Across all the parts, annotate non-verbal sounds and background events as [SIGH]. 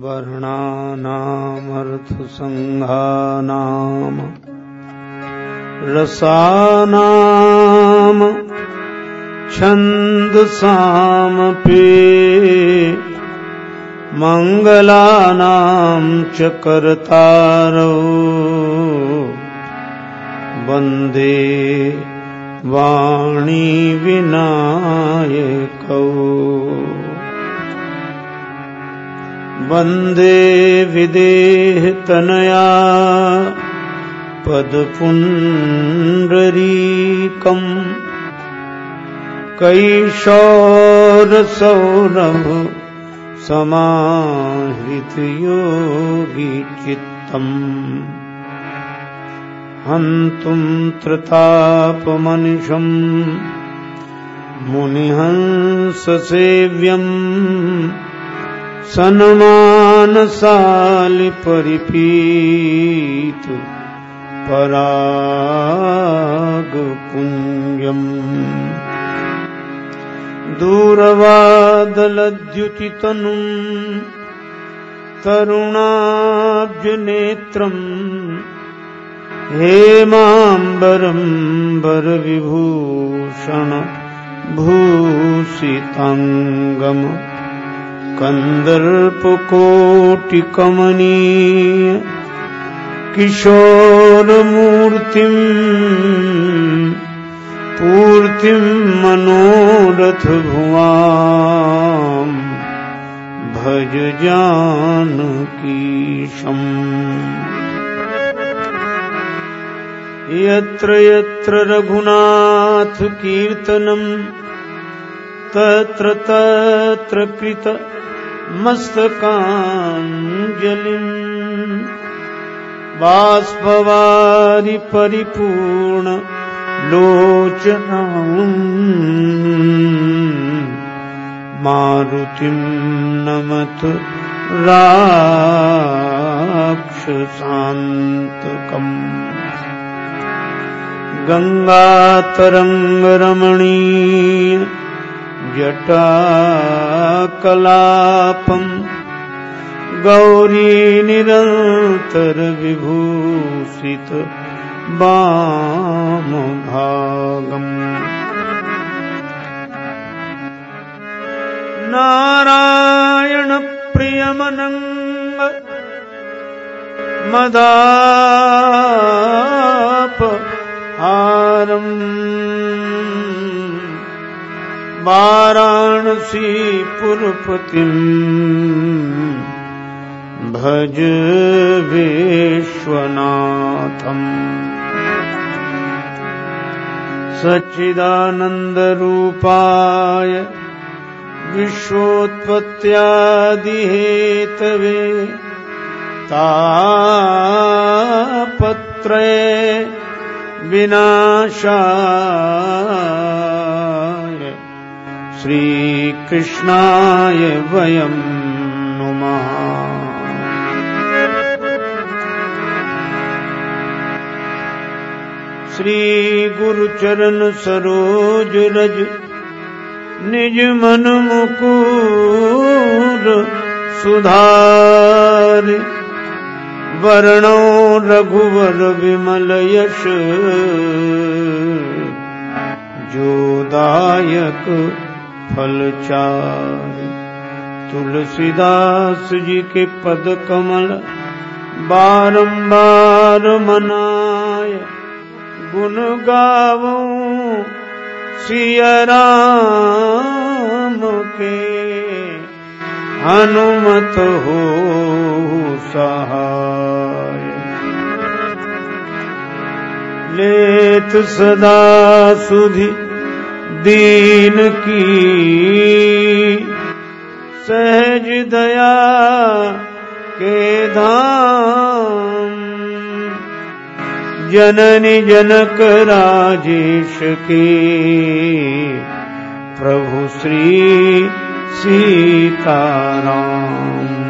वर्णानामर्थसङ्घानाम्। रसानाम छन्दसामपि मङ्गलानां च कर्तारौ। वन्दे वाणी विनायकौ वन्दे विदेहतनया। पदपुण्डरीकम् कैशोरसौरभ समाहृतयोगिचित्तम्। हन्तुम् त्रितापमनिषम् मुनिहंससेव्यम् सन्मानसालिपरिपीत परागपुञ्जम्। दूरवादलद्युतितनुम् तरुणाब्जनेत्रम् हेमाम्बरम् वरविभूषण भूषिताङ्गम् कन्दर्पकोटिकमनीय किशोरमूर्तिम् पूर्तिम् मनोरथभुवाम् भज जानकीशम्। यत्र यत्र रघुनाथकीर्तनम् तत्र तत्र कृत मस्तकाञ्जलिम् बाष्पवारि परिपूर्ण लोचनम् मारुतिम् नमत राक्षसान्तकम्। गङ्गातरङ्गरमणीय जटाकलापम् गौरीनिरन्तरविभूषित वामभागम् नारायणप्रियमनङ्ग मदाप हारम् वाराणसी भज विश्वनाथम्। सच्चिदानन्दरूपाय विश्वोत्पत्त्यादिहेतवे तापत्रये विनाशा श्रीकृष्णाय वयम् नुमः। श्रीगुरुचरण सरोज रज मुकुर सुधार वर्णो रघुवर विमल यश जोदायक फलचार तुलसीदास जी के पद कमल बारंबार मनाय गुण गावो सिया के। हनुमत हो सहाय। लेत सदा सुधि दीन की। सहज दया के धाम। जननी जनक राजेश के। प्रभु श्री सीताराम।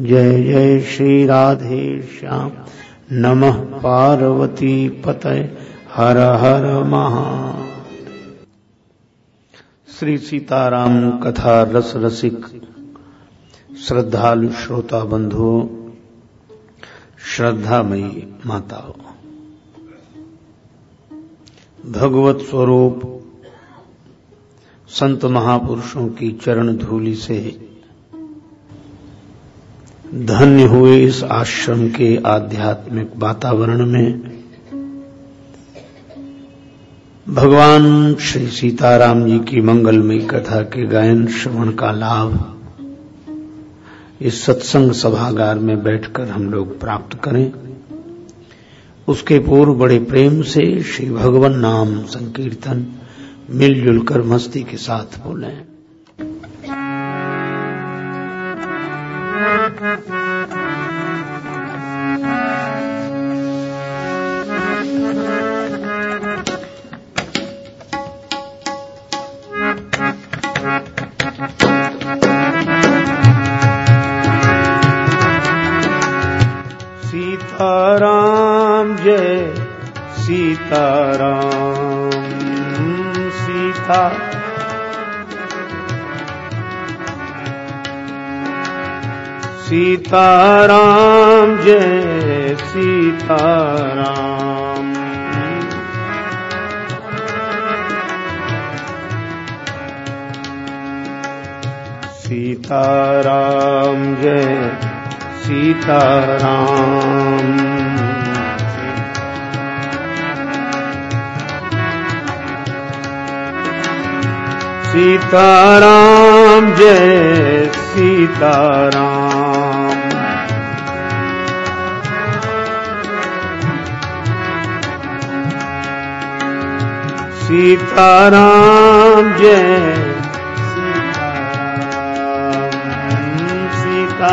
जय जय श्री राधे श्याम। नमः पार्वती पतय। हर हर महा श्री सीताराम कथा रस रसिक। श्रद्धालु श्रोता बंधुओं श्रद्धामयी माताओं। भगवत स्वरूप। संत महापुरुषों की चरण धूलि से धन्य हुए इस आश्रम के आध्यात्मिक वातावरण में। भगवान श्री सीताराम जी की मंगलमयी कथा के गायन, श्रवण का लाभ इस सत्संग सभागार में बैठकर हम लोग प्राप्त करें। उसके पूर्व बड़े प्रेम से श्री भगवान नाम संकीर्तन, मिलजुल कर मस्ती के साथ बोलें। Mm-hmm. सीताराम जय। सीता।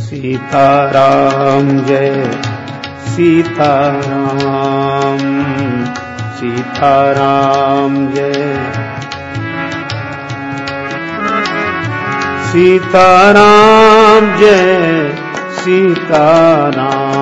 सीताराम जय। सीताराम। सीताराम जय। सीताराम जय। सीताराम।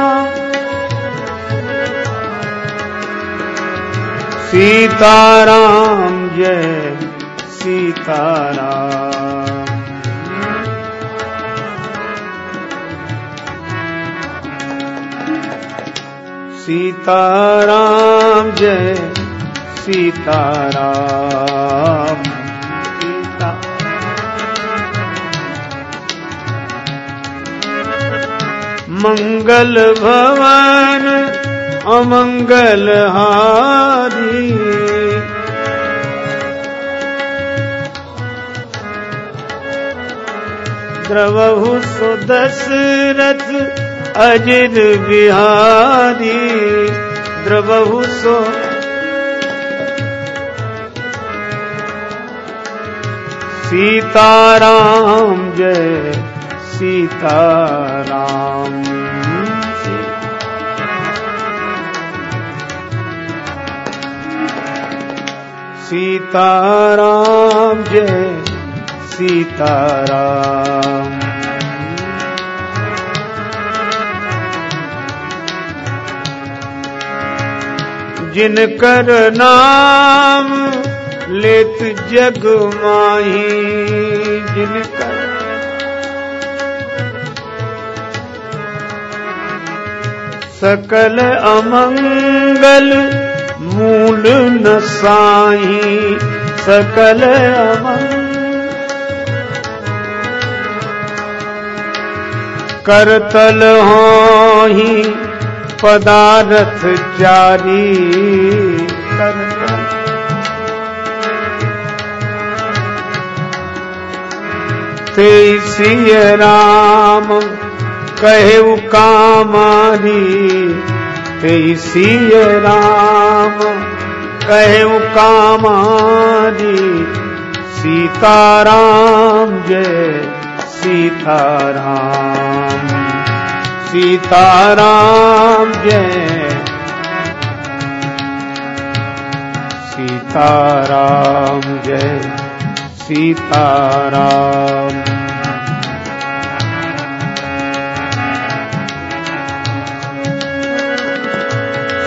सीताराम जय सीताराम। सीताराम जय सीताराम। सीता मंगल भवन अमंगल हारी। द्रवहु सुदशरथ अजित बिहारी। द्रवहु सो सीताराम जय सीताराम सीताराम। जय सीताराम जिनकर नाम लेत जग माही जिनकर सकल अमंगल मूल न साई सकल अमंगल करतल हो ही पदार्थ जारी। करतल तेसिय राम कहे कामारी। तेसिय राम। कहे कामारी सीताराम जय सीताराम। सीताराम जय सीताराम जय सीताराम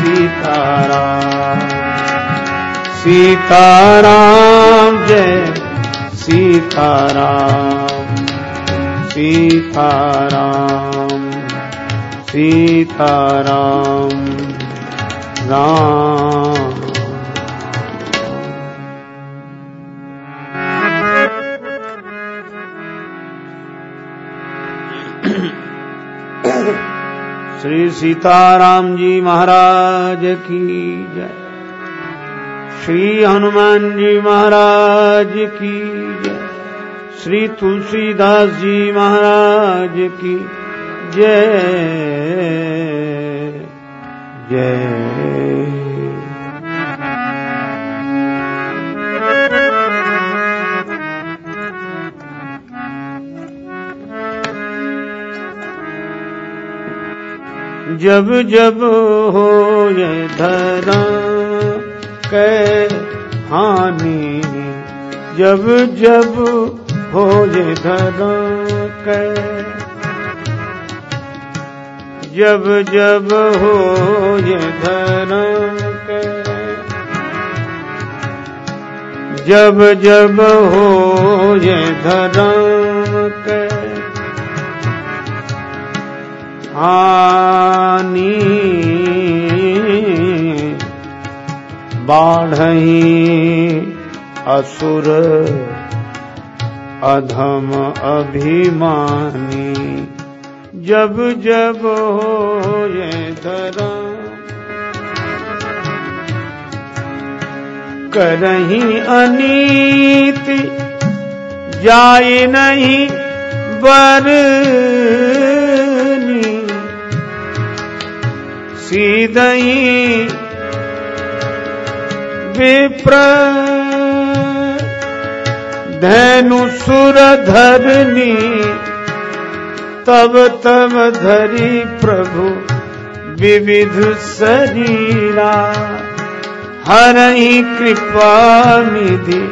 सीताराम सीताराम जय सीताराम सीताराम सीताराम राम श्री सीताराम जी महाराज की जय। श्री हनुमान जी महाराज की जय। श्री तुलसीदास जी महाराज की जय। जय। जब जब हो ये धरा, कै हानि, जब जब हो ये धरा, कै जब जब हो ये धर्म के जब जब हो ये धर्म हानि बाढ़ही असुर अधम अभिमानी। जब जब हो ये धरा। करही अनीति जाय नहीं बरनी सीदही विप्र धनु सुर धरनी तब तब धरी प्रभु विविध शरीरा। हर कृपा निधि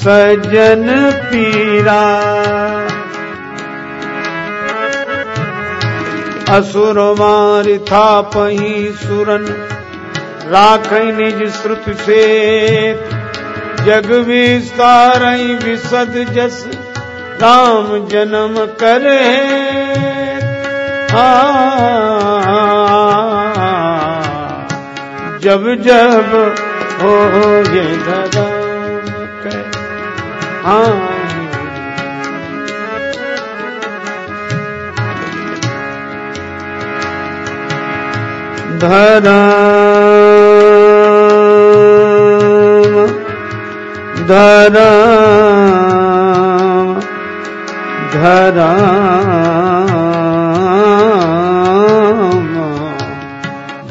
सजन पीरा। असुर मार था पही सुरन, राख निज श्रुत से जग विस्तार विसद जस, राम जन्म करे जब जब हो ये धरा हाँ। धरा धरा धरा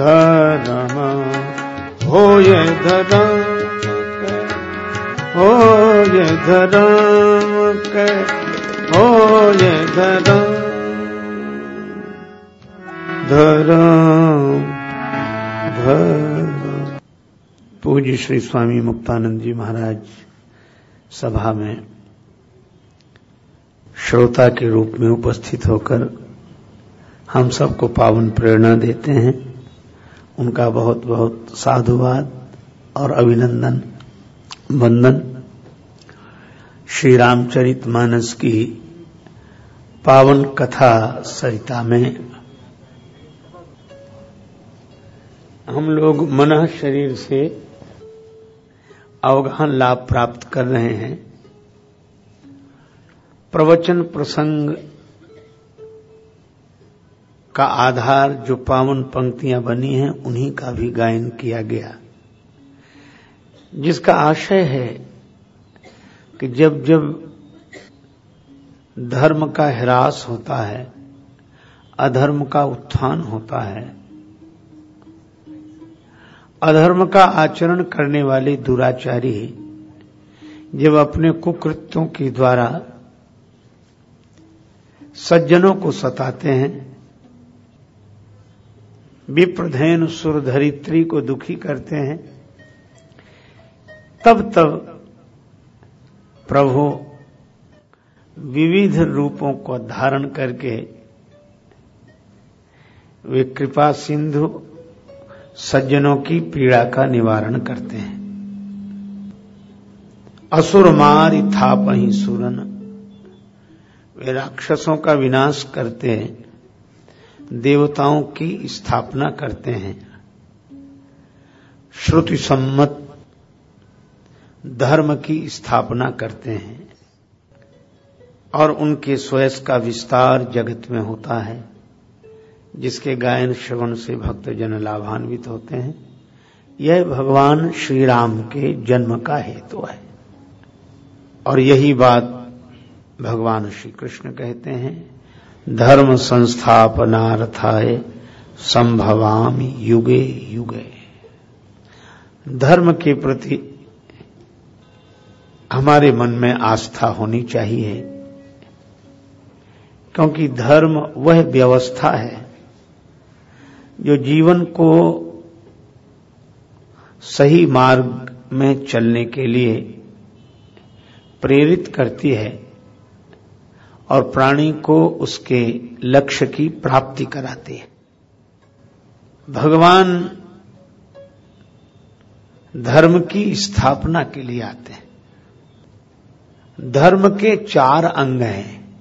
धर्म हो ये धर्म हो ये धर्म के हो ये धर्म धर्म धर्म पूज्य श्री स्वामी मुक्तानंद जी महाराज सभा में श्रोता के रूप में उपस्थित होकर हम सबको पावन प्रेरणा देते हैं। उनका बहुत बहुत साधुवाद और अभिनंदन, वंदन। श्री रामचरित मानस की पावन कथा सरिता में हम लोग मन शरीर से अवगाहन लाभ प्राप्त कर रहे हैं। प्रवचन प्रसंग का आधार जो पावन पंक्तियाँ बनी हैं, उन्हीं का भी गायन किया गया। जिसका आशय है कि जब जब धर्म का ह्रास होता है, अधर्म का उत्थान होता है अधर्म का आचरण करने वाले दुराचारी जब अपने कुकृत्यों के द्वारा सज्जनों को सताते हैं, विप्रधैन सुर धरित्री को दुखी करते हैं, तब तब प्रभु विविध रूपों को धारण करके वे कृपा सिंधु सज्जनों की पीड़ा का निवारण करते हैं। असुर मार था पही सुरन। वे राक्षसों का विनाश करते हैं, देवताओं की स्थापना करते हैं। श्रुति सम्मत धर्म की स्थापना करते हैं और उनके स्वयं का विस्तार जगत में होता है। जिसके गायन श्रवण से भक्त जन लाभान्वित होते हैं। यह भगवान श्री राम के जन्म का हेतु है। और यही बात भगवान श्री कृष्ण कहते हैं, धर्म संस्थापनार्थाय संभवाम युगे युगे। धर्म के प्रति हमारे मन में आस्था होनी चाहिए, क्योंकि धर्म वह व्यवस्था है जो जीवन को सही मार्ग में चलने के लिए प्रेरित करती है और प्राणी को उसके लक्ष्य की प्राप्ति कराती है। भगवान धर्म की स्थापना के लिए आते हैं। धर्म के चार अंग हैं,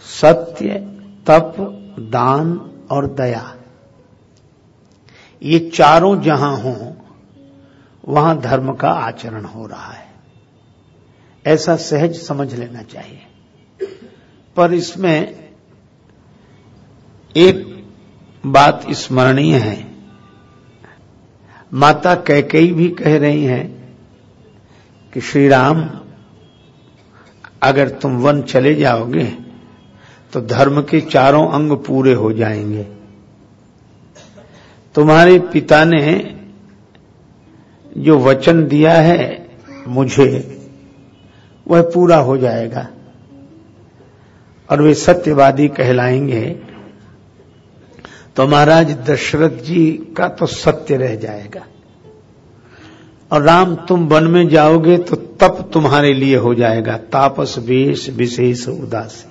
सत्य, तप, दान और दया। ये चारों जहाँ हों, वहाँ धर्म का आचरण हो रहा है। ऐसा सहज समझ लेना चाहिए। पर इसमें एक बात स्मरणीय है। माता कैकई भी कह रही हैं कि श्री राम अगर तुम वन चले जाओगे तो धर्म के चारों अंग पूरे हो जाएँगे। तुम्हारे पिता ने जो वचन दिया है मुझे, वह पूरा हो जाएगा। और वे सत्यवादी कहलाएँगे। तो महाराज दशरथ जी का तो सत्य रह जाएगा। और राम, तुम वन में जाओगे तो तप तुम्हारे लिए हो जाएगा। तापस, वेश, विशेष, उदासी।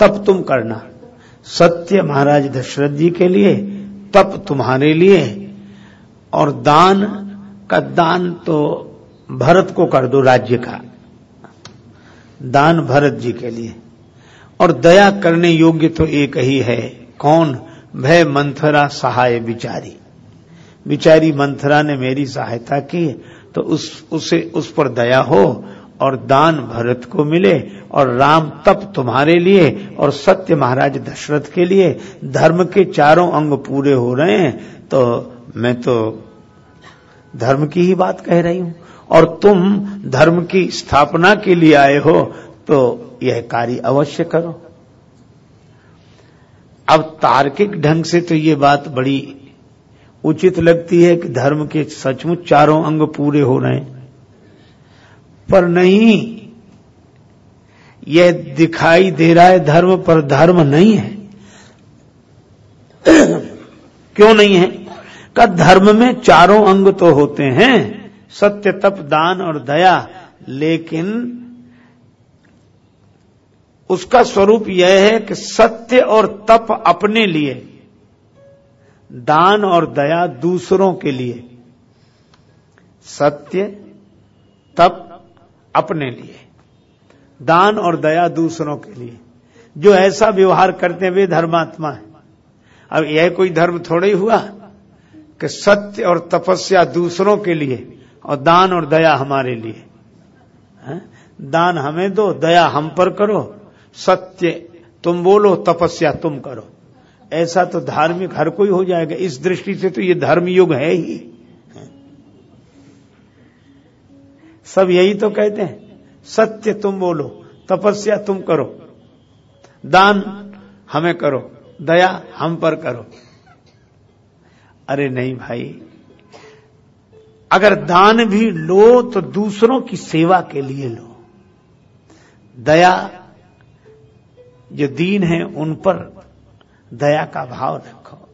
तप तुम करना। सत्य महाराज दशरथ जी के लिए तप तुम्हारे लिए और दान का दान तो भरत को कर दो राज्य का। दान भरत जी के लिए। और दया करने योग्य तो एक ही है। कौन? भय मंथरा सहाय बिचारी बिचारी मंथरा ने मेरी सहायता की तो उस, उसे, उस पर दया हो और दान भरत को मिले और राम तप तुम्हारे लिए और सत्य महाराज दशरथ के लिए। धर्म के चारों अंग पूरे हो रहे हैं। तो मैं तो धर्म की ही बात कह रही हूँ। और तुम धर्म की स्थापना के लिए आए हो तो यह कार्य अवश्य करो। अब तार्किक ढंग से तो ये बात बड़ी उचित लगती है कि धर्म के सचमुच चारों अंग पूरे हो रहे हैं। पर नहीं। यह दिखाई दे रहा है धर्म पर धर्म नहीं है। क्यों नहीं है? का धर्म में चारों अंग तो होते हैं, सत्य, तप, दान और दया, लेकिन उसका स्वरूप यह है कि सत्य और तप अपने लिए, दान और दया दूसरों के लिए। सत्य, तप अपने लिए, दान और दया दूसरों के लिए। जो ऐसा व्यवहार करते हैं, वे धर्मात्मा है। अब यह कोई धर्म थोड़ा ही हुआ कि सत्य और तपस्या दूसरों के लिए और दान और दया हमारे लिए। है? दान हमें दो, दया हम पर करो, सत्य तुम बोलो, तपस्या तुम करो। ऐसा तो धार्मिक हर कोई हो जाएगा। इस दृष्टि से तो ये धर्म युग है ही। सब यही तो कहते हैं। सत्य तुम बोलो, तपस्या तुम करो। दान हमें करो, दया हम पर करो। अरे नहीं भाई, अगर दान भी लो तो दूसरों की सेवा के लिए लो। दया, जो दीन है उन पर दया का भाव रखो।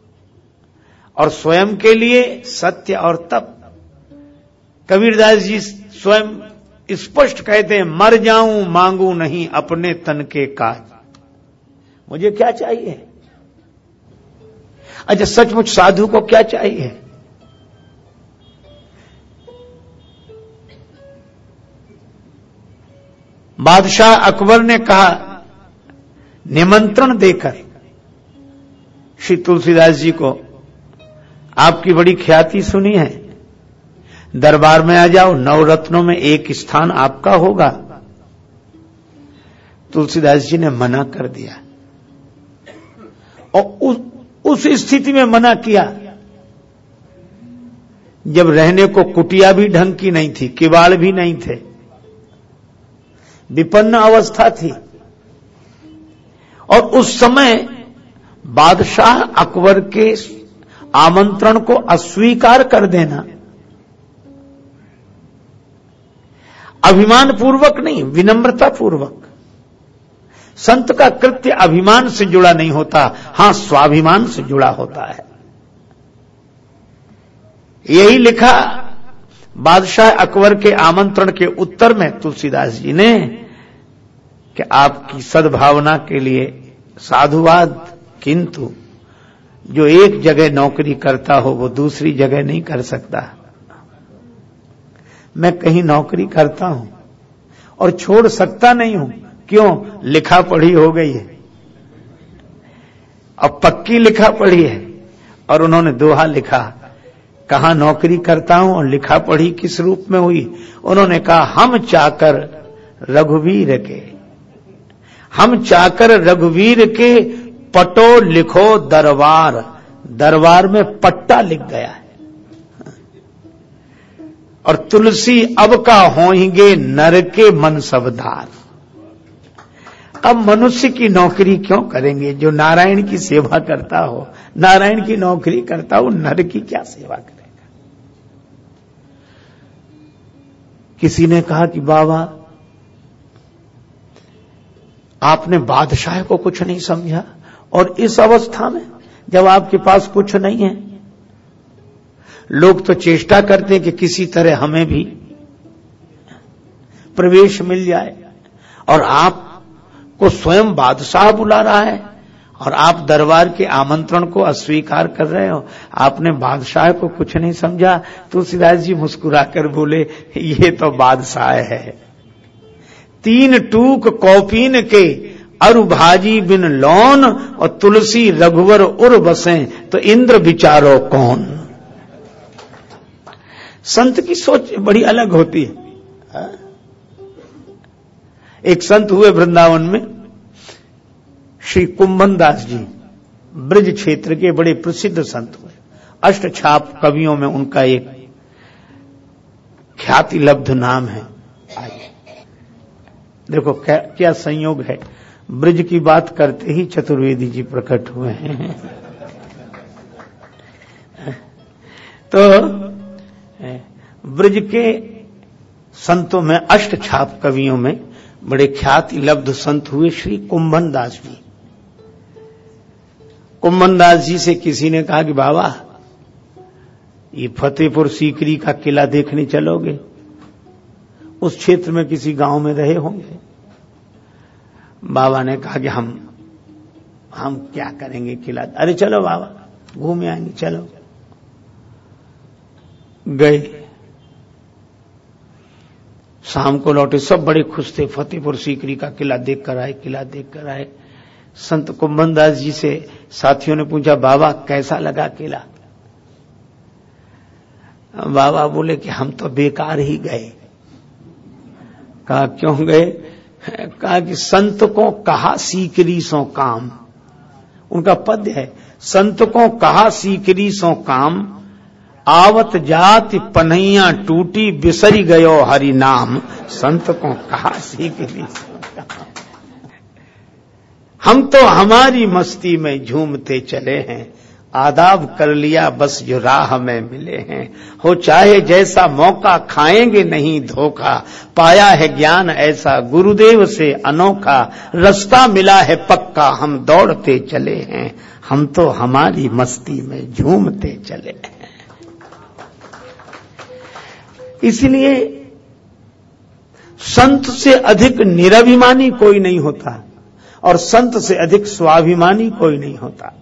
और स्वयं के लिए सत्य और तप। कबीरदास जी स्वयं स्पष्ट कहते हैं, मर जाऊँ, मांगू नहीं अपने तन के काज। मुझे क्या चाहिए? अच्छा सचमुच साधु को क्या चाहिए? बादशाह अकबर ने कहा, निमंत्रण देकर, श्री तुलसीदास जी को, आपकी बड़ी ख्याति सुनी है। दरबार में आ जाओ नवरत्नों में एक स्थान आपका होगा। तुलसीदास जी ने मना कर दिया और उस, उस स्थिति में मना किया। जब रहने को कुटिया भी ढंग की नहीं थी किवाड़ भी नहीं थे विपन्न अवस्था थी। और उस समय बादशाह अकबर के आमंत्रण को अस्वीकार कर देना। अभिमान पूर्वक नहीं विनम्रता पूर्वक संत का कृत्य अभिमान से जुड़ा नहीं होता, हाँ, स्वाभिमान से जुड़ा होता है। यही लिखा बादशाह अकबर के आमंत्रण के उत्तर में तुलसीदास जी ने कि आपकी सद्भावना के लिए साधुवाद, किंतु जो एक जगह नौकरी करता हो, वो दूसरी जगह नहीं कर सकता। मैं कहीं नौकरी करता हूँ और छोड़ सकता नहीं हूँ। क्यों? लिखा पढ़ी हो गई है। अब पक्की लिखा पढ़ी है और उन्होंने दोहा लिखा, कहा, नौकरी करता हूँ और लिखा पढ़ी किस रूप में हुई? उन्होंने कहा, हम चाकर रघुवीर के, हम चाकर रघुवीर के पटो लिखो दरबार दरबार में पट्टा लिख गया है। और तुलसी अब का होंगे नर के मन सबदार अब मनुष्य की नौकरी क्यों करेंगे? जो नारायण की सेवा करता हो, नारायण की नौकरी करता हो, नर की क्या सेवा करेगा? किसी ने कहा कि बाबा, आपने बादशाह को कुछ नहीं समझा। और इस अवस्था में जब आपके पास कुछ नहीं है लोग तो चेष्टा करते हैं कि किसी तरह हमें भी प्रवेश मिल जाए। और आपको स्वयं बादशाह बुला रहा है और आप दरबार के आमंत्रण को अस्वीकार कर रहे हो। आपने बादशाह को कुछ नहीं समझा। तुलसीदास जी मुस्कुराकर बोले, ये तो बादशाह है। तीन टूक कौपीन के अरु भाजी बिन लौन और तुलसी रघुवर उर बसे तो इंद्र विचारो कौन? संत की सोच बड़ी अलग होती है। एक संत हुए वृंदावन में श्री कुंभन दास जी ब्रज क्षेत्र के बड़े प्रसिद्ध संत हुए। अष्ट छाप कवियों में उनका एक ख्याति लब्ध नाम है। देखो क्या, क्या संयोग है। ब्रज की बात करते ही चतुर्वेदी जी प्रकट हुए हैं। [LAUGHS] तो ब्रज के संतों में, अष्ट छाप कवियों में बड़े ख्याति लब्ध संत हुए श्री कुंभन दास जी। कुंभन दास जी से किसी ने कहा कि बाबा, ये फतेहपुर सीकरी का किला देखने चलोगे? उस क्षेत्र में किसी गाँव में रहे होंगे? बाबा ने कहा कि हम हम क्या करेंगे किला? अरे चलो बाबा, घूमे आएँगे, चलो। गए। शाम को लौटे सब बड़े खुश थे। फतेहपुर सीकरी का किला देख कर आए, किला देख कर आए। संत कुंभन दास जी से साथियों ने पूछा, बाबा, कैसा लगा किला? बाबा बोले कि, हम तो बेकार ही गए। कहा, क्यों गए? कहा कि संत को कहा सीकरी सो काम। उनका पद है संत को कहा सीकरी सो काम। आवत जाति पनैया टूटी बिसरी गयो हरि नाम। संत को कहा सीख ली। हम तो हमारी मस्ती में झूमते चले हैं। आदाब कर लिया बस जो राह में मिले हैं। हो चाहे जैसा मौका खाएँगे नहीं धोखा। पाया है ज्ञान ऐसा गुरुदेव से अनोखा। रास्ता मिला है पक्का, हम दौड़ते चले हैं। हम तो हमारी मस्ती में झूमते चले हैं। इसलिए संत से अधिक निराभिमानी कोई नहीं होता और संत से अधिक स्वाभिमानी कोई नहीं होता।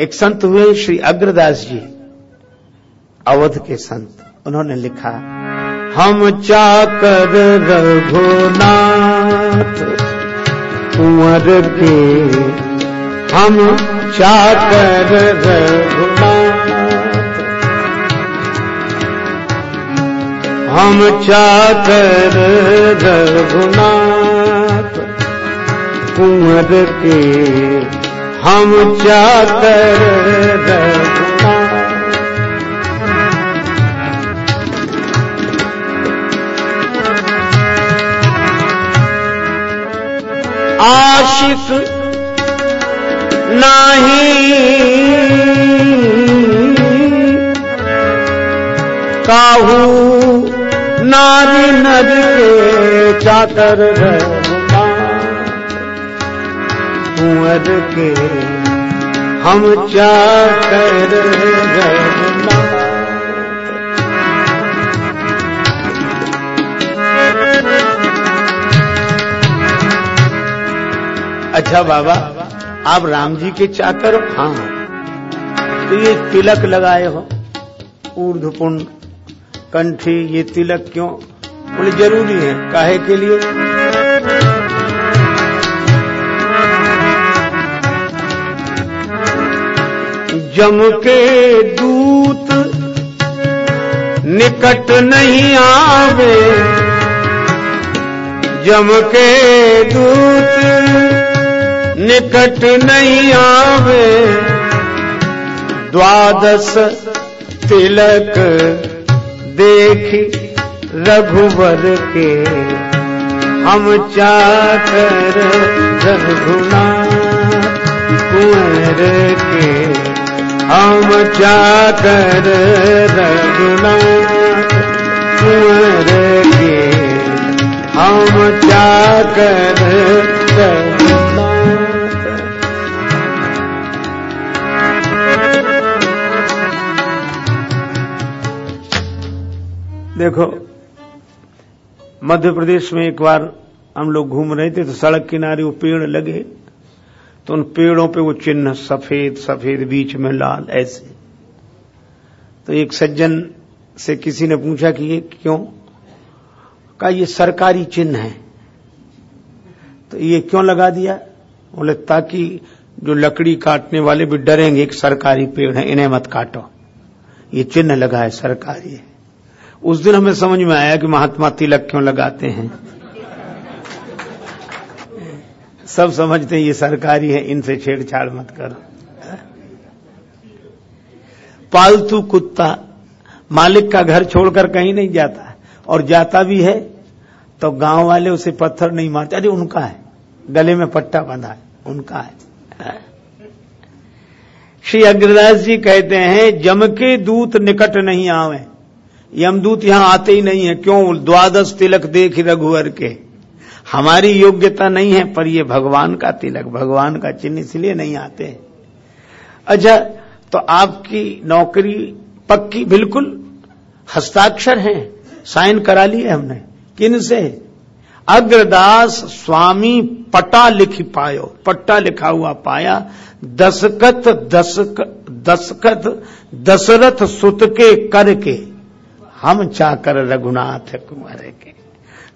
एक संत हुए श्री अग्रदास जी, अवध के संत। उन्होंने लिखा, हम चाकर रघुनाथ, कुंवर के, हम चाकर रघुनाथ हम चाकर रघुनाथ कुंवर के हम चाकर आशिक नहीं। काहू नारी नर के चाकर कुंवर के हम चाकर अच्छा बाबा, आप राम जी के चाकर, हो। हाँ तो ये तिलक लगाए हो ऊर्धपुंड कंठी, ये तिलक क्यों? बोले, ज़रूरी है। काहे के लिए? जम के दूत निकट नहीं आवे, जम के दूत निकट नहीं आवे, द्वादश तिलक देखी रघुवर के। हम चाकर रघुनाथ कुंवर के। हम चाकर रघुनाथ कुंवर के। हम चाकर रघुनाथ देखो, मध्य प्रदेश में एक बार हम लोग घूम रहे थे तो सड़क किनारे वो पेड़ लगे। तो उन पेड़ों पे वो चिन्ह सफ़ेद सफ़ेद, बीच में लाल, ऐसे। तो एक सज्जन से किसी ने पूछा कि ये क्यों? कहा, ये सरकारी चिन्ह है। तो ये क्यों लगा दिया? बोले, ताकि जो लकड़ी काटने वाले भी डरेंगे, एक सरकारी पेड़ है, इन्हें मत काटो। ये चिन्ह लगा है, सरकारी है। उस दिन हमें समझ में आया कि महात्मा तिलक क्यों लगाते हैं। सब समझते हैं ये सरकारी है, इनसे छेड़छाड़ मत करो। पालतू कुत्ता मालिक का घर छोड़कर कहीं नहीं जाता। और जाता भी है तो गाँव वाले उसे पत्थर नहीं मारते। अरे, उनका है। गले में पट्टा बंधा है, उनका है। श्री अग्रदास जी कहते हैं, जम के दूत निकट नहीं आवे। यमदूत यहाँ आते ही नहीं है। क्यों? द्वादश तिलक देख रघुवर के। हमारी योग्यता नहीं है, पर ये भगवान का तिलक, भगवान का चिन्ह इसलिए नहीं आते। अच्छा तो आपकी नौकरी पक्की? बिल्कुल। हस्ताक्षर है। साइन करा लिए हमने। किन से? अग्रदास स्वामी पटा लिख पायो। पट्टा लिखा हुआ पाया। दसकत, दसक, दसकत, दशरथ सुत के कर के। हम चाकर रघुनाथ कुमार के।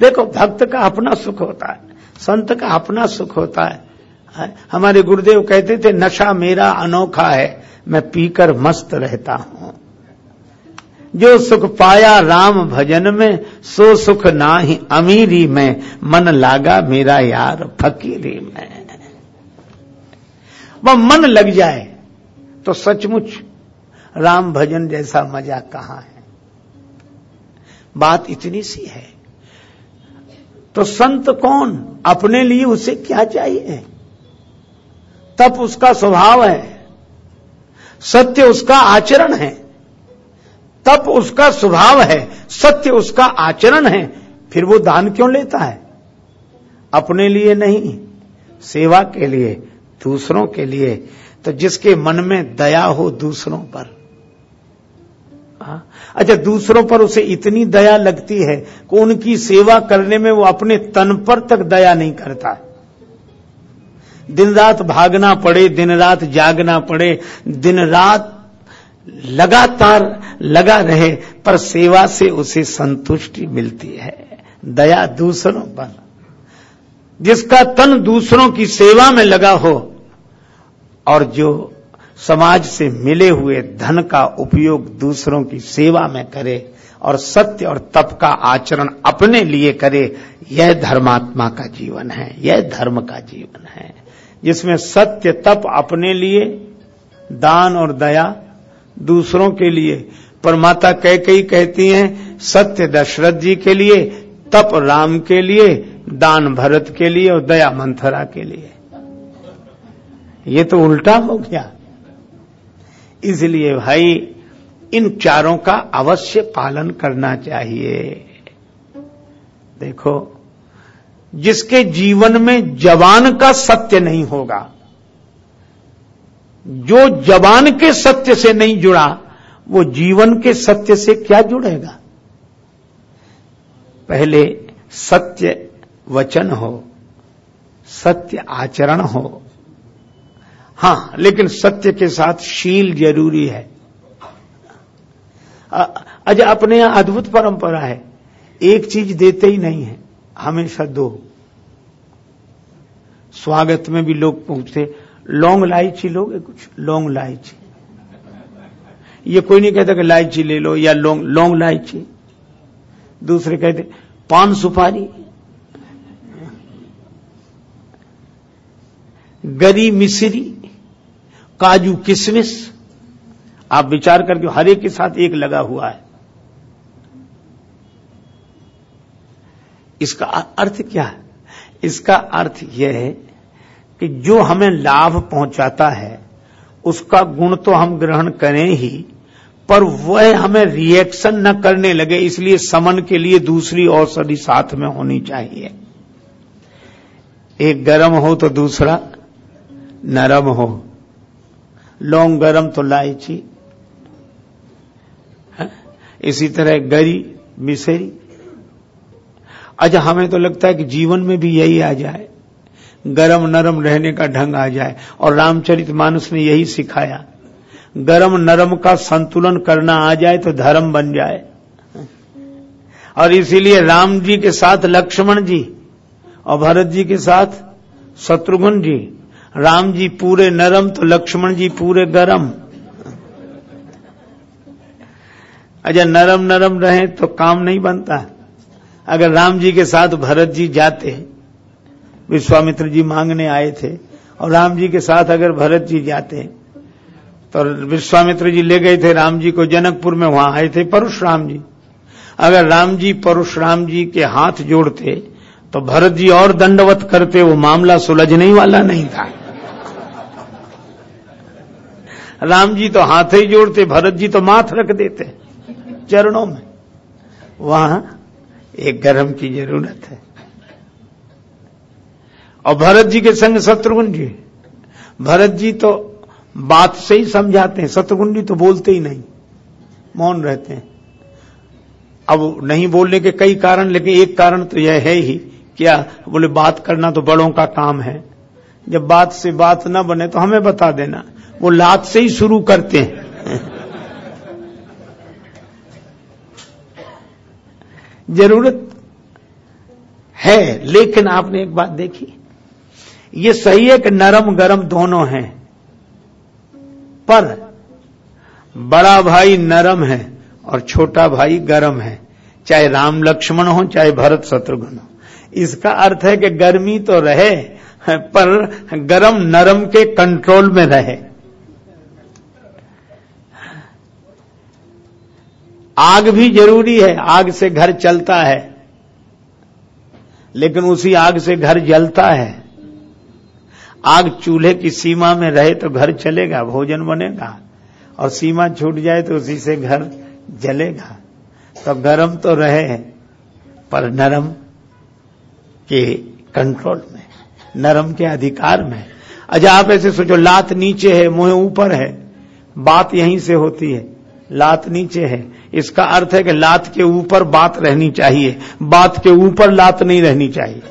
देखो, भक्त का अपना सुख होता है, संत का अपना सुख होता है। हमारे गुरुदेव कहते थे, नशा मेरा अनोखा है, मैं पीकर मस्त रहता हूँ। जो सुख पाया राम भजन में, सो सुख ना ही अमीरी में, मन लागा मेरा यार फकीरी में। वह मन लग जाए तो सचमुच राम भजन जैसा मज़ा कहाँ है? बात इतनी सी है। तो संत कौन? अपने लिए उसे क्या चाहिए? तप उसका स्वभाव है। सत्य उसका आचरण है। तप उसका स्वभाव है। सत्य उसका आचरण है। फिर वो दान क्यों लेता है? अपने लिए नहीं, सेवा के लिए, दूसरों के लिए। तो जिसके मन में दया हो दूसरों पर? अच्छा दूसरों पर उसे इतनी दया लगती है कि उनकी सेवा करने में वो अपने तन पर तक दया नहीं करता। दिन रात भागना पड़े दिन रात जागना पड़े दिन रात लगातार लगा रहे, पर सेवा से उसे संतुष्टि मिलती है, दया दूसरों पर। जिसका तन दूसरों की सेवा में लगा हो, और जो समाज से मिले हुए धन का उपयोग दूसरों की सेवा में करे और सत्य और तप का आचरण अपने लिए करे, यह धर्मात्मा का जीवन है, यह धर्म का जीवन है। जिसमें सत्य तप अपने लिए, दान और दया दूसरों के लिए। पर माता कह कई कहती हैं, सत्य दशरथ जी के लिए, तप राम के लिए, दान भरत के लिए और दया मंथरा के लिए। ये तो उल्टा हो गया। इसलिए भाई, इन चारों का अवश्य पालन करना चाहिए। देखो, जिसके जीवन में जवान का सत्य नहीं होगा, जो जवान के सत्य से नहीं जुड़ा, वो जीवन के सत्य से क्या जुड़ेगा? पहले सत्य वचन हो, सत्य आचरण हो हाँ, लेकिन सत्य के साथ शील ज़रूरी है। अजय अपने यहाँ अद्भुत परंपरा है। एक चीज़ देते ही नहीं है, हमेशा दो। स्वागत में भी लोग पूछते, लौंग लाइची लोगे कुछ? लौंग लाइची। ये कोई नहीं कहता कि लाइची ले लो या लौंग लौंग लाइची। दूसरे कहते, पान सुपारी। गरी मिश्री। काजू किशमिश। आप विचार करके हर एक के साथ एक लगा हुआ है। इसका अर्थ क्या है? इसका अर्थ यह है कि जो हमें लाभ पहुंचाता है, उसका गुण तो हम ग्रहण करें ही, पर वह हमें रिएक्शन न करने लगे, इसलिए समन के लिए दूसरी औषधि साथ में होनी चाहिए। एक गर्म हो तो दूसरा नरम हो। लौंग गरम तो लाइची इसी तरह गरी, मिसेरी। अच्छा हमें तो लगता है कि जीवन में भी यही आ जाए। गरम नरम रहने का ढंग आ जाए। और रामचरित मानस ने यही सिखाया, गरम नरम का संतुलन करना आ जाए तो धर्म बन जाए। और इसीलिए राम जी के साथ लक्ष्मण जी और भरत जी के साथ शत्रुघ्न जी राम जी पूरे नरम तो लक्ष्मण जी पूरे गरम। अच्छा नरम नरम रहे तो काम नहीं बनता। अगर राम जी के साथ भरत जी जाते, विश्वामित्र जी मांगने आए थे, और राम जी के साथ अगर भरत जी जाते तो विश्वामित्र जी ले गए थे, राम जी को जनकपुर में वहाँ आए थे परशुराम जी। अगर राम जी परशुराम जी के हाथ जोड़ते तो भरत जी और दंडवत करते, वो मामला सुलझने वाला नहीं था। राम जी तो हाथ ही जोड़ते, भरत जी तो माथ रख देते, चरणों में। वहाँ एक गर्म की ज़रूरत है। और भरत जी के संग शत्रुघ्न जी, भरत जी तो बात से ही समझाते हैं, शत्रुघ्न जी तो बोलते ही नहीं, मौन रहते हैं। अब नहीं बोलने के कई कारण, लेकिन एक कारण तो यह है ही, क्या बोले, बात करना तो बड़ों का काम है। जब बात से बात न बने तो हमें बता देना। वो लात से ही शुरू करते हैं। ज़रूरत है, लेकिन आपने एक बात देखी? ये सही है कि नरम गरम दोनों हैं, पर बड़ा भाई नरम है और छोटा भाई गरम है, चाहे राम लक्ष्मण हो, चाहे भरत शत्रुघ्न हो। इसका अर्थ है कि गर्मी तो रहे, पर गरम नरम के कंट्रोल में रहे। आग भी ज़रूरी है, आग से घर चलता है। लेकिन उसी आग से घर जलता है। आग चूल्हे की सीमा में रहे तो घर चलेगा, भोजन बनेगा। और सीमा छूट जाए तो उसी से घर जलेगा। तो गर्म तो रहे पर नरम के कंट्रोल में, नरम के अधिकार में। अच्छा आप ऐसे सोचो, लात नीचे है, मुँह ऊपर है, बात यहीं से होती है। लात नीचे है। इसका अर्थ है कि लात के ऊपर बात रहनी चाहिए। बात के ऊपर लात नहीं रहनी चाहिए।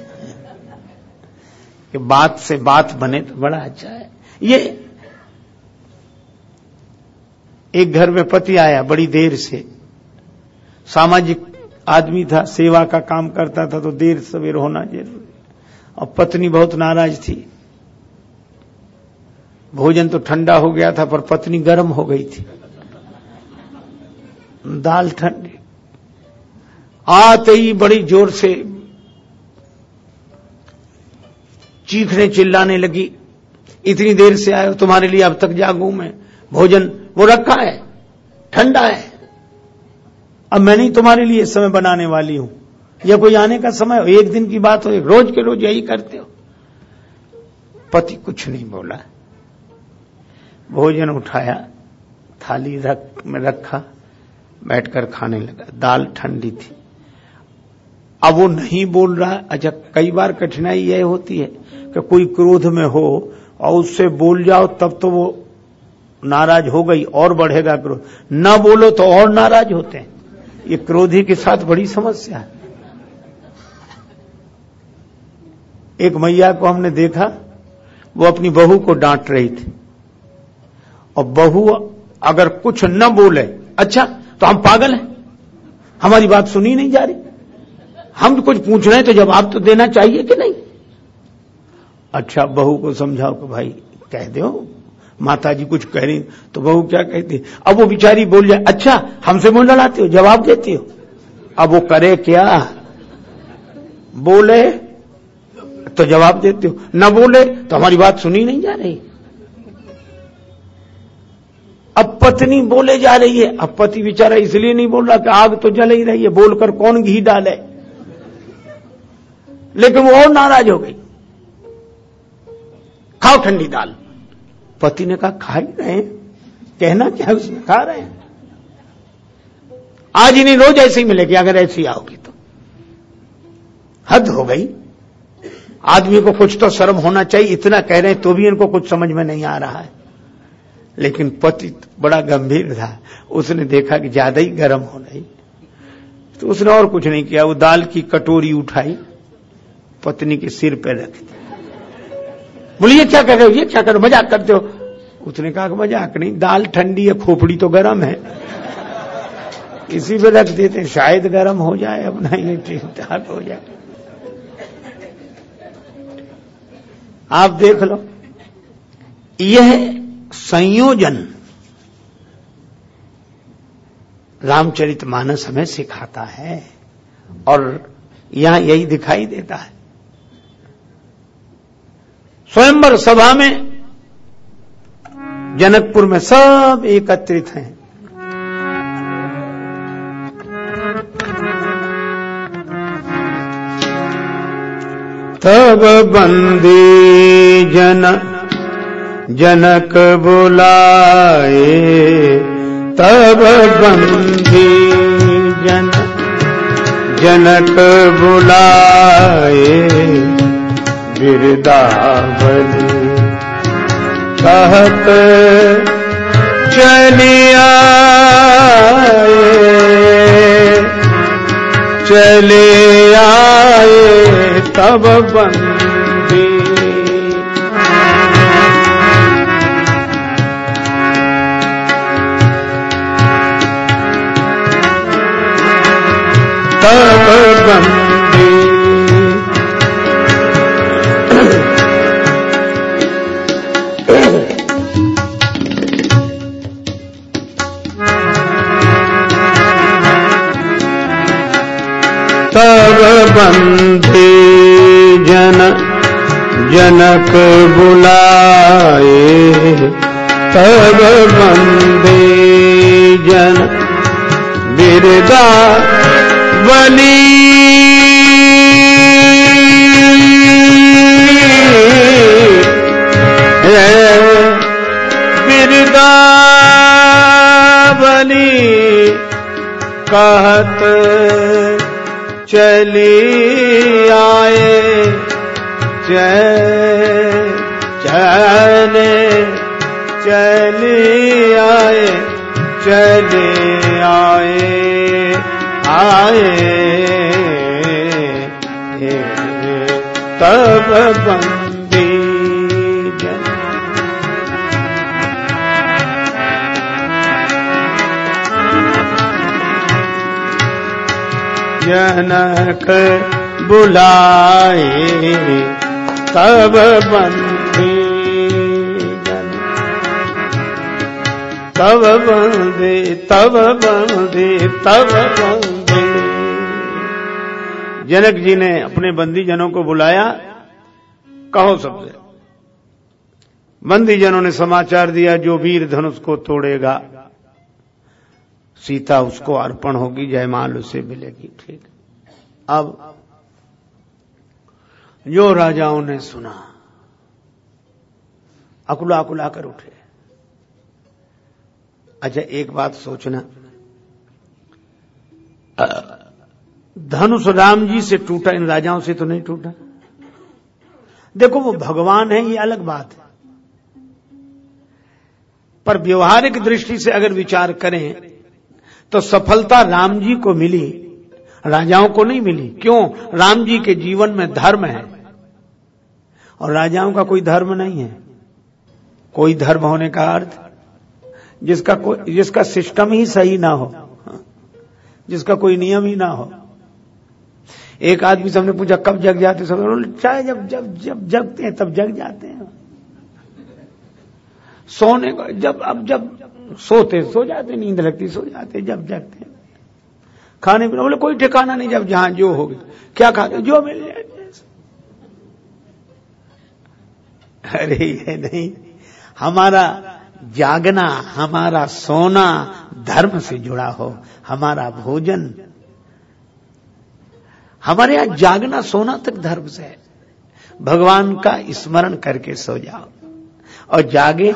कि बात से बात बने तो बड़ा अच्छा है। ये एक घर में पति आया बड़ी देर से। सामाजिक आदमी था, सेवा का काम करता था तो देर सवेर होना ज़रूरी। और पत्नी बहुत नाराज़ थी। भोजन तो ठंडा हो गया था, पर पत्नी गर्म हो गई थी। दाल ठंडी। आते ही बड़ी ज़ोर से चीखने चिल्लाने लगी, इतनी देर से आए तुम्हारे लिए अब तक जागू मैं। भोजन, वो रखा है, ठंडा है। अब मैं नहीं तुम्हारे लिए समय बनाने वाली हूँ। या कोई आने का समय हो, एक दिन की बात हो रोज के रोज यही करते हो? पति कुछ नहीं बोला। भोजन उठाया, थाली रख, में रखा बैठकर खाने लगा। दाल ठंडी थी। अब वो नहीं बोल रहा अच्छा कई बार कठिनाई यह होती है कि कोई क्रोध में हो और उससे बोल जाओ, तब तो वो नाराज़ हो गई, और बढ़ेगा क्रोध। न बोलो तो और नाराज़ होते हैं। ये क्रोधी के साथ बड़ी समस्या है। एक मैया को हमने देखा, वो अपनी बहू को डांट रही थी। और बहू अगर कुछ न बोले अच्छा तो हम पागल हैं। हमारी बात सुनी नहीं जा रही। हम कुछ पूछ रहे हैं तो जवाब तो देना चाहिए कि नहीं? अच्छा बहू को समझाओ कि भाई, कह दो माता जी कुछ कह रही तो बहू क्या कहती अब वो बिचारी बोल जाए अच्छा हमसे बोल लड़ाते हो, जवाब देती हो? अब वो करे क्या? बोले तो जवाब देते हो। न बोले तो हमारी बात सुनी नहीं जा रही। अब पत्नी बोले जा रही है। अब पति बेचारा इसलिए नहीं बोल रहा कि आग तो जल ही रही है, बोलकर कौन घी डाले? लेकिन वो और नाराज़ हो गई। खाओ ठंडी दाल। पति ने कहा, खा ही रहे हैं। कहना क्या उसमें खा रहे हैं। आज इन्हें रोज ऐसे ही मिलेगी, अगर ऐसी आओगी तो। हद हो गई। आदमी को कुछ तो शर्म होना चाहिए, इतना कह रहे हैं तो भी इनको कुछ समझ में नहीं आ रहा है। लेकिन पति बड़ा गंभीर था। उसने देखा कि ज़्यादा ही गर्म हो रही। तो उसने और कुछ नहीं किया। वो दाल की कटोरी उठाई, पत्नी के सिर पे रख दी। बोलिए क्या कर रहे हो? ये क्या करो मज़ाक करते हो? उसने कहा कि मज़ाक नहीं, दाल ठंडी है, खोपड़ी तो गर्म है। इसी पे रख देते शायद गर्म हो जाए अपना ये ठीक ठाक हो जाए। आप देख लो, यह संयोजन रामचरित मानस हमें सिखाता है और यहाँ यही दिखाई देता है। स्वयंवर सभा में जनकपुर में सब एकत्रित हैं। तब बंदी जन जनक बुलाए तब बंदी जन। जनक बुलाए बिरदावली कहत चलिया चले आए तब बंदी तब बंदी तब बंदी जन जनक बुलाए। तब बंदी जन बिरदा बली बिरदा कहत चली आए चले चली आए चले आए। आए। तब बंदी जन। जनक बुलाए तब बंदी तब बंदे तब बंदी तब बंदे। जनक जी ने अपने बंदी जनों को बुलाया। कहो सबसे बंदी जनों ने समाचार दिया, जो वीर धनुष को तोड़ेगा, सीता उसको अर्पण होगी जयमाल उसे मिलेगी, ठीक। अब, जो राजाओं ने सुना अकुला अकुला कर उठे। अच्छा एक बात सोचना। धनुष राम जी से टूटा, इन राजाओं से तो नहीं टूटा। देखो, वो भगवान है, ये अलग बात है। पर व्यवहारिक दृष्टि से अगर विचार करें तो सफलता राम जी को मिली, राजाओं को नहीं मिली। क्यों? राम जी के जीवन में धर्म है। और राजाओं का कोई धर्म नहीं है। कोई धर्म होने का अर्थ? जिसका कोई जिसका सिस्टम ही सही ना हो, जिसका कोई नियम ही ना हो। एक आदमी से हमने पूछा, कब जग जाते सब चाहे जब जब जब जगते हैं, तब जग जाते हैं। सोने को, जब, अब जब सोते, सो जाते, नींद लगती, सो जाते, जब जगते खाने पीने, बोले, कोई ठिकाना नहीं जब जहाँ जो हो, क्या खाते जो मिल जाए। अरे, ये नहीं। हमारा जागना हमारा सोना धर्म से जुड़ा हो, हमारा भोजन। हमारे यहाँ जागना सोना तक धर्म से है। भगवान का स्मरण करके सो जाओ। और जागे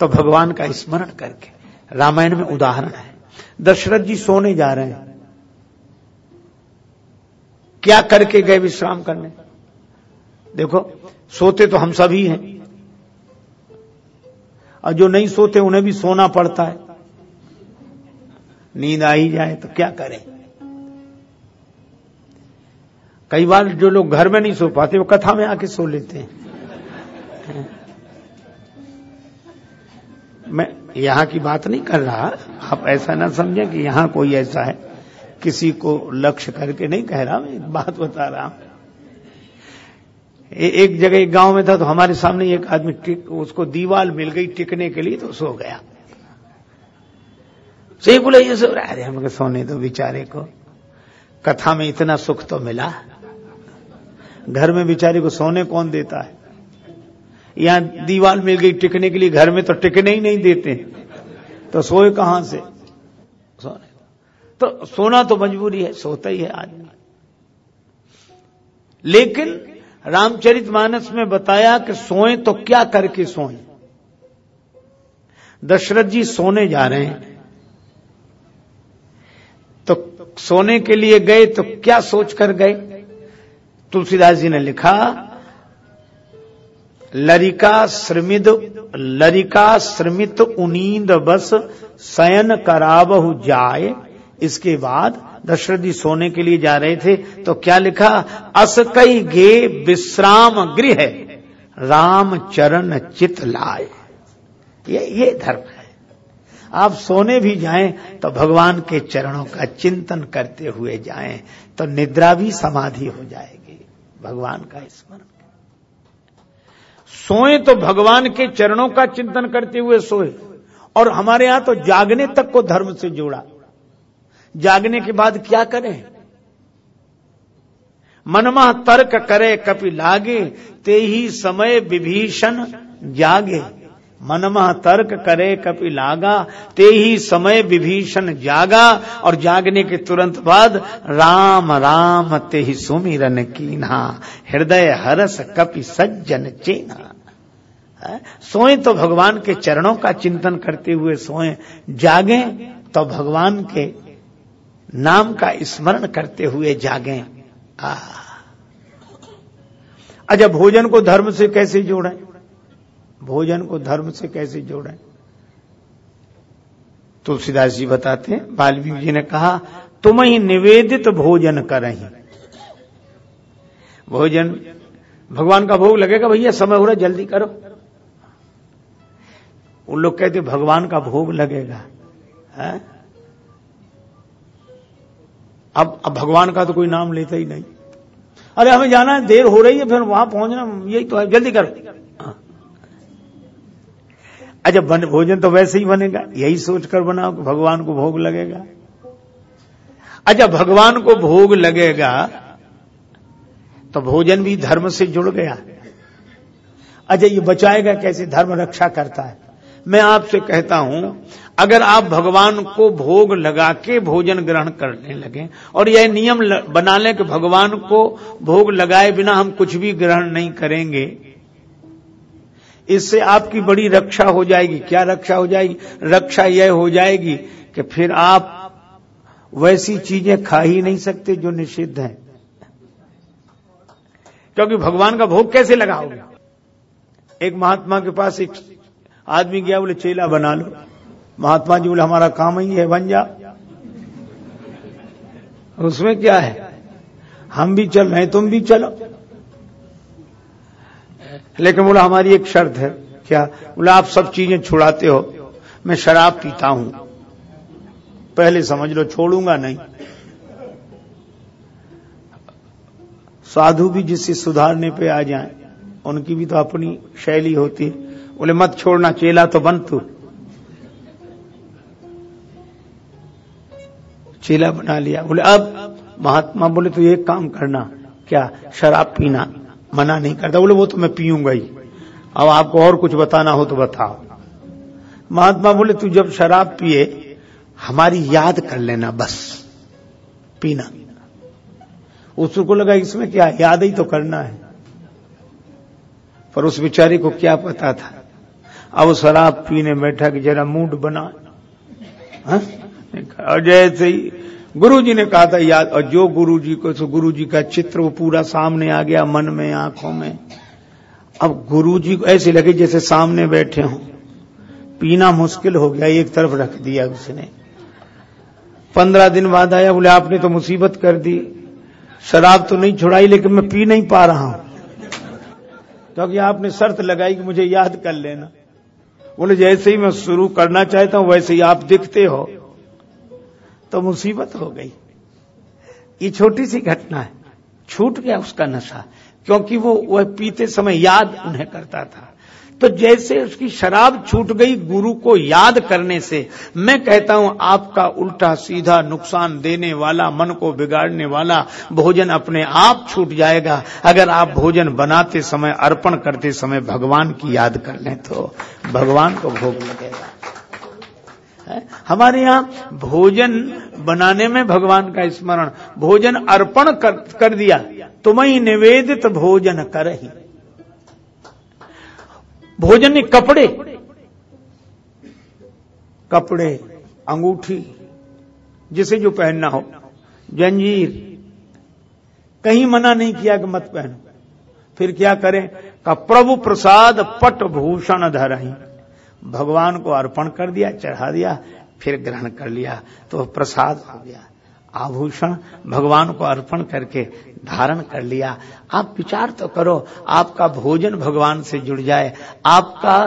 तो भगवान का स्मरण करके। रामायण में उदाहरण है। दशरथ जी सोने जा रहे हैं। क्या करके गए विश्राम करने? देखो, सोते तो हम सभी हैं। और जो नहीं सोते उन्हें भी सोना पड़ता है। नींद आ ही जाए तो क्या करें? कई बार जो लोग घर में नहीं सो पाते, वो कथा में आके सो लेते हैं। मैं यहाँ की बात नहीं कर रहा, आप ऐसा ना समझें कि यहाँ कोई ऐसा है, किसी को लक्ष्य करके नहीं कह रहा, मैं एक बात बता रहा हूँ। एक जगह, एक गाँव में था तो हमारे सामने एक आदमी टिक, उसको दीवाल मिल गई टिकने के लिए तो सो गया। सही बोले, ये सो रहा अरे हमको सोने दो बेचारे को। कथा में इतना सुख तो मिला। घर में बेचारे को सोने कौन देता है? यहाँ दीवार मिल गई टिकने के लिए, घर में तो टिकने ही नहीं देते। तो सोए कहाँ से? सोने तो सोना तो मजबूरी है, सोता ही है आदमी। लेकिन रामचरित मानस में बताया कि सोए तो क्या करके सोए? दशरथ जी सोने जा रहे हैं। तो सोने के लिए गए तो क्या सोच कर गए? तुलसीदास जी ने लिखा, लरिका श्रमित लरिका श्रमित उनींद बस, शयन कराबहु जाए। इसके बाद दशरथ जी सोने के लिए जा रहे थे तो क्या लिखा? अस कई गे विश्राम गृह राम चरण चित लाए। ये ये धर्म है। आप सोने भी जाएँ तो भगवान के चरणों का चिंतन करते हुए जाएँ तो निद्रा भी समाधि हो जाएगी, भगवान का स्मरण। सोए तो भगवान के चरणों का चिंतन करते हुए सोए, और हमारे यहाँ तो जागने तक को धर्म से जोड़ा। जागने के बाद क्या करें? मनमा तर्क करे कपि लागे, ते ही समय विभीषण जागे। मनमा तर्क करे कपि लागा, ते ही समय विभीषण जागा, और जागने के तुरंत बाद राम राम ते ही सुमिरन कीना हृदय हरस कपि सज्जन चेना। सोए तो भगवान के चरणों का चिंतन करते हुए सोए, जागे तो भगवान के नाम का स्मरण करते हुए जागे। अच्छा भोजन को धर्म से कैसे जोड़ें? भोजन को धर्म से कैसे जोड़ें? तुलसीदास जी बताते हैं वाल्मीकि जी ने कहा, तुम ही निवेदित भोजन करें। भोजन, भगवान का भोग लगेगा, भैया, समय हो रहा जल्दी करो। उन लोग कहते, भगवान का भोग लगेगा। है? अब अब भगवान का तो कोई नाम लेता ही नहीं। अरे हमें जाना है देर हो रही है फिर वहाँ पहुँचना यही तो है जल्दी करो। हाँ। अच्छा बन, भोजन तो वैसे ही बनेगा यही सोचकर बनाओ कि भगवान को भोग लगेगा। अच्छा भगवान को भोग लगेगा तो भोजन भी धर्म से जुड़ गया। अच्छा ये बचाएगा कैसे? धर्म रक्षा करता है। मैं आपसे कहता हूँ, अगर आप भगवान को भोग लगा के भोजन ग्रहण करने लगे और यह नियम बना लें कि भगवान को भोग लगाए बिना हम कुछ भी ग्रहण नहीं करेंगे, इससे आपकी बड़ी रक्षा हो जाएगी। क्या रक्षा हो जाएगी? रक्षा यह हो जाएगी कि फिर आप वैसी चीज़ें खा ही नहीं सकते जो निषिद्ध हैं। क्योंकि भगवान का भोग कैसे लगाओगे? एक महात्मा के पास एक आदमी गया, बोले, चेला बना लो। महात्मा जी बोले, हमारा काम ही है, बन जा। उसमें क्या है? हम भी चल रहे तुम भी चलो। लेकिन बोला, हमारी एक शर्त है। क्या? बोला, आप सब चीज़ें छुड़ाते हो, मैं शराब पीता हूँ। पहले समझ लो, छोड़ूँगा नहीं। साधु भी जिससे सुधारने पे आ जाए, उनकी भी तो अपनी शैली होती है। बोले, मत छोड़ना, चेला तो बन तू। चेला बना लिया। बोले, अब महात्मा बोले तो एक काम करना, क्या शराब पीना मना नहीं करता? बोले, वो तो मैं पीऊँगा ही। अब आपको और कुछ बताना हो तो बताओ। महात्मा बोले, तू जब शराब पिए, हमारी याद कर लेना बस, पीना। उसको लगा, इसमें क्या, याद ही तो करना है। पर उस बेचारे को क्या पता था? अब शराब पीने बैठा कि जरा मूड बना। हाँ? और जैसे ही गुरु जी ने कहा था, याद, और जो गुरु जी को तो गुरु जी का चित्र वो पूरा सामने आ गया मन में, आँखों में। अब गुरु जी को ऐसे लगे जैसे सामने बैठे हों। पीना मुश्किल हो गया, एक तरफ़ रख दिया उसने। पंद्रह दिन बाद आया, बोले, आपने तो मुसीबत कर दी। शराब तो नहीं छुड़ाई, लेकिन मैं पी नहीं पा रहा हूँ। क्योंकि तो आपने शर्त लगाई कि मुझे याद कर लेना। बोले, जैसे ही मैं शुरू करना चाहता हूँ, वैसे ही आप दिखते हो। तो मुसीबत हो गई। ये छोटी सी घटना है। छूट गया उसका नशा, क्योंकि वो वह पीते समय याद उन्हें करता था। तो जैसे उसकी शराब छूट गई गुरु को याद करने से मैं कहता हूँ आपका उल्टा सीधा नुकसान देने वाला मन को बिगाड़ने वाला भोजन अपने आप छूट जाएगा। अगर आप भोजन बनाते समय अर्पण करते समय भगवान की याद कर लें तो भगवान को भोग लगेगा। हमारे यहाँ भोजन बनाने में भगवान का स्मरण भोजन अर्पण कर, कर दिया तुम्हें निवेदित भोजन कर ही। भोजन नहीं, कपड़े। कपड़े, अंगूठी, जिसे जो पहनना हो, जंजीर। कहीं मना नहीं किया कि मत पहनो। फिर क्या करें? का प्रभु प्रसाद पट भूषण धर भगवान को अर्पण कर दिया, चढ़ा दिया, फिर ग्रहण कर लिया तो प्रसाद हो गया। आभूषण भगवान को अर्पण करके धारण कर लिया। आप विचार तो करो आपका भोजन भगवान से जुड़ जाए आपका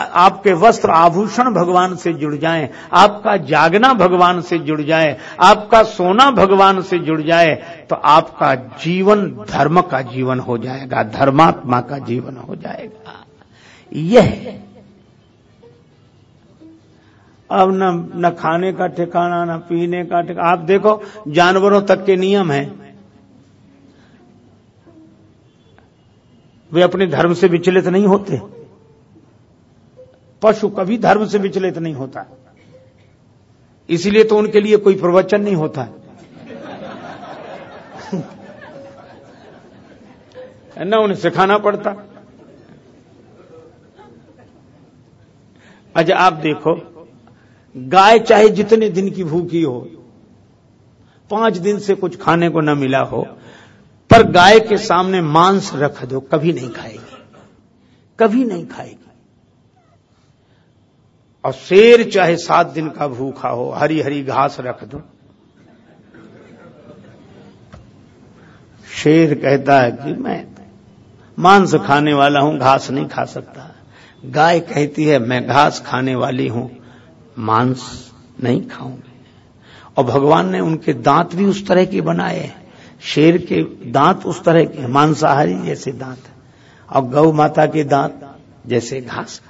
आपके वस्त्र आभूषण भगवान से जुड़ जाएँ, आपका जागना भगवान से जुड़ जाए आपका सोना भगवान से जुड़ जाए तो आपका जीवन धर्म का जीवन हो जाएगा धर्मात्मा का जीवन हो जाएगा। यह अब न न खाने का ठिकाना, न पीने का ठिकाना आप देखो, जानवरों तक के नियम है। वे अपने धर्म से विचलित नहीं होते। पशु कभी धर्म से विचलित नहीं होता। इसलिए तो उनके लिए कोई प्रवचन नहीं होता। [LAUGHS] न उन्हें सिखाना पड़ता। अच्छा आप देखो गाय चाहे जितने दिन की भूखी हो, पाँच दिन से कुछ खाने को न मिला हो, पर गाय के सामने मांस रख दो, कभी नहीं खाएगी, कभी नहीं खाएगी। और शेर चाहे सात दिन का भूखा हो हरी हरी घास रख दो। शेर कहता है कि मैं मांस खाने वाला हूँ, घास नहीं खा सकता। गाय कहती है, मैं घास खाने वाली हूँ। मांस नहीं खाऊँगे। और भगवान ने उनके दांत भी उस तरह के बनाए हैं। शेर के दांत उस तरह के मांसाहारी जैसे दांत और गौ माता के दांत जैसे घास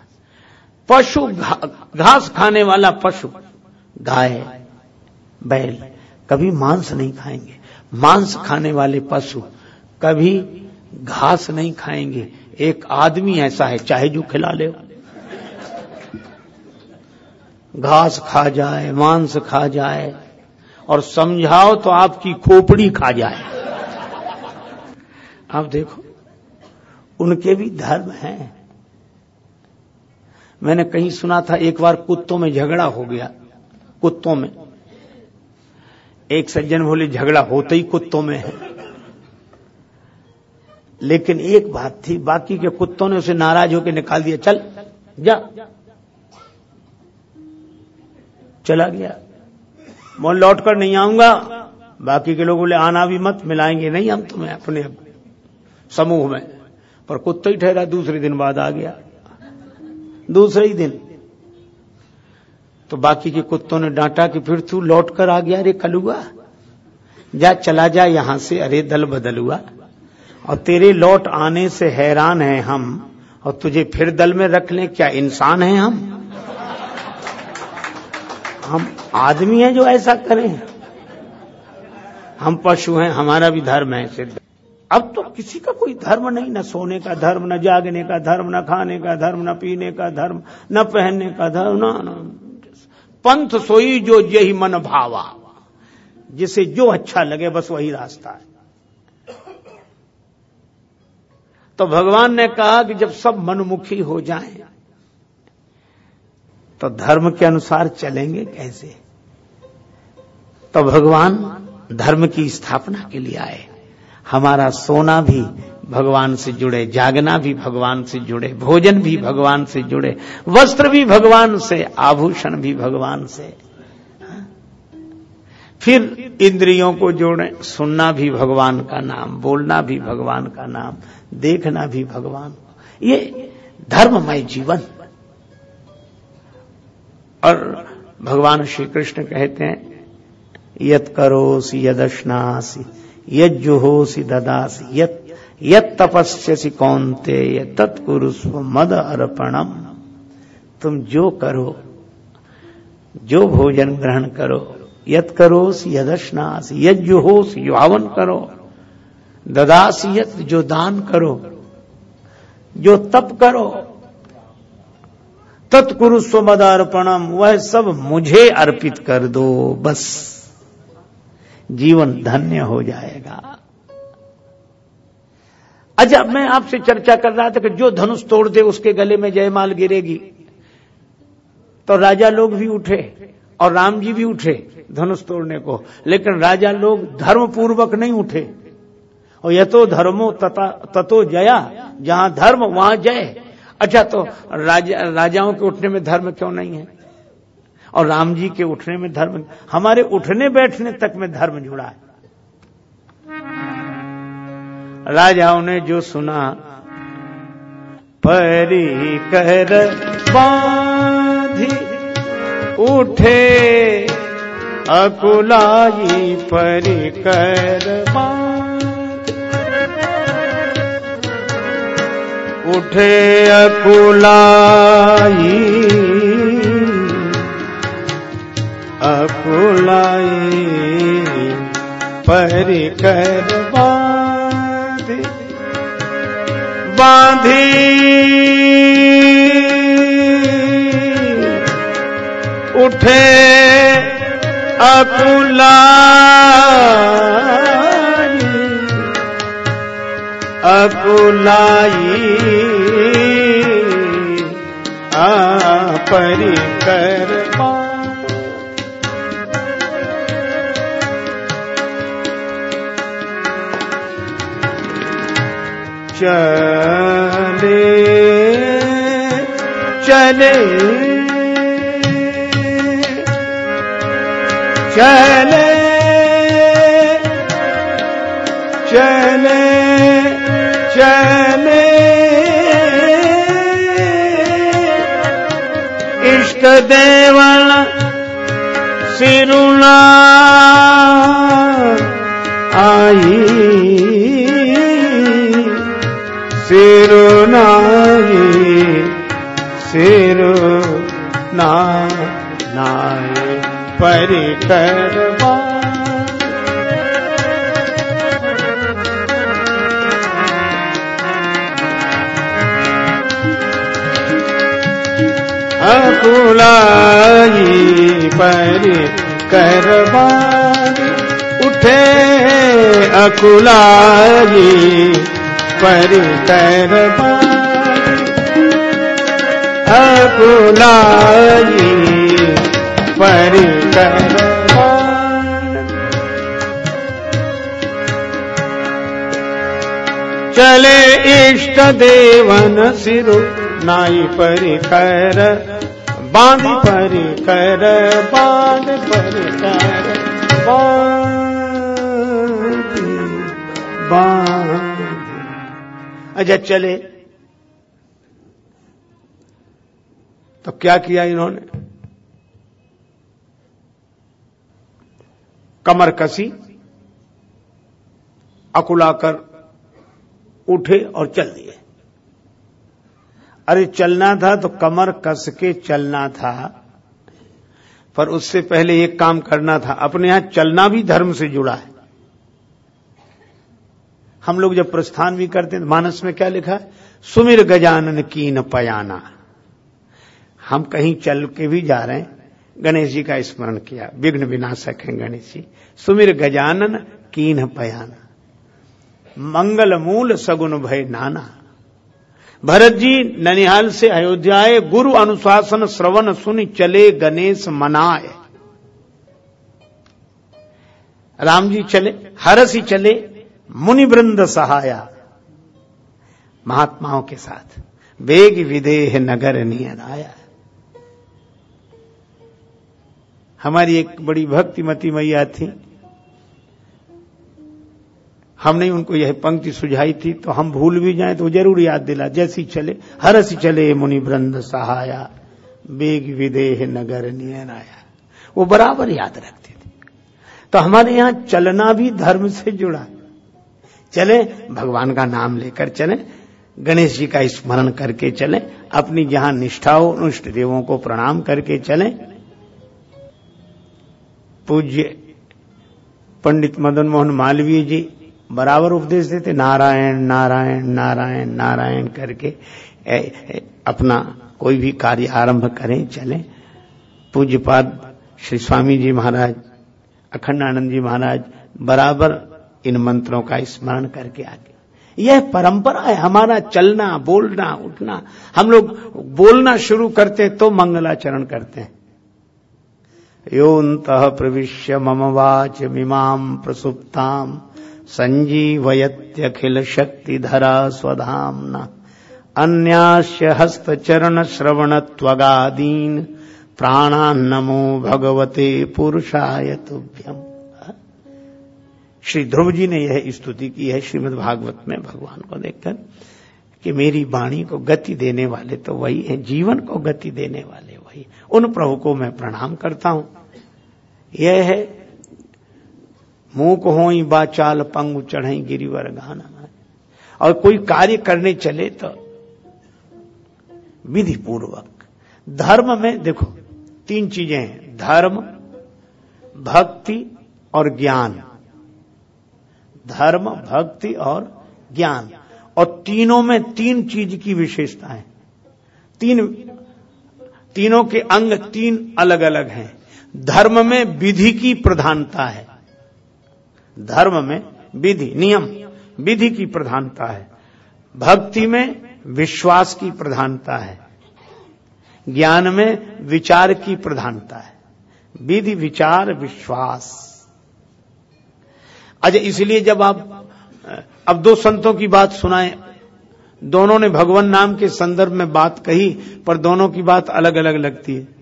पशु घा, घास खाने वाला पशु गाय बैल कभी मांस नहीं खाएँगे। मांस खाने वाले पशु कभी घास नहीं खाएँगे। एक आदमी ऐसा है चाहे जो खिला ले घास खा जाए, मांस खा जाए, और समझाओ तो आपकी खोपड़ी खा जाए। आप देखो, उनके भी धर्म हैं। मैंने कहीं सुना था, एक बार कुत्तों में झगड़ा हो गया, कुत्तों में। एक सज्जन बोले, झगड़ा होते ही कुत्तों में है। लेकिन एक बात थी, बाकी के कुत्तों ने उसे नाराज़ होकर निकाल दिया, चल, जा। चला गया। मैं लौट कर नहीं आऊँगा। बाकी के लोग बोले, आना भी मत, मिलाएँगे नहीं हम तुम्हें अपने समूह में। पर कुत्ता ही ठहरा, दूसरे दिन बाद आ गया। दूसरे ही दिन। तो बाकी के कुत्तों ने डांटा कि, फिर तू लौट कर आ गया अरे कलुआ। जा, चला जा यहाँ से, अरे दल बदल हुआ। और तेरे लौट आने से हैरान है हम, और तुझे फिर दल में रख लें, क्या इंसान है हम? हम आदमी हैं जो ऐसा करें। हम पशु हैं, हमारा भी धर्म है सिद्ध। अब तो किसी का कोई धर्म नहीं, न सोने का धर्म, न जागने का धर्म, न खाने का धर्म, न पीने का धर्म, न पहनने का धर्म, न पंथ सोई जो यही मन भावा। जिसे जो अच्छा लगे, बस वही रास्ता है। तो भगवान ने कहा कि जब सब मनमुखी हो जाएँ तो धर्म के अनुसार चलेंगे कैसे? तो भगवान धर्म की स्थापना के लिए आए। हमारा सोना भी भगवान से जुड़े, जागना भी भगवान से जुड़े, भोजन भी भगवान से जुड़े, वस्त्र भी भगवान से, आभूषण भी भगवान से। फिर इंद्रियों को जोड़े, सुनना भी भगवान का नाम, बोलना भी भगवान का नाम, देखना भी भगवान। ये धर्ममय जीवन। और भगवान श्री कृष्ण कहते हैं, यत करोसी यदश्नासी यज्जुहोसी ददासी, यत यत तपस्यसी कौनते तत्कुरुस्व मद अर्पणम। तुम जो करो, जो भोजन ग्रहण करो, यत करोस यदशनास यज्जुहोस युवावन करो, ददास यत जो दान करो, जो तप करो तत्कुरु स्वमदार्पणम वह सब मुझे अर्पित कर दो, बस। जीवन धन्य हो जाएगा। अच्छा मैं आपसे चर्चा कर रहा था कि जो धनुष तोड़ दे, उसके गले में जयमाल गिरेगी। तो राजा लोग भी उठे, और राम जी भी उठे धनुष तोड़ने को। लेकिन राजा लोग धर्म पूर्वक नहीं उठे। और यथो धर्मो तथा, ततो जया, जहाँ धर्म, वहाँ जय। अच्छा तो राजा, राजाओं के उठने में धर्म क्यों नहीं है? और राम जी के उठने में धर्म, हमारे उठने बैठने तक में धर्म जुड़ा है। राजाओं ने जो सुना, परी कर बाधी, उठे, अकुलाई परी कर उठे अकुलाई। अकुलाई परिकर बांधी बांधी। उठे अकुलाई। अकुलाई आ परिकर चले चले चले चले। चले इष्ट देवल सिरुणा आई। सिरुनाई सिरु ना नाय परिकरवा अकुलाई पर करवा उठे अकुलाई पर करवा अकुलाई पर करवा चले इष्ट देवन सिरु, नाई परिकर बाँध परिकर बाँध परिकर बाँध बाँध। अच्छा चले। तो क्या किया इन्होंने? कमर कसी, अकुलाकर उठे और चल दिए। अरे चलना था तो कमर कस के चलना था। पर उससे पहले एक काम करना था। अपने यहाँ चलना भी धर्म से जुड़ा है। हम लोग जब प्रस्थान भी करते हैं मानस में क्या लिखा है? सुमिर गजानन की न पयाना। हम कहीं चल के भी जा रहे हैं। गणेश जी का स्मरण किया। विघ्न विनाशक हैं गणेश जी। सुमिर गजानन कीन पयाना। मंगल मूल सगुन भय नाना। भरत जी ननिहाल से अयोध्या आए गुरु अनुशासन श्रवण सुन चले गणेश मनाए। राम जी चले, हरस ही चले मुनि वृंद सहाया महात्माओं के साथ। वेग विदेह नगर नियन आया। हमारी एक बड़ी भक्तिमती मैया थी हमने उनको यह पंक्ति सुझाई थी तो हम भूल भी जाएँ तो ज़रूर याद दिला, जैसी चले हरस चले मुनि वृंद सहाया, बेग विदेह नगर नियन आया वो बराबर याद रखते थे। तो हमारे यहाँ चलना भी धर्म से जुड़ा। चले, भगवान का नाम लेकर चले, गणेश जी का स्मरण करके चले, अपनी जहाँ निष्ठा हो, उष्ट देवों को प्रणाम करके चले। पूज्य पंडित मदन मोहन मालवीय जी बराबर उपदेश देते नारायण नारायण नारायण नारायण करके ए, ए, अपना कोई भी कार्य आरंभ करें चले। पूज्यपाद श्री स्वामी जी महाराज अखंड आनंद जी महाराज बराबर इन मंत्रों का स्मरण करके आगे। यह परंपरा है हमारा चलना बोलना उठना। हम लोग बोलना शुरू करते तो मंगलाचरण करते हैं। योत प्रविश्य मम वाच मिमाम प्रसुप्ताम। संजीवयत्यखिल शक्तिधरा स्वधाम्ना अन्यास्य हस्तचरण श्रवण त्वगादीन प्राणान्नमो भगवते पुरुषाय तुभ्यम। श्री ध्रुव जी ने यह स्तुति की है, श्रीमद् भागवत में भगवान को देखकर कि मेरी वाणी को गति देने वाले तो वही है, जीवन को गति देने वाले वही उन प्रभु को मैं प्रणाम करता हूँ। यह है मूक हो बाचाल पंग चढ़ई गिरिवर गाना और कोई कार्य करने चले तो विधि पूर्वक धर्म में देखो, तीन चीज़ें हैं, धर्म, भक्ति और ज्ञान। धर्म, भक्ति और ज्ञान। और तीनों में तीन चीज़ की विशेषता है। तीन, तीनों के अंग तीन अलग अलग हैं। धर्म में विधि की प्रधानता है। धर्म में विधि, नियम, विधि की प्रधानता है। भक्ति में विश्वास की प्रधानता है। ज्ञान में विचार की प्रधानता है। विधि, विचार, विश्वास। अच्छा इसलिए जब आप, अब दो संतों की बात सुनाए। दोनों ने भगवान नाम के संदर्भ में बात कही, पर दोनों की बात अलग अलग लगती है।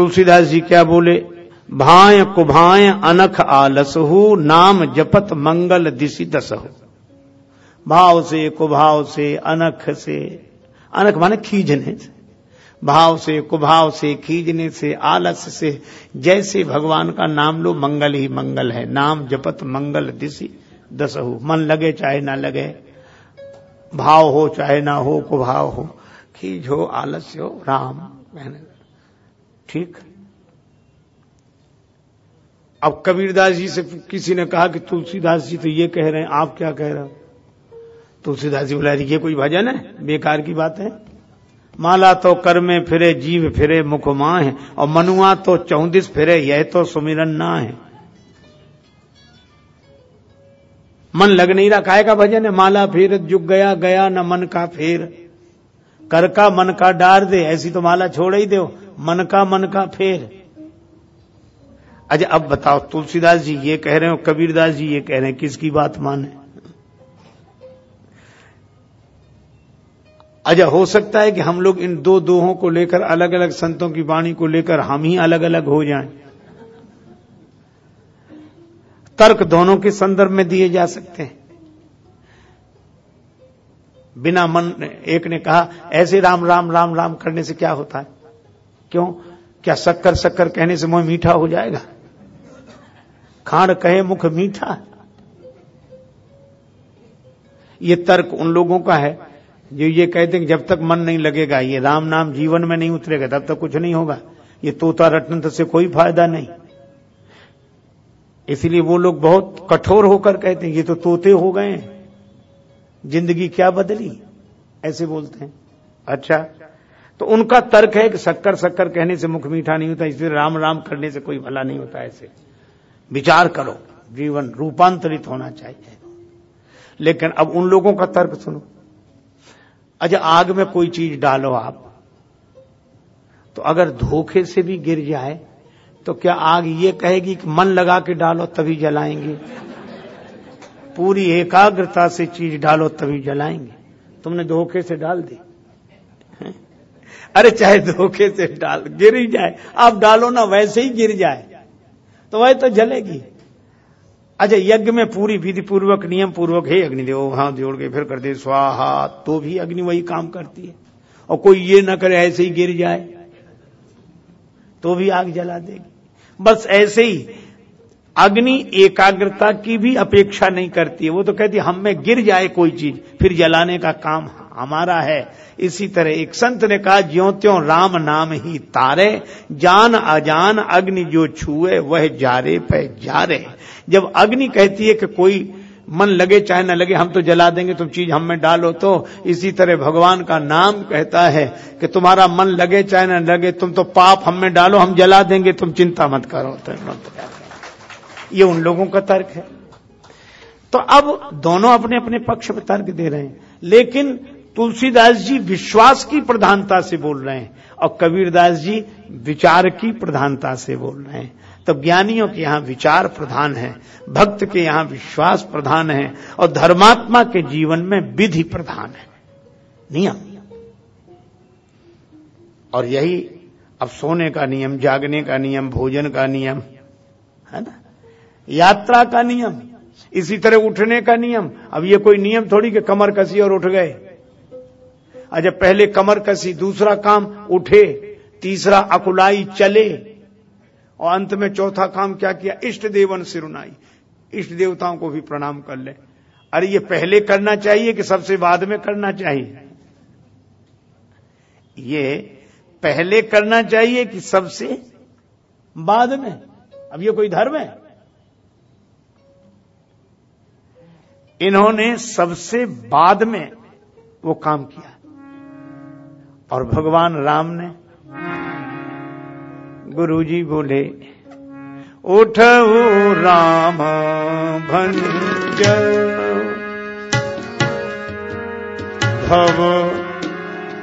तुलसीदास जी क्या बोले? भाय कुभाय अनख आलस हो नाम जपत मंगल दिशि दस हो भाव से, कुभाव से, अनख से, अनख माने खींचने से। भाव से, कुभाव से खींचने से, आलस से, जैसे भगवान का नाम लो, मंगल ही मंगल है। नाम जपत मंगल दिशि दस हो मन लगे चाहे ना लगे, भाव हो चाहे ना हो, कुभाव हो खींच हो, आलस्य हो, राम। ठीक? अब कबीरदास जी से किसी ने कहा कि तुलसीदास जी तो ये कह रहे हैं, आप क्या कह रहे हो? तुलसीदास जी बोला ये कोई भजन है? बेकार की बात है। माला तो कर में फिरे, जीव फिरे, मुख माह और मनुआ तो चौदिस फिरे, यह तो सुमिरन ना है। मन लग नहीं रहा, काय का भजन है? माला फिर, जुग गया गया न मन का फेर। कर का मन का डार दे, ऐसी तो माला छोड़ ही दो। मन का मन का फेर। अच्छा अब बताओ, तुलसीदास जी ये कह रहे हो कबीरदास जी ये कह रहे हैं, किसकी बात माने? अच्छा हो सकता है कि हम लोग इन दो दोहों को लेकर अलग अलग संतों की वाणी को लेकर हम ही अलग अलग हो जाएँ। तर्क दोनों के संदर्भ में दिए जा सकते हैं। बिना मन, एक ने कहा, ऐसे राम राम राम राम करने से क्या होता है? क्यों? क्या शक्कर शक्कर कहने से मुँह मीठा हो जाएगा? खाड़ कहे मुख मीठा। ये तर्क उन लोगों का है जो ये कहते हैं जब तक मन नहीं लगेगा, ये राम नाम जीवन में नहीं उतरेगा, तब तक कुछ नहीं होगा। ये तोता रटन से कोई फ़ायदा नहीं। इसलिए वो लोग बहुत कठोर होकर कहते हैं, ये तो तोते हो गए ज़िंदगी क्या बदली? ऐसे बोलते हैं। अच्छा तो उनका तर्क है कि शक्कर शक्कर कहने से मुख मीठा नहीं होता, इसलिए राम राम करने से कोई भला नहीं होता ऐसे। विचार करो, जीवन रूपांतरित होना चाहिए। लेकिन अब उन लोगों का तर्क सुनो। अच्छा आग में कोई चीज़ डालो आप तो अगर धोखे से भी गिर जाए तो क्या आग ये कहेगी कि मन लगा के डालो तभी जलाएँगे? पूरी एकाग्रता से चीज़ डालो तभी जलाएँगे। तुमने धोखे से डाल दी। अरे चाहे धोखे से डाल, गिर ही जाए। आप डालो ना, वैसे ही गिर जाए। तो वह तो जलेगी। अच्छा यज्ञ में पूरी विधि पूर्वक नियम पूर्वक है अग्निदेव हाँ जोड़ के फिर कर दे, स्वाहा तो भी अग्नि वही काम करती है। और कोई ये ना करे, ऐसे ही गिर जाए तो भी आग जला देगी। बस ऐसे ही, अग्नि एकाग्रता की भी अपेक्षा नहीं करती है। वो तो कहती हम में गिर जाए कोई चीज़, फिर जलाने का काम हमारा है। इसी तरह एक संत ने कहा ज्यो त्यों राम नाम ही तारे, जान अजान अग्नि जो छुए, वह जारे पे जारे। जब अग्नि कहती है कि कोई मन लगे चाहे न लगे, हम तो जला देंगे, तुम चीज़ हम में डालो तो। इसी तरह भगवान का नाम कहता है कि तुम्हारा मन लगे चाहे न लगे, तुम तो पाप हम में डालो, हम जला देंगे, तुम चिंता मत करो। तो ये उन लोगों का तर्क है। तो अब दोनों अपने अपने पक्ष में तर्क दे रहे हैं। लेकिन तुलसीदास जी विश्वास की प्रधानता से बोल रहे हैं और कबीरदास जी विचार की प्रधानता से बोल रहे हैं। तो ज्ञानियों के यहाँ विचार प्रधान है, भक्त के यहाँ विश्वास प्रधान है और धर्मात्मा के जीवन में विधि प्रधान है। नियम। और यही अब सोने का नियम, जागने का नियम, भोजन का नियम, है ना? यात्रा का नियम, इसी तरह उठने का नियम। अब ये कोई नियम थोड़ी कि कमर कसी और उठ गए। अच्छा पहले कमर कसी, दूसरा काम उठे, तीसरा अकुलाई चले। और अंत में चौथा काम क्या किया? इष्ट देवन सिरुनाई। इष्ट देवताओं को भी प्रणाम कर ले। अरे, ये पहले करना चाहिए कि सबसे बाद में करना चाहिए? ये पहले करना चाहिए कि सबसे बाद में। अब ये कोई धर्म है? इन्होंने सबसे बाद में वो काम किया। और भगवान राम ने गुरु जी बोले उठ राम भंज भव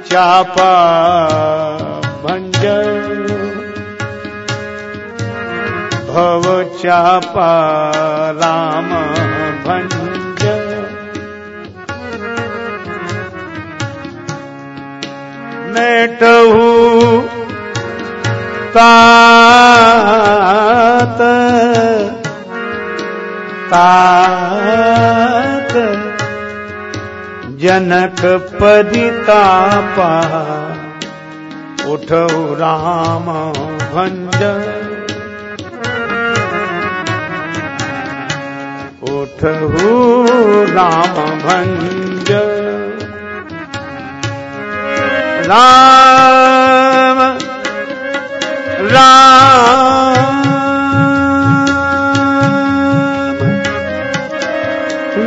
चापा भंज भव चापा राम भंज मेटहू तात तात। जनक परितापा उठो राम भंज उठो राम भंज राम राम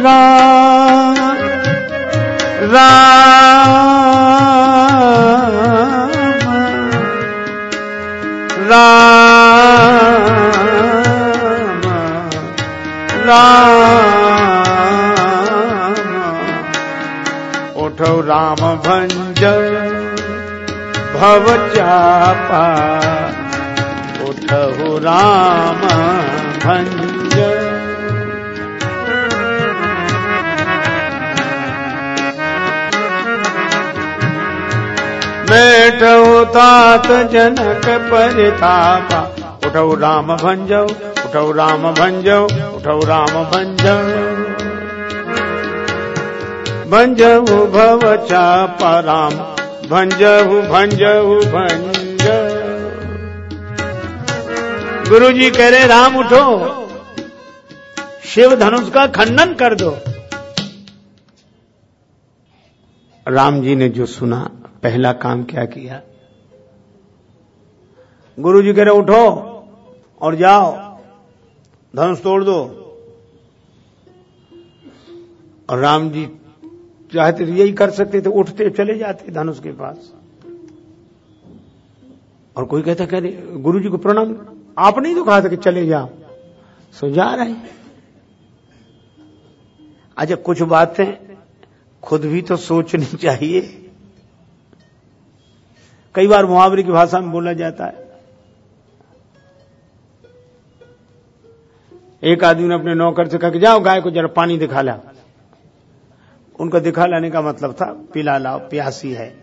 राम राम राम राम। भव चापा। उठहु राम भंज। बैठो तात जनक परितापा। उठौ राम भंजौ उठौ राम भंजौ उठौ राम भंजौ। भंजहु भव चापा राम। भंजहु भंजहु भंज गुरु जी कह रहे, राम उठो। शिव धनुष का खंडन कर दो। राम जी ने जो सुना, पहला काम क्या किया? गुरु जी कह रहे, उठो और जाओ। धनुष तोड़ दो। और राम जी चाहते तो यही कर सकते थे, उठते, चले जाते धनुष के पास। और कोई कहता, कह रहे गुरु जी को प्रणाम। आपने ही तो कहा था कि चले जाओ। सो जा रहे अच्छा कुछ बातें खुद भी तो सोचनी चाहिए। कई बार मुहावरे की भाषा में बोला जाता है। एक आदमी ने अपने नौकर से कहा कि जाओ, गाय को जरा पानी दिखा ला। उनका दिखा लाने का मतलब था, पिला लाओ, प्यासी है।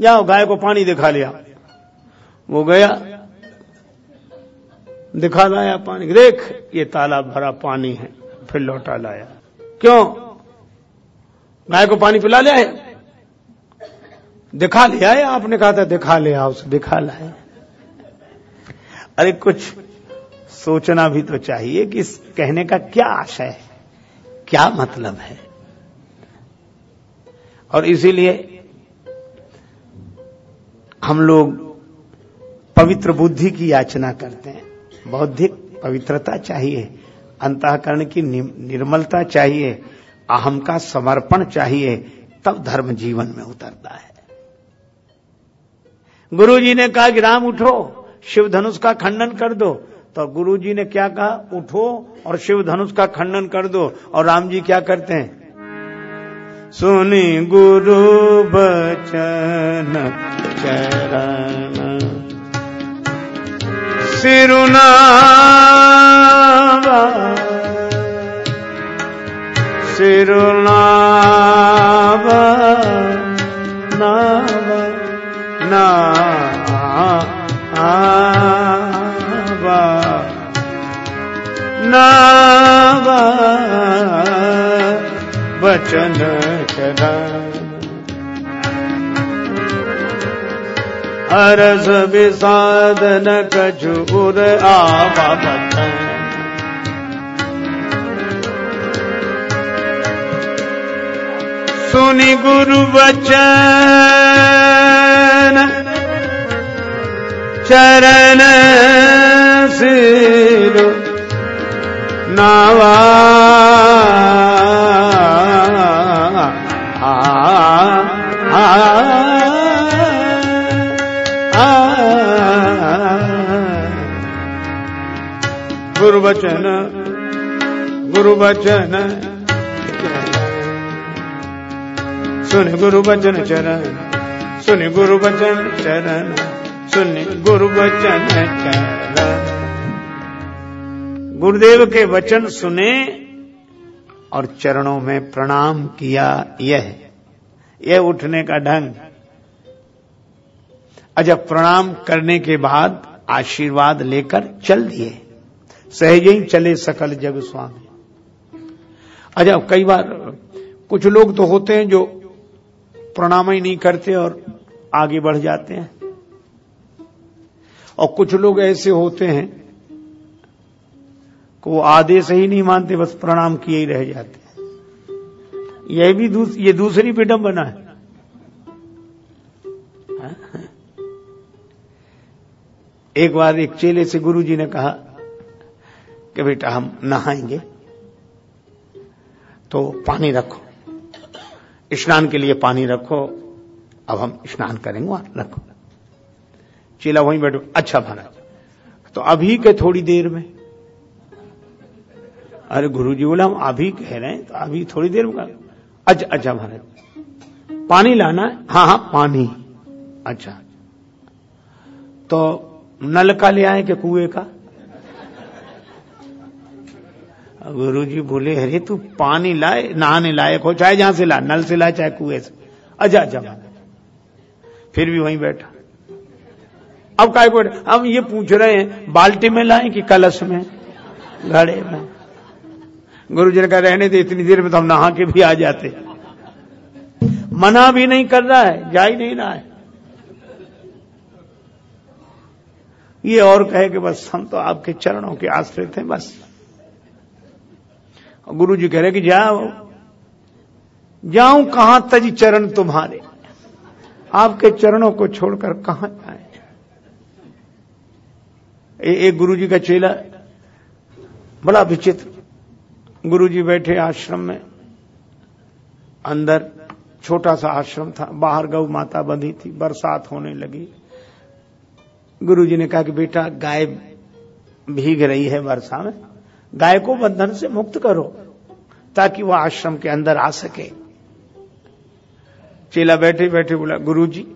जाओ, गाय को पानी दिखा लिया। वो गया, दिखा लाया पानी। देख, ये तालाब भरा पानी है, फिर लौटा लाया। क्यों? गाय को पानी पिला लिया है। दिखा लिया है, आपने कहा था, दिखा लिया, उसे दिखा लाया। अरे, कुछ सोचना भी तो चाहिए कि इस कहने का क्या आशय है, क्या मतलब है। और इसीलिए हम लोग पवित्र बुद्धि की याचना करते हैं। बौद्धिक पवित्रता चाहिए, अंतकरण की निर्मलता चाहिए, अहम का समर्पण चाहिए, तब धर्म जीवन में उतरता है। गुरु जी ने कहा कि राम उठो शिव धनुष का खंडन कर दो। तो गुरु जी ने क्या कहा? उठो और शिव धनुष का खंडन कर दो। और राम जी क्या करते हैं? सुनी गुरु बचन चरण। सिरुना सिरुना नाव। ना नावा। बचन चला अरस विसादन कछुर आवा बचन सुनि गुरु बचन चरण सिरो नावा गुरु बचन सुन गुरुवचन चरण, सुन गुरुवचन चरण, सुन गुरुवचन चरण। गुरुदेव के वचन सुने और चरणों में प्रणाम किया, यह यह उठने का ढंग। अजब प्रणाम करने के बाद आशीर्वाद लेकर चल दिए। सहज ही चले सकल जग स्वामी। अजब कई बार कुछ लोग तो होते हैं जो प्रणाम ही नहीं करते और आगे बढ़ जाते हैं। और कुछ लोग ऐसे होते हैं को आदेश ही नहीं मानते, बस प्रणाम किए ही रह जाते हैं। यह भी दूस, ये दूसरी विडंबना है। एक बार एक चेले से गुरुजी ने कहा कि बेटा हम नहाएँगे तो पानी रखो। स्नान के लिए पानी रखो अब हम स्नान करेंगे वहाँ रखो। चेला वहीं बैठो अच्छा महाराज तो अभी के थोड़ी देर में। अरे गुरु जी बोला हम अभी कह रहे हैं तो अभी थोड़ी देर में अच्छा अच्छा महाराज पानी लाना है? हाँ हाँ पानी। अच्छा तो नल का ले आए कि कुएँ का? गुरु जी बोले, अरे, तू पानी लाए, नहाने लायक हो, चाहे जहाँ से ला, नल से लाए चाहे कुएँ से। अच्छा अच्छा फिर भी वहीं बैठा। अब काय को हम ये पूछ रहे हैं, बाल्टी में लाए कि कलश में? घड़े में? गुरु जी ने कहा, रहने दे, इतनी देर में तो हम नहा के भी आ जाते। मना भी नहीं कर रहा है, जा ही नहीं रहा है। ये और कहे कि बस, हम तो आपके चरणों के आश्रित हैं, बस। गुरु जी कह रहे कि जाओ। जाऊँ कहाँ तज चरण तुम्हारे? आपके चरणों को छोड़कर कहाँ जाए? एक गुरु जी का चेला बड़ा विचित्र। गुरु जी बैठे आश्रम में। अंदर छोटा सा आश्रम था, बाहर गौ माता बंधी थी, बरसात होने लगी। गुरु जी ने कहा कि बेटा, गाय भीग रही है वर्षा में, गाय को बंधन से मुक्त करो, ताकि वह आश्रम के अंदर आ सके। चेला बैठे बैठे बोला गुरु जी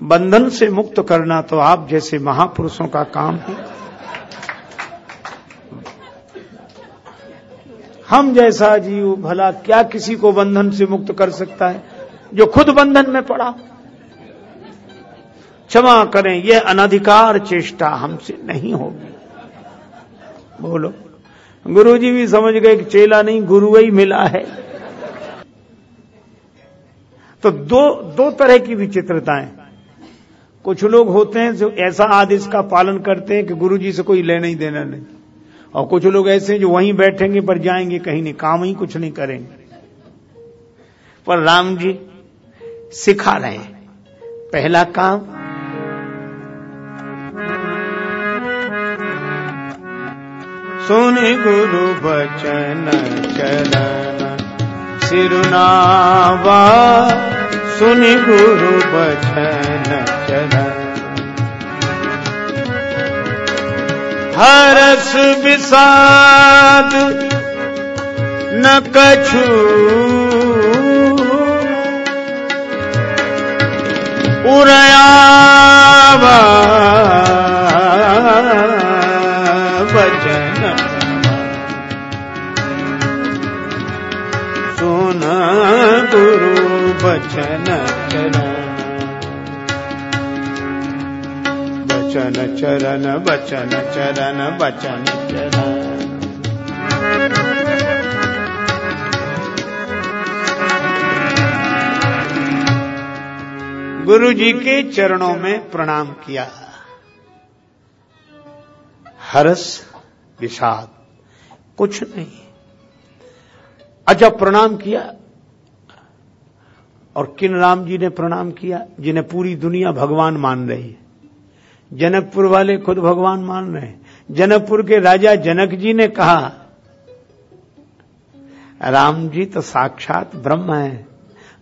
बंधन से मुक्त करना तो आप जैसे महापुरुषों का काम है। हम जैसा जीव भला क्या किसी को बंधन से मुक्त कर सकता है? जो खुद बंधन में पड़ा। क्षमा करें यह अनधिकार चेष्टा हमसे नहीं होगी। बोलो। गुरु जी भी समझ गए कि चेला नहीं, गुरु ही मिला है। तो दो दो तरह की विचित्रताएँ। कुछ लोग होते हैं जो ऐसा आदेश का पालन करते हैं कि गुरु जी से कोई लेना ही देना नहीं। और कुछ लोग ऐसे जो वहीं बैठेंगे पर जाएँगे कहीं नहीं, काम ही कुछ नहीं करेंगे। पर राम जी सिखा रहे हैं, पहला काम सुन गुरु बचन चरण सिरुनावा, सुन गुरु बचन चरण हरस विषाद न कछु। उरयावा बचन चरण बचन चरण बचन चरण गुरु जी के चरणों में प्रणाम किया। हर्ष विषाद, कुछ नहीं। अच्छा प्रणाम किया। और किन राम जी ने प्रणाम किया जिन्हें पूरी दुनिया भगवान मान रही है? जनकपुर वाले खुद भगवान मान रहे हैं। जनकपुर के राजा जनक जी ने कहा, राम जी तो साक्षात ब्रह्म है।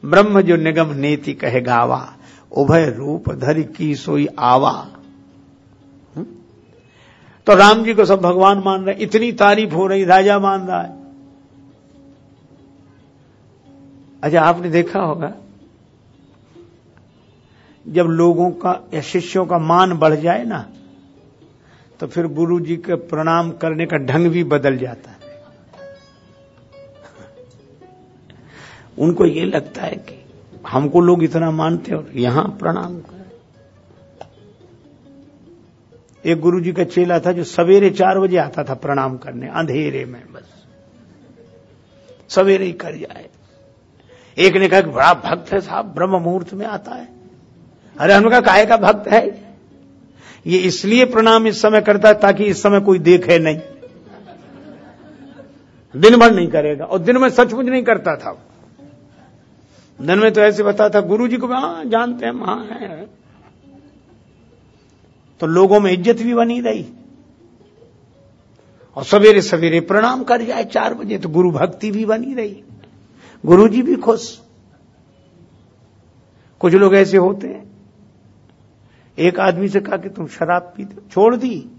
ब्रह्म जो निगम नेति कहे गावा, उभय रूप धर की सोई आवा? तो राम जी को सब भगवान मान रहे इतनी तारीफ़ हो रही, राजा मान रहा है। अच्छा आपने देखा होगा जब लोगों का या शिष्यों का मान बढ़ जाए ना तो फिर गुरु जी के प्रणाम करने का ढंग भी बदल जाता है। उनको ये लगता है कि हमको लोग इतना मानते और यहाँ प्रणाम करें। एक गुरु जी का चेला था जो सवेरे चार बजे आता था प्रणाम करने, अंधेरे में बस। सवेरे ही कर जाए। एक ने कहा कि बड़ा भक्त है साहब, ब्रह्म मुहूर्त में आता है। अरे हमने कहा काय का भक्त है? ये इसलिए प्रणाम इस समय करता है ताकि इस समय कोई देखे नहीं। दिन भर नहीं करेगा और दिन में सचमुच नहीं करता था। दिन में तो ऐसे बताता गुरु जी को हाँ जानते हैं वहाँ है तो लोगों में इज़्ज़त भी बनी रही। और सवेरे सवेरे प्रणाम कर जाए चार बजे तो गुरु भक्ति भी बनी रही। गुरु जी भी खुश। कुछ लोग ऐसे होते हैं एक आदमी से कहा कि तुम शराब पीते छोड़ दी।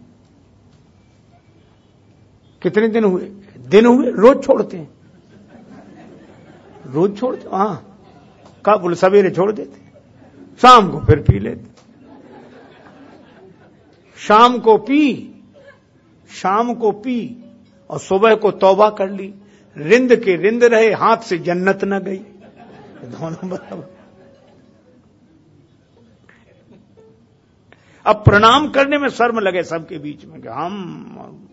कितने दिन हुए? दिन हुए, रोज छोड़ते हैं। रोज छोड़ते हाँ। कहा बोले, सवेरे छोड़ देते। शाम को फिर पी लेते। शाम को पी, शाम को पी और सुबह को तौबा कर ली। रिंद के रिंद रहे, हाथ से जन्नत न गई। दोनों बराबर अब प्रणाम करने में शर्म लगे सबके बीच में कि हम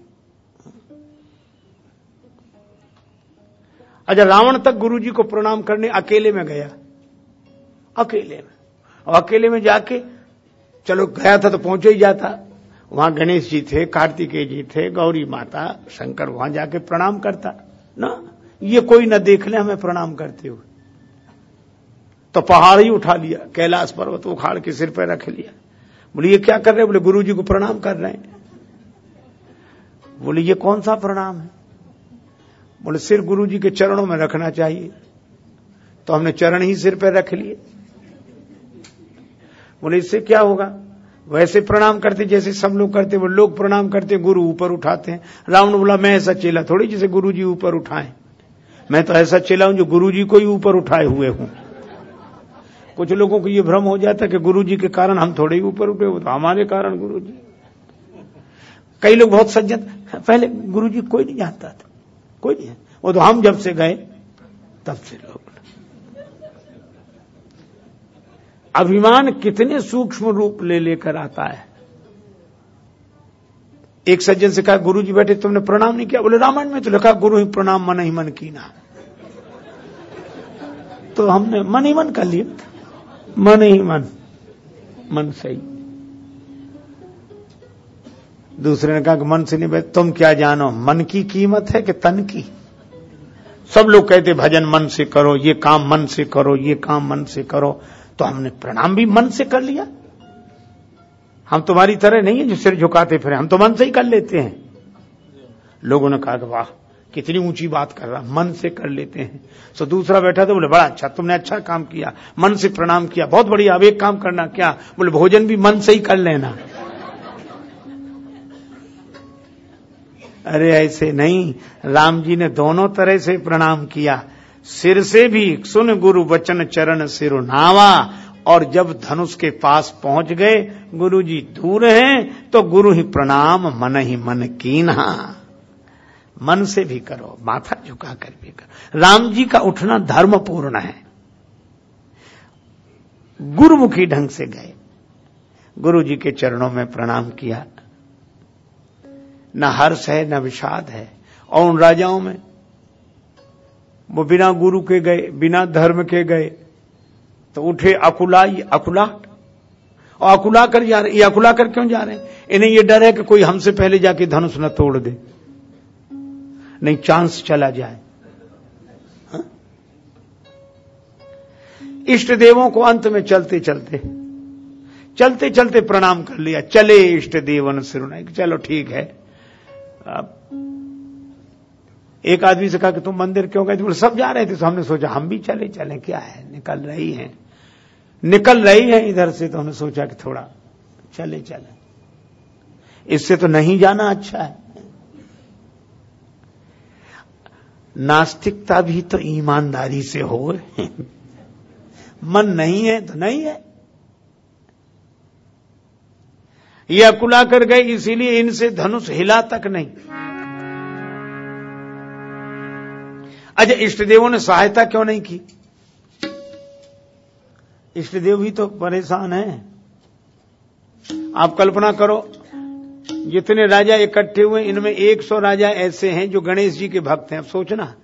अच्छा रावण तक गुरु जी को प्रणाम करने अकेले में गया। अकेले में। और अकेले में जाके, चलो गया था तो पहुँचे ही जाता। वहाँ गणेश जी थे, कार्तिकेय जी थे, गौरी माता, शंकर वहाँ जाके प्रणाम करता। ना, ये कोई ना देख ले हमें प्रणाम करते हुए। तो पहाड़ ही उठा लिया, कैलाश पर्वत उखाड़ के सिर पर रख लिया। बोले, ये क्या कर रहे बोले गुरु जी को प्रणाम कर रहे हैं। बोले, ये कौन सा प्रणाम है? बोले, सिर गुरु जी के चरणों में रखना चाहिए। तो हमने चरण ही सिर पर रख लिए। बोले, इससे क्या होगा? वैसे प्रणाम करते जैसे सब लोग करते, वो लोग प्रणाम करते, गुरु ऊपर उठाते हैं। रावण बोला, मैं ऐसा चेला थोड़ी जैसे गुरु जी ऊपर उठाए। मैं तो ऐसा चेला हूँ जो गुरु जी को ही ऊपर उठाए हुए हूँ। कुछ लोगों को ये भ्रम हो जाता है कि गुरु जी के कारण हम थोड़े ही ऊपर उठे, वो तो हमारे कारण गुरु जी कई लोग बहुत सज्जन, पहले गुरु जी कोई नहीं जानता था, कोई नहीं वो तो हम जब से गए, तब से लोग। अभिमान कितने सूक्ष्म रूप ले लेकर आता है। एक सज्जन से कहा गुरु जी बैठे, तुमने प्रणाम नहीं किया? बोले, रामायण में तो लिखा, गुरु ही प्रणाम, मन ही मन की ना तो हमने मन ही मन कर लिया मन ही मन मन सही। दूसरे ने कहा कि मन से नहीं बैठ तुम क्या जानो, मन की कीमत है कि तन की? सब लोग कहते, भजन मन से करो, ये काम मन से करो, ये काम मन से करो। तो हमने प्रणाम भी मन से कर लिया। हम तुम्हारी तरह नहीं है जो सिर झुकाते फिर, हम तो मन से ही कर लेते हैं। लोगों ने कहा कि वाह कितनी ऊँची बात कर रहा, मन से कर लेते हैं। सो दूसरा बैठा तो बोले, बड़ा अच्छा तुमने अच्छा काम किया, मन से प्रणाम किया, बहुत बढ़िया, अब एक काम करना, क्या? बोले, भोजन भी मन से ही कर लेना। अरे, ऐसे नहीं, राम जी ने दोनों तरह से प्रणाम किया। सिर से भी, सुन गुरु वचन चरण सिर नावा, और जब धनुष के पास पहुँच गए गुरु जी दूर हैं तो गुरु ही प्रणाम, मन ही मन कीना मन से भी करो, माथा झुका कर भी करो। राम जी का उठना धर्मपूर्ण है। गुरुमुखी ढंग से गए। गुरु जी के चरणों में प्रणाम किया। न हर्ष है, न विषाद है। और उन राजाओं में वो बिना गुरु के गए, बिना धर्म के गए तो उठे अकुला अकुला और अकुला कर जा रहे, ये अकुला कर क्यों जा रहे हैं? इन्हें ये डर है कि कोई हमसे पहले जाके धनुष न तोड़ दे। नहीं चांस चला जाए। इष्ट देवों को अंत में चलते चलते चलते चलते प्रणाम कर लिया। चले इष्ट देवन सिरुनाई चलो, ठीक है। अब एक आदमी से कहा कि तुम मंदिर क्यों गए? बोले, सब जा रहे थे। तो हमने सोचा, हम भी चले चले। क्या है? निकल रही हैं। निकल रही है इधर से। तो हमने सोचा कि थोड़ा, चले चले। इससे तो नहीं जाना अच्छा है। नास्तिकता भी तो ईमानदारी से हो मन नहीं है तो नहीं है। ये अकुला कर गए, इसीलिए इनसे धनुष हिला तक नहीं। अच्छा इष्ट देवों ने सहायता क्यों नहीं की? इष्ट देव भी तो परेशान है। आप कल्पना करो जितने राजा इकट्ठे हुए, इनमें एक सौ राजा ऐसे हैं जो गणेश जी के भक्त हैं। अब सोचना,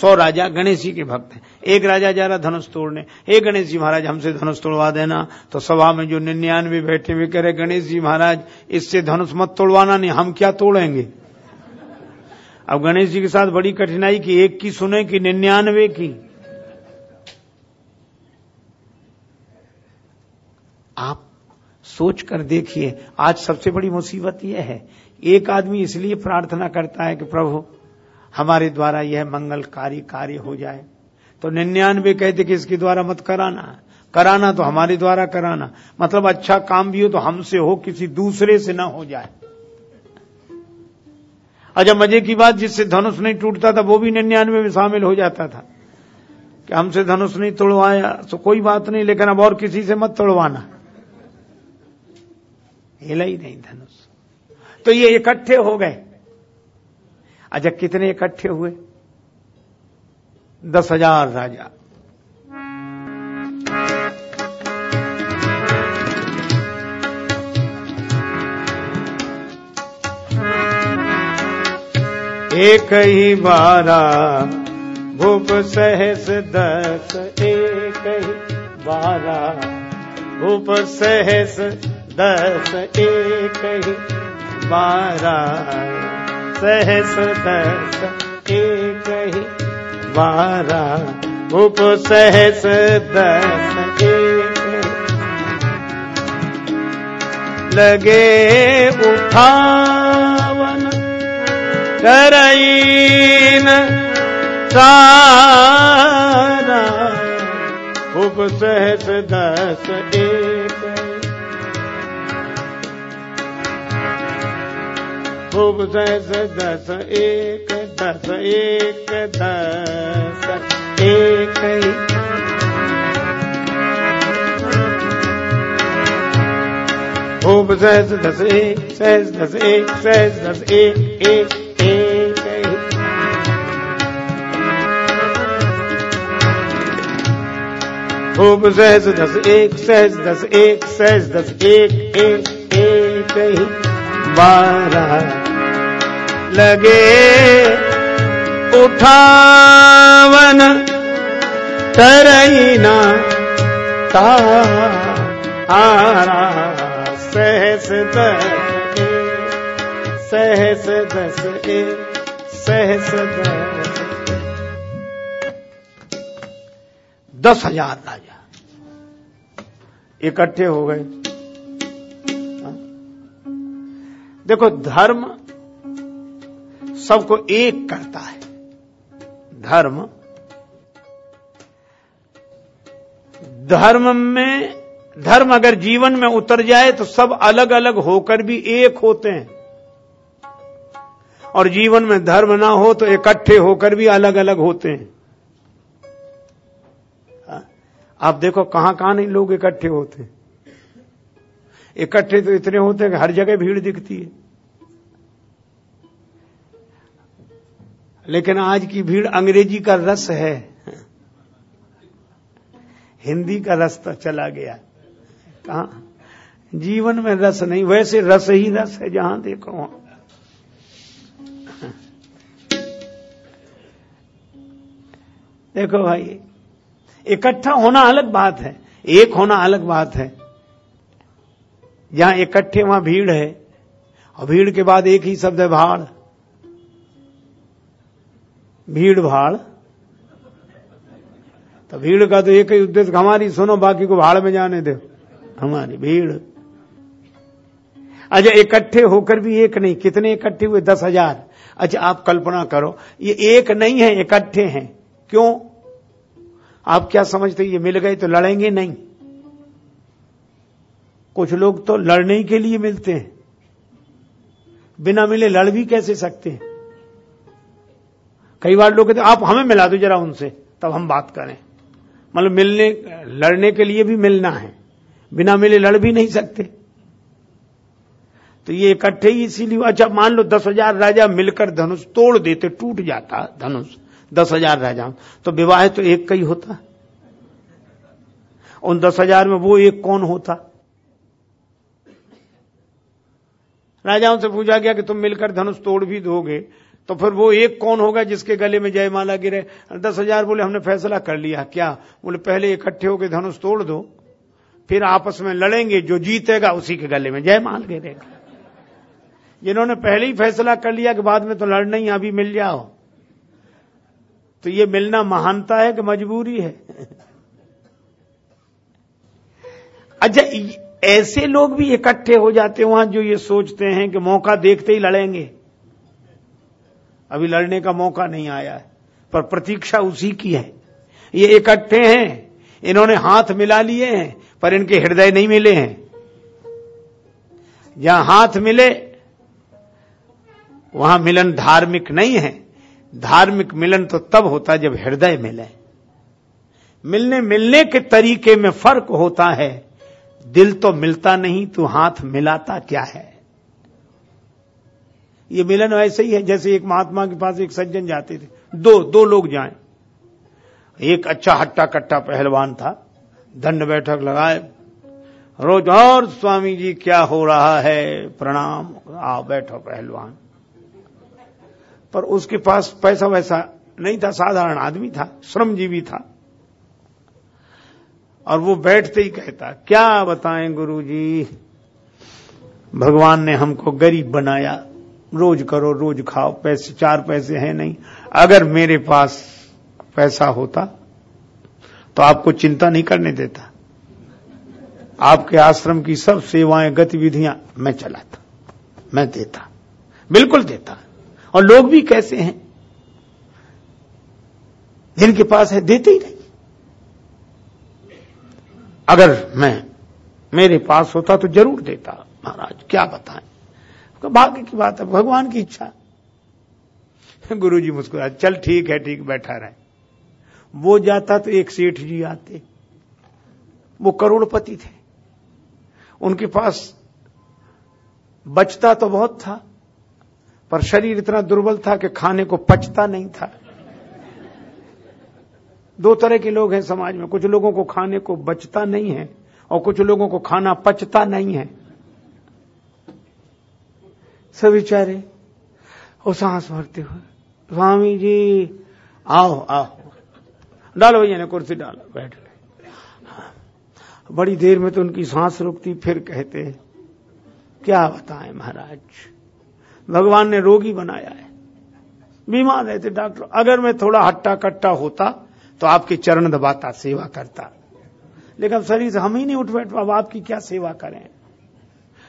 सौ राजा गणेश जी के भक्त हैं। एक राजा जा रहा धनुष तोड़ने। हे गणेश जी महाराज, हमसे धनुष तोड़वा देना। तो सभा में जो निन्यानवे बैठे हुए कह रहे, गणेश जी महाराज, इससे धनुष मत तोड़वाना, नहीं, हम क्या तोड़ेंगे? अब गणेश जी के साथ बड़ी कठिनाई की। एक की सुने कि निन्यानवे की। आप सोच कर देखिए, आज सबसे बड़ी मुसीबत यह है। एक आदमी इसलिए प्रार्थना करता है कि प्रभु, हमारे द्वारा यह मंगलकारी कार्य हो जाए। तो निन्यानवे कहते कि इसके द्वारा मत कराना। कराना तो हमारे द्वारा कराना। मतलब अच्छा काम भी हो तो हमसे हो, किसी दूसरे से ना हो जाए। अच्छा मज़े की बात जिससे धनुष नहीं टूटता था, वो भी निन्यानवे में शामिल हो जाता था। कि हमसे धनुष नहीं तोड़वाया तो कोई बात नहीं, लेकिन अब और किसी से मत तोड़वाना। हिला ही नहीं धनुष। तो ये इकट्ठे हो गए। अच्छा कितने इकट्ठे हुए? दस हज़ार राजा। एक ही बारा, भूप सहस दस, एक ही बारा, भूप सहस दस एक बारा दस एक बारा भूप सहस दस एक लगे उठावन करईन सारा भूप सहस दस एक खूब दस दस एक दस एक दस एक खूब दस दस एक सहस दस एक सहस दस एक एक एक खूब सहस दस एक सहस दस एक सहस दस एक एक एक ही। बारह लगे। उठावन तरईना ता हारा सहस दस सहस दस ए, सहस दस। दस हज़ार राजा इकट्ठे हो गए। हाँ? देखो, धर्म सबको एक करता है। धर्म। धर्म में, धर्म अगर जीवन में उतर जाए तो सब अलग अलग होकर भी एक होते हैं। और जीवन में धर्म ना हो तो इकट्ठे होकर भी अलग अलग होते हैं। आप देखो कहाँ कहाँ नहीं लोग इकट्ठे होते। इकट्ठे तो इतने होते हैं कि हर जगह भीड़ दिखती है। लेकिन आज की भीड़ अंग्रेज़ी का रस है। हिंदी का रस तो चला गया। कहा? जीवन में रस नहीं, वैसे रस ही रस है, जहाँ देखो देखो भाई, इकट्ठा होना अलग बात है, एक होना अलग बात है। जहाँ इकट्ठे वहाँ भीड़ है, और भीड़ के बाद एक ही शब्द है, भाड़। भीड़ भाड़। तो भीड़ का तो एक ही उद्देश्य, हमारी सुनो बाकी को भाड़ में जाने दो। हमारी भीड़। अच्छा इकट्ठे होकर भी एक नहीं, कितने इकट्ठे हुए? दस हज़ार। अच्छा आप कल्पना करो, ये एक नहीं है, इकट्ठे हैं। क्यों? आप क्या समझते ये मिल गए तो लड़ेंगे नहीं। कुछ लोग तो लड़ने के लिए मिलते हैं। बिना मिले लड़ भी कैसे सकते हैं? कई बार लोग कहते आप हमें मिला दो जरा उनसे, तब हम बात करें। मतलब मिलने, लड़ने के लिए भी मिलना है। बिना मिले लड़ भी नहीं सकते। तो ये इकट्ठे ही इसीलिए अच्छा मान लो दस हज़ार राजा मिलकर धनुष तोड़ देते, टूट जाता धनुष, दस हज़ार राजा। तो विवाह तो एक का ही होता। उन दस हज़ार में वो एक कौन होता? राजाओं से पूछा गया कि तुम मिलकर धनुष तोड़ भी दोगे तो फिर वो एक कौन होगा जिसके गले में जयमाला गिरे? दस हज़ार बोले, हमने फैसला कर लिया, क्या? बोले, पहले इकट्ठे होकर धनुष तोड़ दो, फिर आपस में लड़ेंगे, जो जीतेगा उसी के गले में जयमाल गिरेगा। जिन्होंने पहले ही फैसला कर लिया कि बाद में तो लड़ना ही, अभी मिल जाओ। तो ये मिलना महानता है कि मजबूरी है? अच्छा ऐसे लोग भी इकट्ठे हो जाते हैं, वहाँ जो ये सोचते हैं कि मौका देखते ही लड़ेंगे। अभी लड़ने का मौका नहीं आया है, पर प्रतीक्षा उसी की है। ये इकट्ठे हैं, इन्होंने हाथ मिला लिए हैं, पर इनके हृदय नहीं मिले हैं। जहाँ हाथ मिले, वहाँ मिलन धार्मिक नहीं है। धार्मिक मिलन तो तब होता है जब हृदय मिले। मिलने मिलने के तरीके में फ़र्क होता है, दिल तो मिलता नहीं तो हाथ मिलाता क्या है? ये मिलन ऐसे ही है जैसे एक महात्मा के पास एक सज्जन जाते थे। दो दो लोग जाएँ। एक अच्छा हट्टा कट्टा पहलवान था, दंड बैठक लगाए। रोज, और स्वामी जी, क्या हो रहा है? प्रणाम। आओ, बैठो पहलवान। पर उसके पास पैसा वैसा नहीं था, साधारण आदमी था, श्रमजीवी था। और वो बैठते ही कहता, क्या बताएँ गुरु जी भगवान ने हमको गरीब बनाया रोज करो, रोज खाओ, पैसे, चार पैसे हैं नहीं। अगर मेरे पास पैसा होता तो आपको चिंता नहीं करने देता। आपके आश्रम की सब सेवाएँ, गतिविधियाँ मैं चलाता, मैं देता, बिल्कुल देता। और लोग भी कैसे हैं? जिनके पास है, देते ही नहीं। अगर मैं, मेरे पास होता तो ज़रूर देता, महाराज, क्या बताएँ? तो भाग्य की बात है, भगवान की इच्छा। [LAUGHS] गुरु जी मुस्कुरा चल ठीक है, ठीक, बैठा रहे। वो जाता तो एक सेठ जी आते। वो करोड़पति थे। उनके पास बचता तो बहुत था, पर शरीर इतना दुर्बल था कि खाने को पचता नहीं था। दो तरह के लोग हैं समाज में। कुछ लोगों को खाने को बचता नहीं है, और कुछ लोगों को खाना पचता नहीं है। सब बेचारे और सांस भरते हुए, स्वामी जी, आओ आओ। डालो भैया ने कुर्सी, डालो, बैठ बड़ी देर में तो उनकी सांस रुकती, फिर कहते, क्या बताएँ महाराज? भगवान ने रोगी बनाया है। बीमार रहते डॉक्टर, अगर मैं थोड़ा हट्टा कट्टा होता तो आपके चरण दबाता, सेवा करता। लेकिन शरीर से हम ही नहीं उठ बैठ अब आपकी क्या सेवा करें?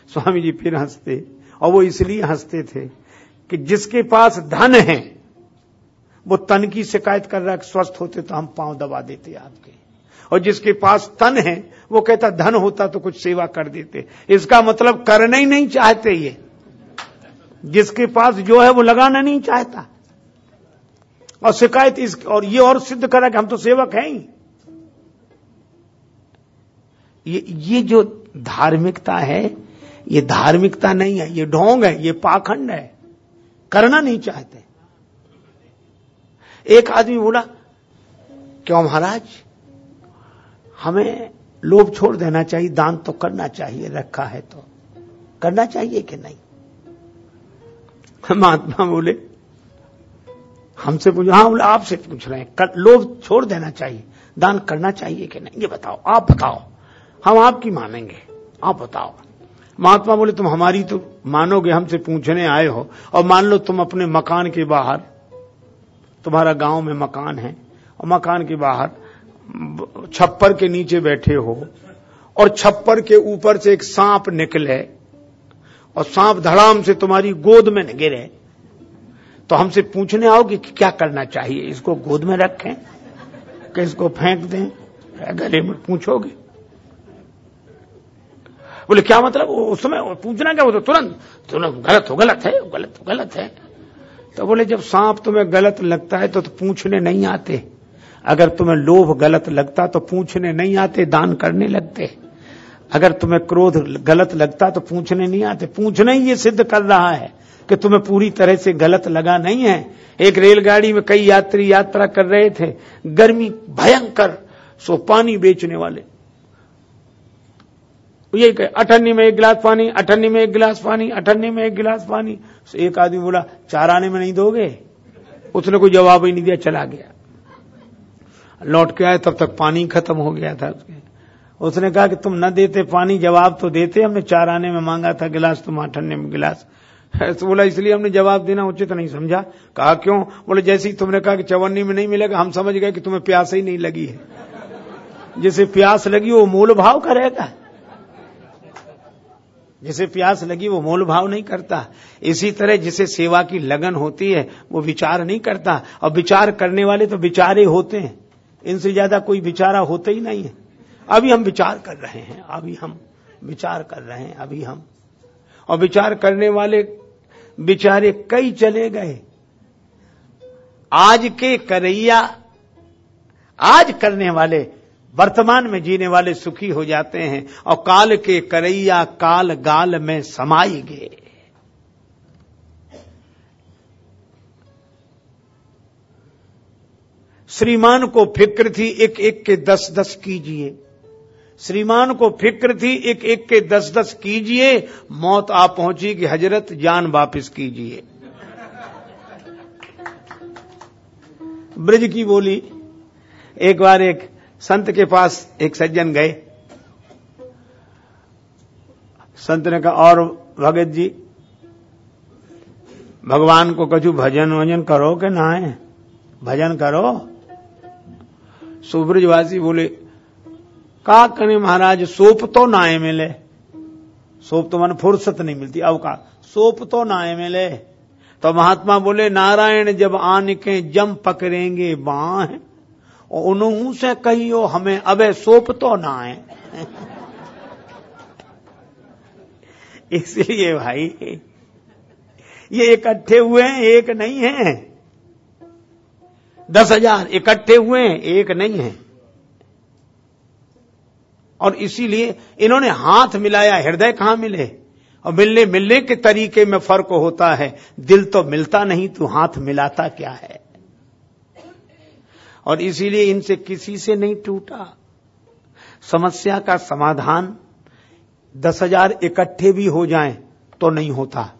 स्वामी जी फिर हँसते और वो इसलिए हँसते थे कि जिसके पास धन है, वो तन की शिकायत कर रहा है स्वस्थ होते तो हम पाँव दबा देते आपके। और जिसके पास तन है, वो कहता, धन होता तो कुछ सेवा कर देते। इसका मतलब करना ही नहीं चाहते ये। जिसके पास जो है, वो लगाना नहीं चाहता। और शिकायत इस, और ये और सिद्ध करा कि हम तो सेवक हैं ही। ये ये जो धार्मिकता है ये धार्मिकता नहीं है, ये ढोंग है, ये पाखंड है। करना नहीं चाहते। एक आदमी बोला, क्यों महाराज? हमें लोभ छोड़ देना चाहिए, दान तो करना चाहिए, रखा है तो। करना चाहिए कि नहीं? महात्मा बोले, हमसे पूछो हाँ बोले, आपसे पूछ रहे हैं लोभ छोड़ देना चाहिए, दान करना चाहिए कि नहीं? ये बताओ, आप बताओ। हम आपकी मानेंगे, आप बताओ। महात्मा बोले, तुम हमारी तो मानोगे, हमसे पूछने आए हो, और मान लो तुम अपने मकान के बाहर, तुम्हारा गाँव में मकान है, और मकान के बाहर छप्पर के नीचे बैठे हो, और छप्पर के ऊपर से एक सांप निकले, और सांप धड़ाम से तुम्हारी गोद में गिरे तो हमसे पूछने आओगे कि क्या करना चाहिए? इसको गोद में रखें, कि इसको फेंक दें? गले में पूछोगे। बोले क्या मतलब? उस समय पूछना क्या वो तो तुरंत तुरंत गलत हो गलत है गलत हो गलत है। तो बोले जब सांप तुम्हें गलत लगता है तो, तो पूछने नहीं आते। अगर तुम्हें लोभ गलत लगता तो पूछने नहीं आते दान करने लगते। अगर तुम्हें क्रोध गलत लगता तो पूछने नहीं आते। पूछना ही ये सिद्ध कर रहा है कि तुम्हें पूरी तरह से गलत लगा नहीं है। एक रेलगाड़ी में कई यात्री यात्रा कर रहे थे। गर्मी भयंकर सो पानी बेचने वाले। ये कहे, अठन्नी में एक गिलास पानी, अठन्नी में एक गिलास पानी, अठन्नी में एक गिलास पानी। तो एक आदमी बोला चार आने में नहीं दोगे? उसने कोई जवाब ही नहीं दिया, चला गया। लौट के आए, तब तक पानी खत्म हो गया था उसके। उसने कहा कि, तुम न देते पानी, जवाब तो देते, हमने चार आने में मांगा था गिलास, तुम अठन्ने में गिलास। [LAUGHS] तो बोला, इसलिए हमने जवाब देना उचित नहीं समझा। कहा, क्यों? बोले, जैसे ही तुमने कहा कि चवन्नी में नहीं मिलेगा, हम समझ गए कि तुम्हें प्यास ही नहीं लगी है। जिसे प्यास लगी, वो मूल भाव का करेगा जिसे प्यास लगी वो मोल भाव नहीं करता। इसी तरह जिसे सेवा की लगन होती है, वो विचार नहीं करता। और विचार करने वाले तो विचारे होते हैं। इनसे ज़्यादा कोई विचारा होते ही नहीं है। अभी हम विचार कर रहे हैं, अभी हम विचार कर रहे हैं, अभी हम। और विचार करने वाले बिचारे कई चले गए। आज के करैया आज करने वाले वर्तमान में जीने वाले सुखी हो जाते हैं और काल के करैया काल गाल में समाई गए श्रीमान को फ़िक्र थी एक एक के दस दस कीजिए। श्रीमान को फ़िक्र थी एक एक के दस दस कीजिए, मौत आ पहुँची कि हज़रत जान वापिस कीजिए। ब्रज की बोली, एक बार एक संत के पास एक सज्जन गए। संत ने कहा, और भगत जी, भगवान को कछु भजन वज़न करो कि ना है? भजन करो? सुब्रजवासी बोले, का कने महाराज, सोप तो नाए मिले? सोप तो मन फुर्सत नहीं मिलती। अब का सोप तो नाए मिले? तो महात्मा बोले, नारायण जब आन के जम पकड़ेंगे बाह। उन्हों से कहियो, हमें अबे सोप तो ना आए। इसलिए भाई, ये इकट्ठे हुए हैं, एक नहीं है। दस हज़ार इकट्ठे हुए हैं, एक नहीं है। और इसीलिए इन्होंने हाथ मिलाया, हृदय कहाँ मिले? और मिलने मिलने के तरीके में फ़र्क होता है। दिल तो मिलता नहीं, तू हाथ मिलाता क्या है? और इसीलिए इनसे किसी से नहीं टूटा। समस्या का समाधान, दस हज़ार इकट्ठे भी हो जाएँ तो नहीं होता।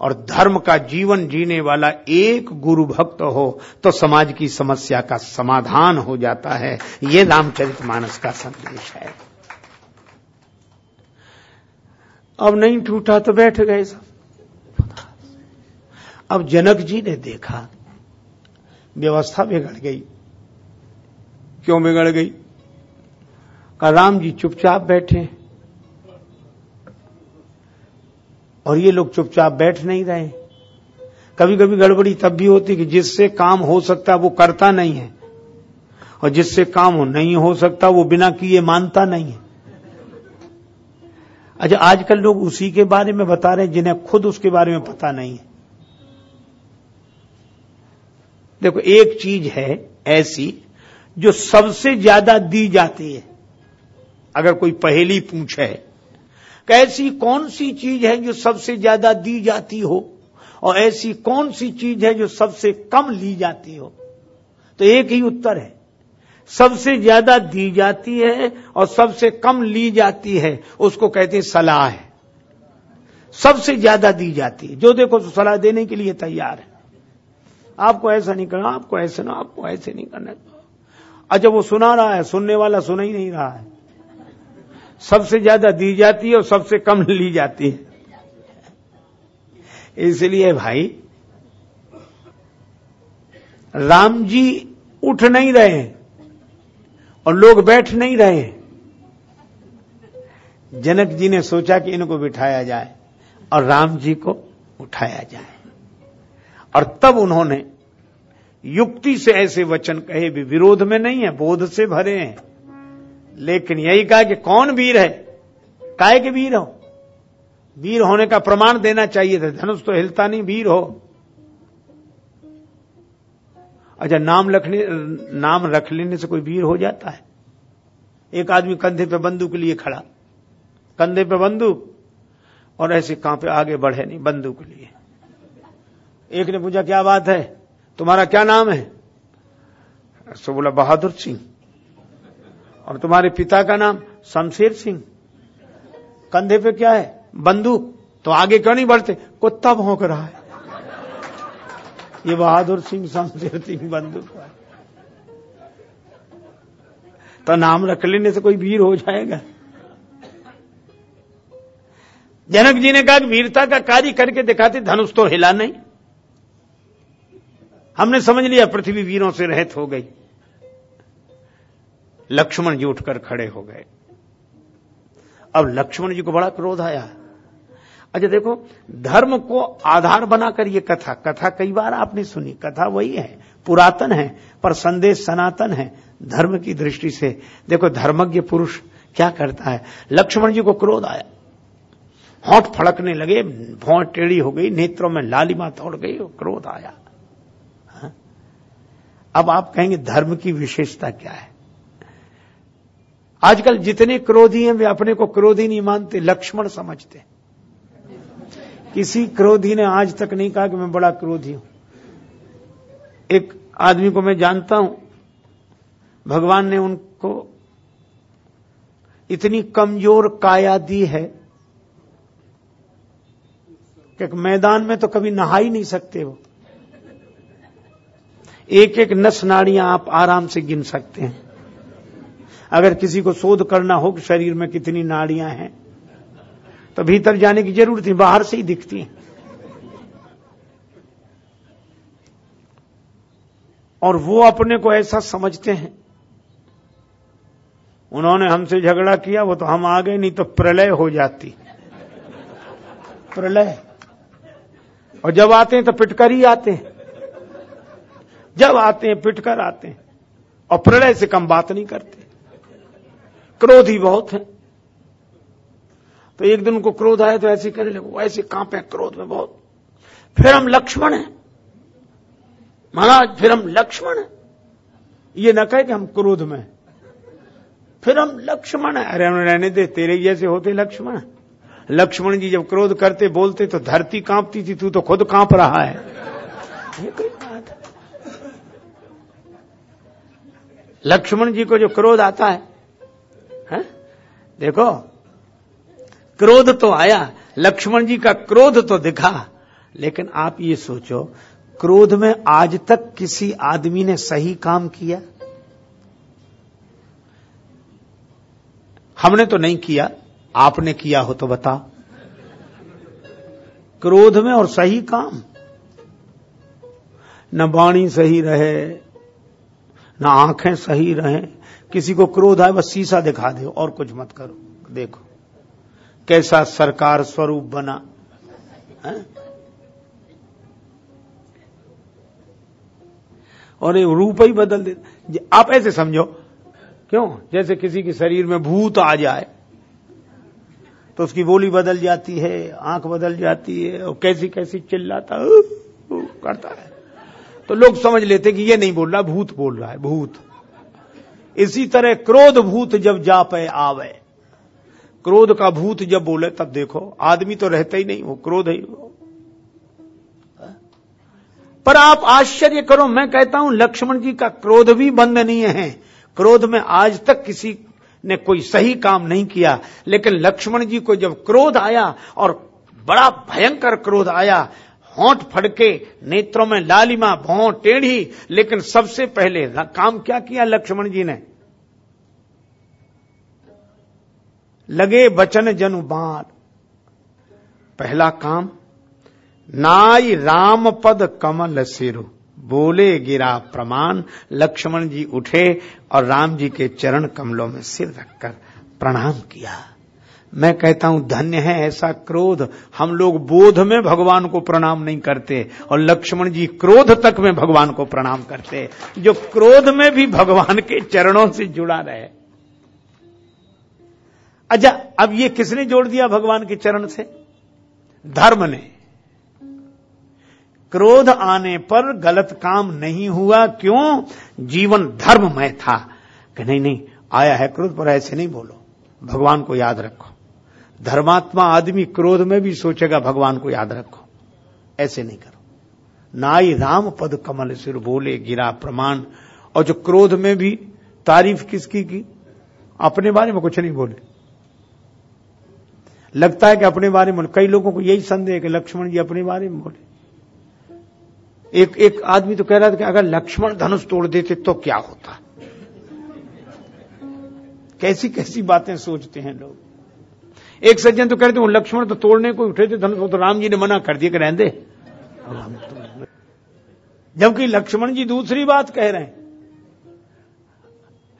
और धर्म का जीवन जीने वाला एक गुरु भक्त हो तो समाज की समस्या का समाधान हो जाता है। ये रामचरित मानस का संदेश है। अब नहीं टूटा तो बैठ गए सब। अब जनक जी ने देखा व्यवस्था बिगड़ गई। क्यों बिगड़ गई? का राम जी चुपचाप बैठे और ये लोग चुपचाप बैठ नहीं रहे। कभी कभी गड़बड़ी तब भी होती कि जिससे काम हो सकता वो करता नहीं है। और जिससे काम हो नहीं हो सकता वो बिना किए मानता नहीं है। अच्छा आजकल लोग उसी के बारे में बता रहे हैं जिन्हें खुद उसके बारे में पता नहीं है। देखो, एक चीज़ है ऐसी जो सबसे ज़्यादा दी जाती है। अगर कोई पहेली पूछे कैसी कौन सी चीज़ है जो सबसे ज़्यादा दी जाती हो? और ऐसी कौन सी चीज़ है जो सबसे कम ली जाती हो? तो एक ही उत्तर है। सबसे ज़्यादा दी जाती है और सबसे कम ली जाती है, उसको कहते हैं सलाह है। सबसे ज़्यादा दी जाती है। जो देखो तो सलाह देने के लिए तैयार है। आपको ऐसा नहीं करना, आपको ऐसे ना, आपको ऐसे नहीं करना। अच्छा वो सुना रहा है, सुनने वाला सुना ही नहीं रहा है। सबसे ज़्यादा दी जाती है और सबसे कम ली जाती है। इसलिए भाई, राम जी उठ नहीं रहे हैं और लोग बैठ नहीं रहे हैं। जनक जी ने सोचा कि इनको बिठाया जाए और राम जी को उठाया जाए। और तब उन्होंने युक्ति से ऐसे वचन कहे भी विरोध में नहीं है, बोध से भरे हैं। लेकिन यही कहा कि कौन वीर है? काय के वीर हो? वीर होने का प्रमाण देना चाहिए था। धनुष तो हिलता नहीं, वीर हो। अच्छा नाम रखने नाम रख लेने से कोई वीर हो जाता है। एक आदमी कंधे पे बंदूक लिए खड़ा। कंधे पे बंदूक और ऐसे कहाँ पे आगे बढ़े नहीं, बंदूक लिए। एक ने पूछा, क्या बात है? तुम्हारा क्या नाम है? सो बोला, बहादुर सिंह। और तुम्हारे पिता का नाम शमशेर सिंह। कंधे पे क्या है? बंदूक। तो आगे क्यों नहीं बढ़ते? कुत्ता भोंक रहा है। ये बहादुर सिंह, शमशेर सिंह बंदूक। तो नाम रख लेने से कोई वीर हो जाएगा। जनक जी ने कहा वीरता का कार्य करके दिखाते, धनुष तो हिला नहीं। हमने समझ लिया पृथ्वी वीरों से रहित हो गई। लक्ष्मण जी उठकर खड़े हो गए। अब लक्ष्मण जी को बड़ा क्रोध आया। अच्छा देखो, धर्म को आधार बनाकर ये कथा कथा कई बार आपने सुनी, कथा वही है, पुरातन है, पर संदेश सनातन है, धर्म की दृष्टि से। देखो, धर्मज्ञ पुरुष क्या करता है? लक्ष्मण जी को क्रोध आया। होठ फड़कने लगे भौं टेढ़ी हो गई, नेत्रों में लालिमा तोड़ गई क्रोध आया? अब आप कहेंगे धर्म की विशेषता क्या है? आजकल जितने क्रोधी हैं, वे अपने को क्रोधी नहीं मानते, लक्ष्मण समझते किसी क्रोधी ने आज तक नहीं कहा कि मैं बड़ा क्रोधी हूँ। एक आदमी को मैं जानता हूँ, भगवान ने उनको इतनी कमज़ोर काया दी है कि मैदान में तो कभी नहा ही नहीं सकते वो। एक एक नस नाड़ियाँ आप आराम से गिन सकते हैं। अगर किसी को शोध करना हो कि शरीर में कितनी नाड़ियाँ हैं तो भीतर जाने की ज़रूरत नहीं, बाहर से ही दिखती हैं। और वो अपने को ऐसा समझते हैं, उन्होंने हमसे झगड़ा किया, वो तो हम आ गए, नहीं तो प्रलय हो जाती। प्रलय। और जब आते हैं तो पिटकर ही आते हैं। जब आते हैं पिटकर आते हैं और प्रलय से कम बात नहीं करते। क्रोध ही बहुत है। तो एक दिन उनको क्रोध आया तो ऐसे करे लगे ऐसे कांपे क्रोध में बहुत। फिर हम लक्ष्मण हैं। महाराज, फिर हम लक्ष्मण हैं। ये न कहे कि हम क्रोध में फिर हम लक्ष्मण है। अरे, हम रहने दे, तेरे जैसे होते लक्ष्मण। लक्ष्मण जी जब क्रोध करते, बोलते तो धरती कांपती थी, तू तो खुद काँप रहा है ये कोई बात है लक्ष्मण जी को जो क्रोध आता है, है? देखो क्रोध तो आया लक्ष्मण जी का क्रोध तो दिखा लेकिन आप ये सोचो क्रोध में आज तक किसी आदमी ने सही काम किया? हमने तो नहीं किया आपने किया हो तो बताओ। क्रोध में और सही काम? न वाणी सही रहे न आँखें सही रहें, किसी को क्रोध आए, बस शीशा दिखा दो और कुछ मत करो, देखो। कैसा सरकार स्वरूप बना, है? और ये रूप ही बदल दे। आप ऐसे समझो, क्यों? जैसे किसी के शरीर में भूत आ जाए तो उसकी बोली बदल जाती है, आँख बदल जाती है, और कैसी कैसी चिल्लाता करता है। तो लोग समझ लेते कि ये नहीं बोल रहा, भूत बोल रहा है, भूत। इसी तरह क्रोध भूत जब जा पे आवे। क्रोध का भूत जब बोले, तब देखो, आदमी तो रहता ही नहीं, वो क्रोध ही। वो पर आप आश्चर्य करो, मैं कहता हूँ, लक्ष्मण जी का क्रोध भी बंद नहीं है। क्रोध में आज तक किसी ने कोई सही काम नहीं किया, लेकिन लक्ष्मण जी को जब क्रोध आया, और बड़ा भयंकर क्रोध आया होंठ फड़के, नेत्रों में लालिमा, भौ, टेढ़ी, लेकिन सबसे पहले काम क्या किया लक्ष्मण जी ने? लगे बचन जनु बार पहला काम, नाई राम पद कमल सिरु। बोले गिरा प्रमाण। लक्ष्मण जी उठे और राम जी के चरण कमलों में सिर रखकर प्रणाम किया। मैं कहता हूँ, धन्य है ऐसा क्रोध। हम लोग बोध में भगवान को प्रणाम नहीं करते और लक्ष्मण जी क्रोध तक में भगवान को प्रणाम करते। जो क्रोध में भी भगवान के चरणों से जुड़ा रहे। अच्छा अब ये किसने जोड़ दिया भगवान के चरण से? धर्म ने। क्रोध आने पर गलत काम नहीं हुआ। क्यों? जीवन धर्ममय था। कि नहीं नहीं, आया है क्रोध पर ऐसे नहीं बोलो। भगवान को याद रखो। धर्मात्मा आदमी क्रोध में भी सोचेगा, भगवान को याद रखो। ऐसे नहीं करो। नाई राम पद कमल सिर बोले, गिरा प्रमाण। और जो क्रोध में भी तारीफ़ किसकी की? अपने बारे में कुछ नहीं बोले। लगता है कि अपने बारे में कई लोगों को यही संदेह कि लक्ष्मण जी अपने बारे में बोले। एक एक आदमी तो कह रहा था कि अगर लक्ष्मण धनुष तोड़ देते तो क्या होता? कैसी कैसी बातें सोचते हैं लोग? एक सज्जन तो कहते वो लक्ष्मण तो तोड़ने को उठे थे, धनुष तो राम जी ने मना कर दिया कि रहने जबकि लक्ष्मण जी दूसरी बात कह रहे हैं।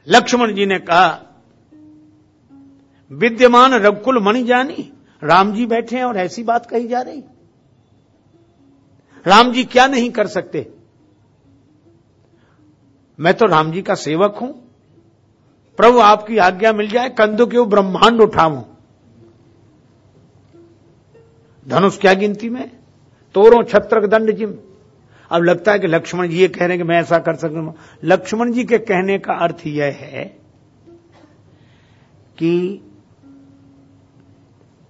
लक्ष्मण जी ने कहा, विद्यमान रघुकुल मणि जानी, राम जी बैठे हैं और ऐसी बात कही जा रही। राम जी क्या नहीं कर सकते? मैं तो राम जी का सेवक हूँ। प्रभु आपकी आज्ञा मिल जाए, कंधों के ब्रह्मांड उठाऊं। धनुष क्या गिनती में? तोरों छत्रक दंड जिम। अब लगता है कि लक्ष्मण जी ये कह रहे हैं कि मैं ऐसा कर सकता लक्ष्मण जी के कहने का अर्थ यह है कि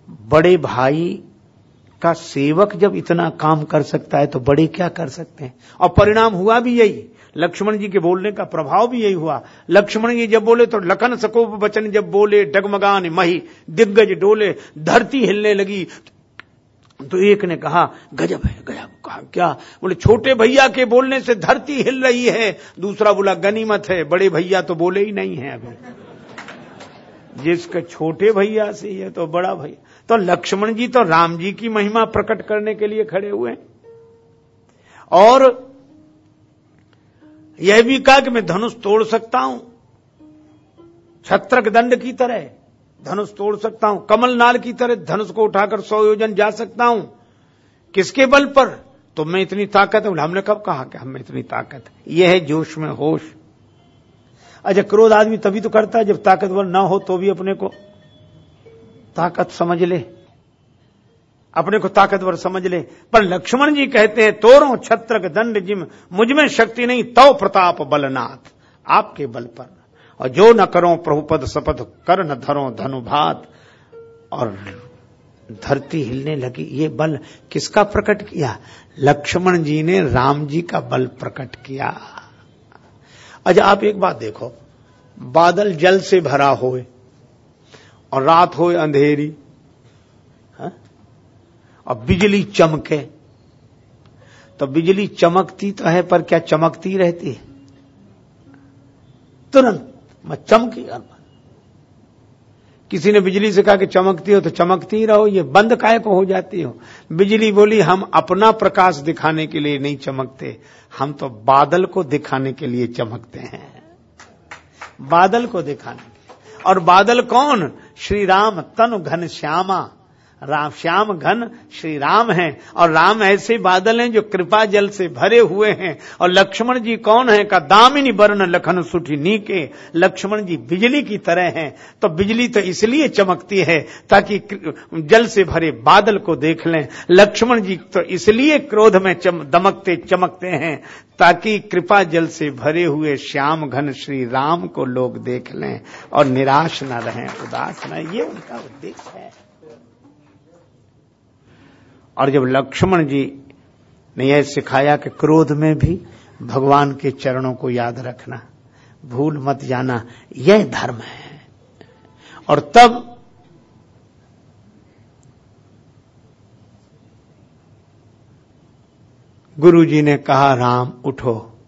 बड़े भाई का सेवक जब इतना काम कर सकता है तो बड़े क्या कर सकते हैं? और परिणाम हुआ भी यही। लक्ष्मण जी के बोलने का प्रभाव भी यही हुआ। लक्ष्मण जी जब बोले तो लखन सकोप बचन जब बोले, डगमगान मही, दिग्गज डोले, धरती हिलने लगी तो एक ने कहा, गजब है, गजब, कहा, क्या? बोले, छोटे भैया के बोलने से धरती हिल रही है। दूसरा बोला गनीमत है, बड़े भैया तो बोले ही नहीं है अभी। जिसके छोटे भैया से ये तो बड़ा भैया। तो लक्ष्मण जी तो राम जी की महिमा प्रकट करने के लिए खड़े हुए और यह भी कहा कि मैं धनुष तोड़ सकता हूँ। छत्रक दंड की तरह। धनुष तोड़ सकता हूँ। कमल नाल की तरह धनुष को उठाकर सौ योजन जा सकता हूँ। किसके बल पर? तो मैं इतनी ताकत है। हमने कब कहा कि हमें इतनी ताकत यह है जोश में होश। अच्छा क्रोध आदमी तभी तो करता है जब ताकतवर ना हो तो भी अपने को ताकत समझ ले। अपने को ताकतवर समझ ले। पर लक्ष्मण जी कहते हैं, तोरो छत्रक दंड जिम मुझमें शक्ति नहीं तो प्रताप बलनाथ, आपके बल पर। और जो न करो प्रभुपद शपथ कर न धरो धनुभात। और धरती हिलने लगी, ये बल किसका प्रकट किया? लक्ष्मण जी ने राम जी का बल प्रकट किया। अच्छा आप एक बात देखो, बादल जल से भरा होए और रात हो अंधेरी, हा? और बिजली चमके तो बिजली चमकती तो है, पर क्या चमकती रहती है? तुरंत मैं चमकी किसी ने बिजली से कहा कि चमकती हो तो चमकती रहो, ये बंद काय को हो जाती हो? बिजली बोली, हम अपना प्रकाश दिखाने के लिए नहीं चमकते, हम तो बादल को दिखाने के लिए चमकते हैं। बादल को दिखाने के और बादल कौन? श्री राम तनु घन श्यामा। राम श्याम घन श्री राम हैं। और राम ऐसे बादल हैं जो कृपा जल से भरे हुए हैं। और लक्ष्मण जी कौन है? का दामिनी वर्ण लखन सुठी नीके। लक्ष्मण जी बिजली की तरह हैं। तो बिजली तो इसलिए चमकती है ताकि जल से भरे बादल को देख लें। लक्ष्मण जी तो इसलिए क्रोध में चम, दमकते चमकते हैं ताकि कृपा जल से भरे हुए श्याम घन श्री राम को लोग देख लें। और निराश न रहें उदास न ये उनका उद्देश्य है। और जब लक्ष्मण जी ने यह सिखाया कि क्रोध में भी भगवान के चरणों को याद रखना, भूल मत जाना, यह धर्म है। और तब गुरु जी ने कहा, राम उठो।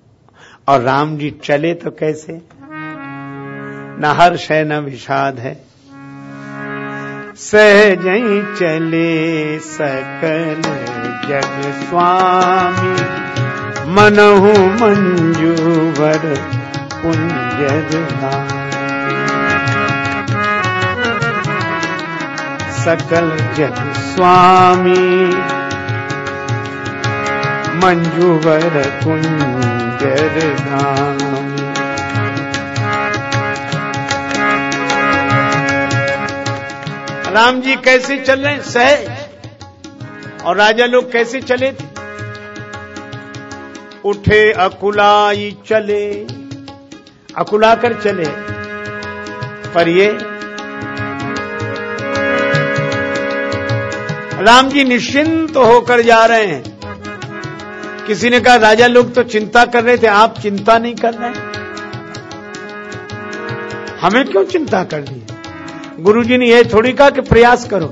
और राम जी चले तो कैसे? न हर्ष है, न विषाद है। सहज चले सकल जग स्वामी। मनहु मंजूवर कुंजर सकल जग स्वामी। मंजूवर कुंजर धाम राम जी कैसे चल? रहे सहज। और राजा लोग कैसे चले? थे उठे अकुलाई चले। अकुला कर चले। पर ये राम जी निश्चिंत तो होकर जा रहे हैं। किसी ने कहा, राजा लोग तो चिंता कर रहे थे, आप चिंता नहीं कर रहे हमें क्यों चिंता करनी? गुरुजी ने यह थोड़ी कहा कि प्रयास करो।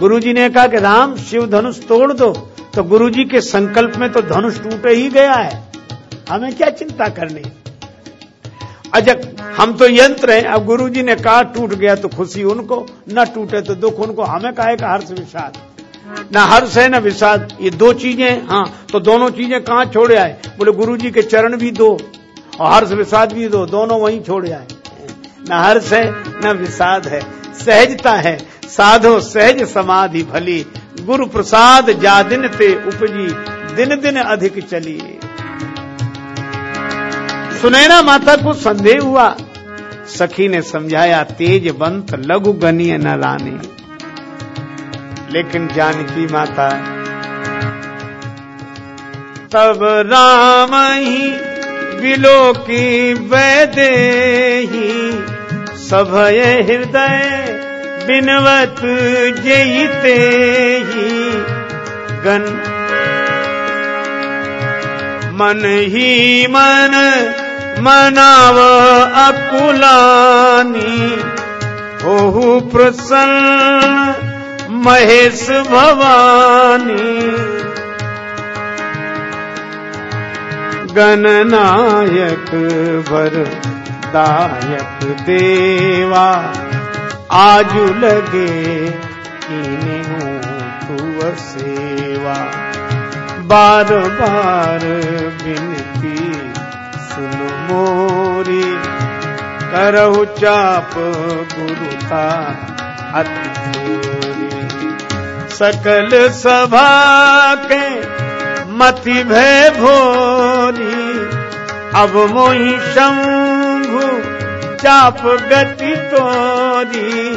गुरुजी ने कहा कि राम, शिव, धनुष तोड़ दो तो गुरुजी के संकल्प में तो धनुष टूटे ही गया है। हमें क्या चिंता करनी? अच्छा हम तो यंत्र हैं, अब गुरुजी ने कहा टूट गया तो खुशी उनको, न टूटे तो दुख उनको, हमें कहे का हर्ष विषाद। न हर्ष है, न विषाद, ये दो चीज़ें हाँ तो दोनों चीज़ें कहाँ छोड़े आए? बोले गुरु जी के चरण भी दो, और हर्ष विषाद भी दो, दोनों वहीं छोड़े आए। न हर्ष है, न विषाद है। सहजता है, साधो सहज समाधि भली। गुरु प्रसाद जा दिन ते उपजी, दिन दिन अधिक चली। सुनैना माता को संदेह हुआ, सखी ने समझाया, तेज बंत लघु गनीय न लाने। लेकिन जानकी माता, तब राम ही बिलो की वैदे ही सभय हृदय बिनवत जईते ही। गन मन ही मन, मनाव अकुलानी। हो प्रसन्न महेश भवानी। गणनायक भर दायक देवा। आजु लगे तू सेवा। बार बार बिनती सुन मोरी। करहु चाप गुरुता अति सकल सभा के मति भय भोरी अब मोही शंभु चाप गति तोरी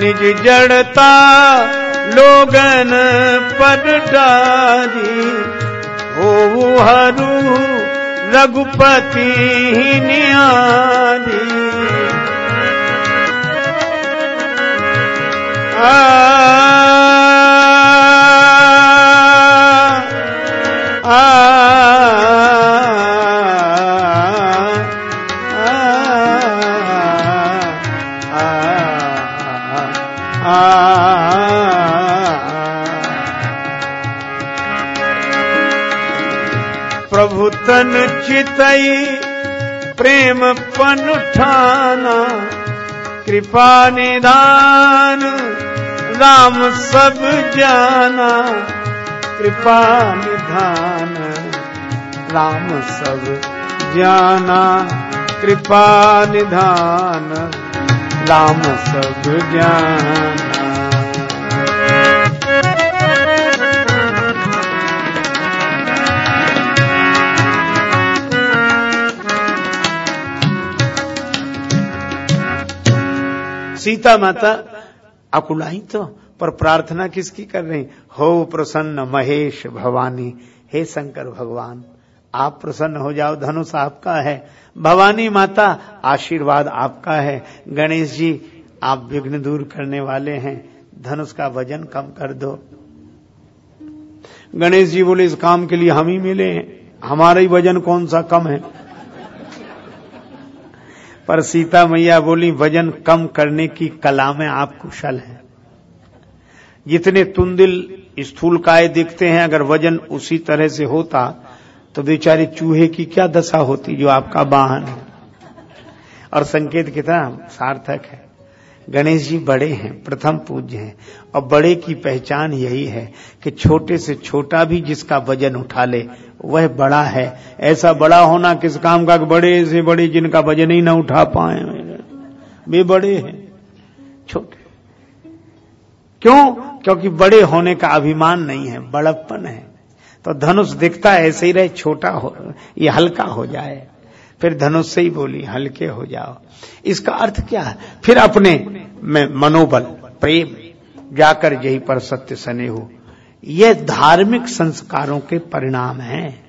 निज जड़ता लोगन पद डारी हो हरू रघुपति नियारी आ, प्रभु तन चितई प्रेम पन ठाना कृपा निधान राम सब जाना कृपा निधान। राम सब जाना कृपा निधान। राम सब जाना सीता माता अकुलाई तो? पर प्रार्थना किसकी कर रही? हो प्रसन्न महेश भवानी। हे शंकर भगवान, आप प्रसन्न हो जाओ। धनुष आपका है। भवानी माता, आशीर्वाद आपका है। गणेश जी, आप विघ्न दूर करने वाले हैं। धनुष का वज़न कम कर दो। गणेश जी बोले, इस काम के लिए हम ही मिले हैं। हमारा ही वज़न कौन सा कम है? पर सीता मैया बोली, वज़न कम करने की कला में आप कुशल हैं। जितने तुंदिल स्थूल काय दिखते हैं, अगर वज़न उसी तरह से होता तो बेचारे चूहे की क्या दशा होती जो आपका वाहन है? और संकेत कितना सार्थक है। गणेश जी बड़े हैं, प्रथम पूज्य हैं, और बड़े की पहचान यही है कि छोटे से छोटा भी जिसका वज़न उठा ले, वह बड़ा है। ऐसा बड़ा होना किस काम का बड़े से बड़े जिनका वज़न ही ना उठा पाए? वे बड़े हैं, छोटे। क्यों? क्योंकि बड़े होने का अभिमान नहीं है, बड़प्पन है। तो धनुष दिखता है, ऐसे ही रहे, छोटा हो, ये हल्का हो जाए। फिर धनुष से ही बोली, हल्के हो जाओ। इसका अर्थ क्या है? फिर अपने में मनोबल, प्रेम, जाकर यही पर सत्य सने हो। ये धार्मिक संस्कारों के परिणाम हैं।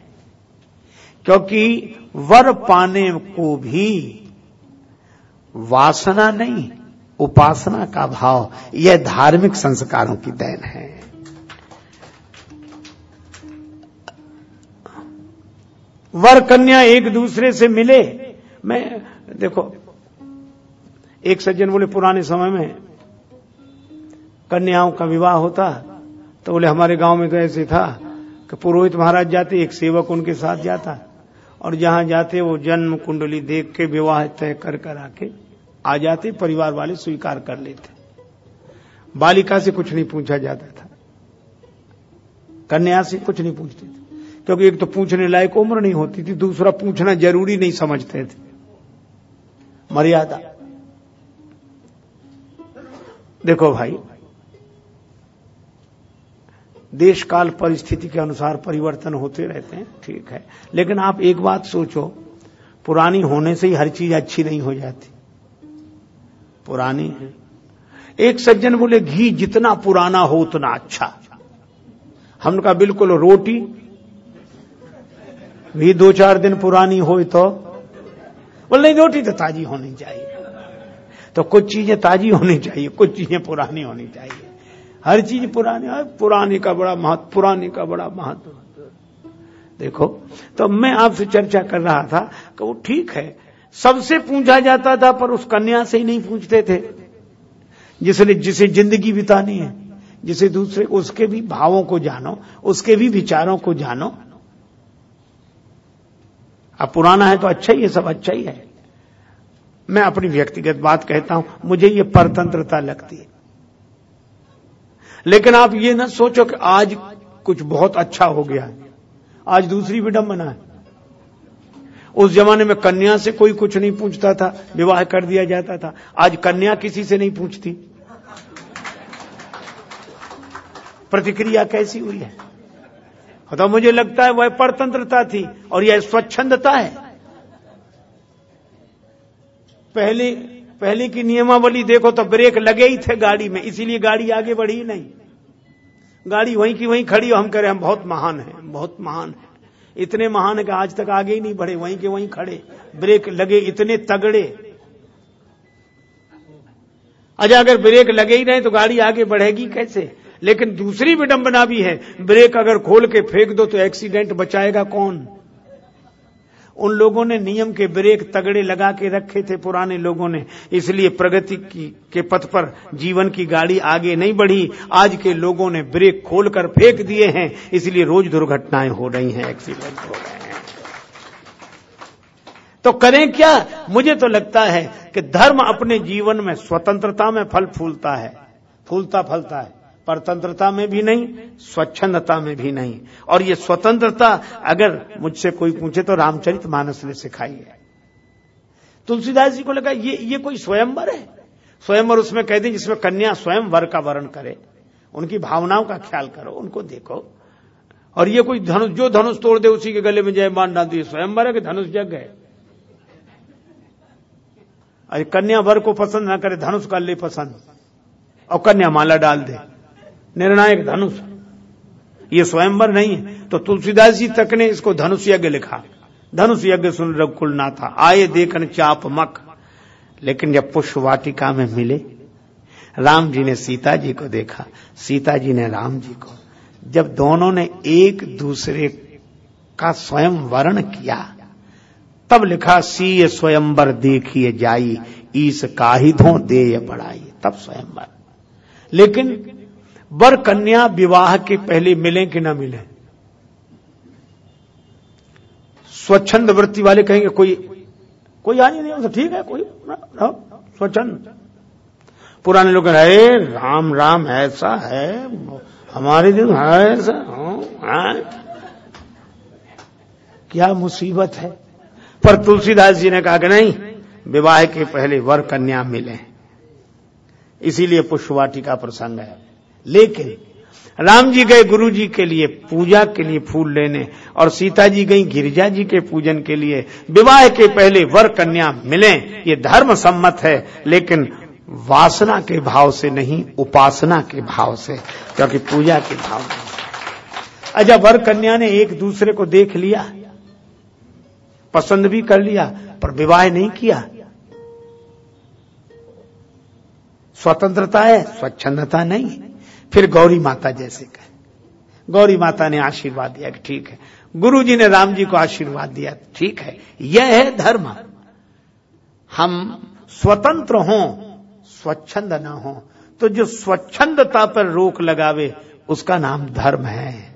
क्योंकि वर पाने को भी वासना नहीं उपासना का भाव यह धार्मिक संस्कारों की देन है। वर कन्या एक दूसरे से मिले, मैं, देखो, एक सज्जन बोले, पुराने समय में कन्याओं का विवाह होता तो बोले, हमारे गाँव में तो ऐसे था कि पुरोहित महाराज जाते, एक सेवक उनके साथ जाता, और जहाँ जाते, वो जन्म कुंडली देख के विवाह तय कर कर आके आ जाते परिवार वाले स्वीकार कर लेते। बालिका से कुछ नहीं पूछा जाता था। कन्या से कुछ नहीं पूछते थे। क्योंकि एक तो पूछने लायक उम्र नहीं होती थी, दूसरा पूछना ज़रूरी नहीं समझते थे। मर्यादा। देखो भाई, देश काल परिस्थिति के अनुसार परिवर्तन होते रहते हैं, ठीक है। लेकिन आप एक बात सोचो, पुरानी होने से ही हर चीज़ अच्छी नहीं हो जाती। पुरानी है। एक सज्जन बोले, घी जितना पुराना हो उतना अच्छा। हमने कहा, बिल्कुल, रोटी। भी दो चार दिन पुरानी हो तो? बोले, नहीं, रोटी तो ताजी होनी चाहिए। तो कुछ चीज़ें ताजी होनी चाहिए, कुछ चीज़ें पुरानी होनी चाहिए। हर चीज़ पुरानी पुरानी का बड़ा महत्व, पुरानी का बड़ा महत्व। देखो तो मैं आपसे चर्चा कर रहा था कि वो ठीक है सबसे पूछा जाता था, पर उस कन्या से ही नहीं पूछते थे। जिसने, जिसे ज़िंदगी बितानी है, जिसे दूसरे, उसके भी भावों को जानो, उसके भी विचारों को जानो। अब पुराना है तो अच्छा ही है, सब अच्छा ही है। मैं अपनी व्यक्तिगत बात कहता हूँ, मुझे ये परतंत्रता लगती है। लेकिन आप ये ना सोचो कि आज कुछ बहुत अच्छा हो गया है। आज दूसरी विडंबना है। उस जमाने में कन्या से कोई कुछ नहीं पूछता था, विवाह कर दिया जाता था। आज कन्या किसी से नहीं पूछती। प्रतिक्रिया कैसी हुई है? तो मुझे लगता है वह परतंत्रता थी और यह स्वच्छंदता है। पहले पहले की नियमावली देखो तो ब्रेक लगे ही थे गाड़ी में, इसीलिए गाड़ी आगे बढ़ी नहीं। गाड़ी वहीं की वहीं खड़ी हम कह रहे हम बहुत महान है बहुत महान है। इतने महान के आज तक आगे ही नहीं बढ़े, वहीं के वहीं खड़े, ब्रेक लगे इतने तगड़े। अच्छा अगर ब्रेक लगे ही नहीं तो गाड़ी आगे बढ़ेगी कैसे? लेकिन दूसरी विडंबना भी है, ब्रेक अगर खोल के फेंक दो तो एक्सीडेंट बचाएगा कौन? उन लोगों ने नियम के ब्रेक तगड़े लगा के रखे थे पुराने लोगों ने। इसलिए प्रगति की, के पथ पर जीवन की गाड़ी आगे नहीं बढ़ी। आज के लोगों ने ब्रेक खोलकर फेंक दिए हैं। इसलिए रोज दुर्घटनाएँ हो रही हैं, एक्सीडेंट हो रहे हैं। तो करें क्या? मुझे तो लगता है कि धर्म अपने जीवन में स्वतंत्रता में फल फूलता है। फूलता फलता है। परतंत्रता में भी नहीं, स्वच्छंदता में भी नहीं। और ये स्वतंत्रता अगर मुझसे कोई पूछे तो रामचरित मानस ने सिखाई है। तुलसीदास जी को लगा, ये ये कोई स्वयंवर है? स्वयंवर उसमें कह दी जिसमें कन्या स्वयं वर का वर्ण करे। उनकी भावनाओं का ख्याल करो, उनको देखो। और ये कोई धनुष, जो धनुष तोड़ दे उसी के गले में जय मान डाल दिए स्वयंवर है कि धनुष जग गए अरे कन्या वर को पसंद ना करे, धनुष कर ले पसंद। और कन्या माला डाल दे। निर्णायक धनुष। ये स्वयंवर नहीं है। तो तुलसीदास जी तक ने इसको धनुष यज्ञ लिखा। धनुष यज्ञ सुन रघुकुल ना था आए देखन चाप मक। लेकिन जब पुष्प वाटिका में मिले, राम जी ने सीता जी को देखा। सीता जी ने राम जी को, जब दोनों ने एक दूसरे का स्वयं वर्ण किया, तब लिखा सी स्वयंवर देखिए जाई, ईस काहिधों दे बढ़ाई तब स्वयंवर। लेकिन वर कन्या विवाह के पहले मिले कि ना मिले? स्वच्छंद वृत्ति वाले कहेंगे कोई कोई हानि नहीं हो? तो ठीक है कोई स्वच्छंद। पुराने लोग अरे राम राम ऐसा है हमारे दिन है ऐसा हाँ, क्या मुसीबत है? पर तुलसीदास जी ने कहा कि नहीं विवाह के पहले वर कन्या मिले। इसीलिए पुष्पवाटी का प्रसंग है। लेकिन राम जी गए गुरु जी के लिए पूजा के लिए फूल लेने और सीता जी गई गिरिजा जी के पूजन के लिए, विवाह के पहले वर कन्या मिले, ये धर्म सम्मत है, लेकिन वासना के भाव से नहीं, उपासना के भाव से, क्योंकि पूजा के भाव में अच्छा वर कन्या ने एक दूसरे को देख लिया, पसंद भी कर लिया, पर विवाह नहीं किया। स्वतंत्रता है, स्वच्छंदता नहीं। फिर गौरी माता जैसे कहे। गौरी माता ने आशीर्वाद दिया कि ठीक है। गुरु जी ने राम जी को आशीर्वाद दिया, ठीक है। यह है धर्म। हम स्वतंत्र हों, स्वच्छंद ना हो तो जो स्वच्छंदता पर रोक लगावे, उसका नाम धर्म है।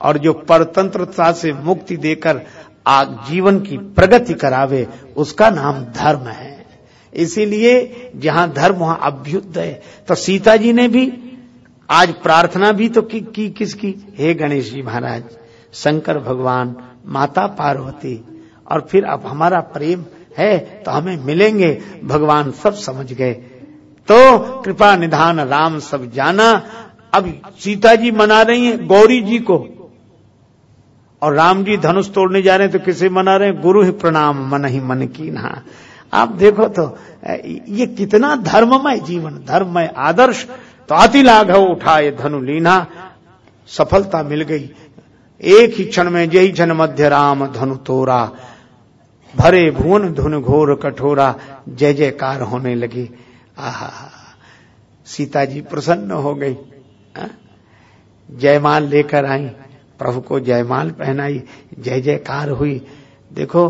और जो परतंत्रता से मुक्ति देकर आग जीवन की प्रगति करावे, उसका नाम धर्म है। इसीलिए जहाँ धर्म वहाँ अभ्युत है। तो सीता जी ने भी आज प्रार्थना भी तो की, की किसकी? हे गणेश जी महाराज शंकर भगवान माता पार्वती और फिर अब हमारा प्रेम है तो हमें मिलेंगे। भगवान सब समझ गए। तो कृपा निधान राम सब जाना। अब सीता जी मना रही हैं गौरी जी को। और राम जी धनुष तोड़ने जा रहे हैं तो किसे मना रहे हैं? गुरु ही प्रणाम मन ही मन की ना। आप देखो तो ये कितना धर्ममय जीवन, धर्ममय आदर्श। तो अति लाघव उठाए धनु लीना, सफलता मिल गई। एक ही क्षण में जय जन मध्य राम धनु तोरा। भरे भुवन धुन घोर कठोरा, जय जयकार होने लगी। आहा, सीता जी प्रसन्न हो गई। जयमाल लेकर आई, प्रभु को जयमाल पहनाई, जय जयकार हुई। देखो,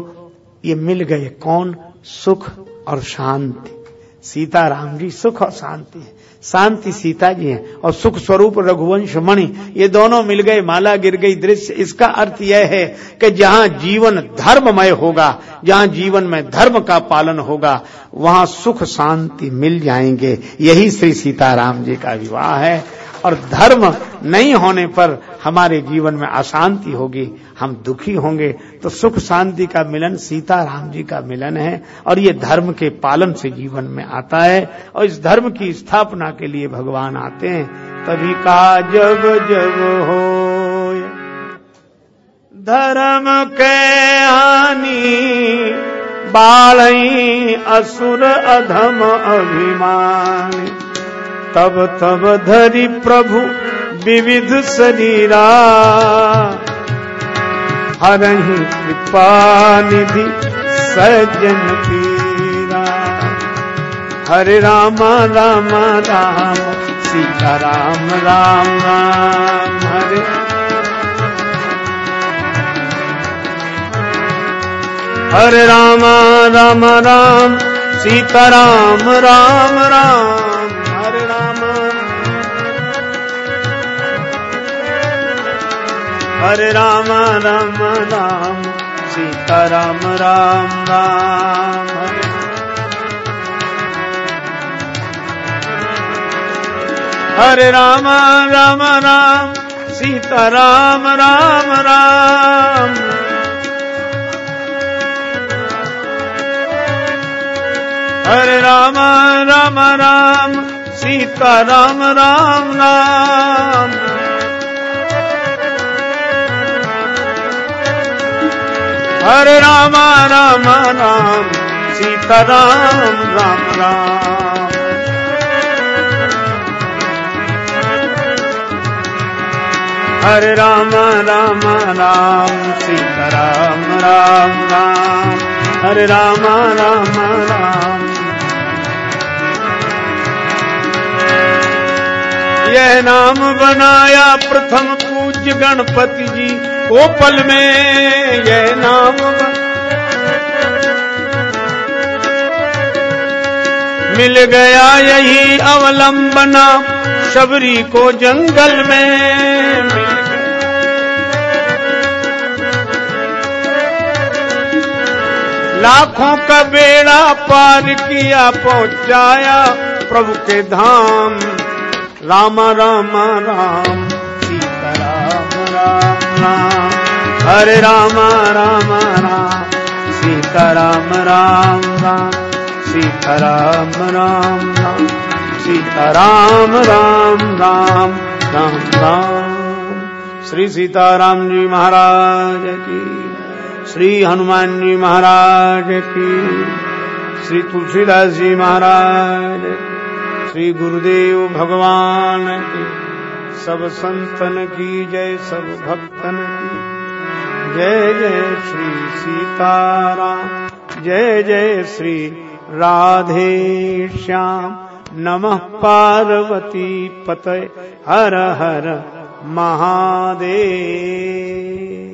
ये मिल गए कौन? सुख और शांति। सीता राम जी सुख और शांति है। शांति सीता जी है और सुख स्वरूप रघुवंश मणि, ये दोनों मिल गए, माला गिर गई दृश्य। इसका अर्थ यह है कि जहाँ जीवन धर्ममय होगा, जहाँ जीवन में धर्म का पालन होगा, वहाँ सुख शांति मिल जाएँगे। यही श्री सीताराम जी का विवाह है। और धर्म नहीं होने पर हमारे जीवन में अशांति होगी, हम दुखी होंगे। तो सुख शांति का मिलन सीता राम जी का मिलन है और ये धर्म के पालन से जीवन में आता है। और इस धर्म की स्थापना के लिए भगवान आते हैं। तभी का जब जब हो धर्म के हानि बाल असुर अधम अभिमान। तब तब धरि प्रभु विविध शरीरा। हरही कृपा निधि सज्जन पीरा। हरे राम राम राम सीता राम राम राम हरे। हरे राम राम राम सीता राम राम राम। हरे राम राम राम सीता राम राम। राम हरे राम राम राम सीता राम राम। राम हरे राम राम राम सीता राम राम राम। हरे राम राम राम सीता राम राम। राम हरे राम राम राम सीता राम राम राम, हरे राम राम राम। यह नाम बनाया प्रथम पूज्य गणपति जी। कोपल में यह नाम। मिल गया यही अवलंबना शबरी को जंगल में। लाखों का बेड़ा पार किया पहुँचाया प्रभु के धाम। राम राम राम। हरे राम राम राम। सीता राम राम राम। सीता राम राम राम। सीता राम राम राम राम राम। श्री सीताराम जी महाराज की। श्री हनुमान जी महाराज की। श्री तुलसीदास जी महाराज श्री गुरुदेव भगवान की। सब संतन की जय, सब भक्तन की। जय जय श्री सीताराम, जय जय श्री राधे श्याम। नमः पार्वती पतय, हर हर महादेव।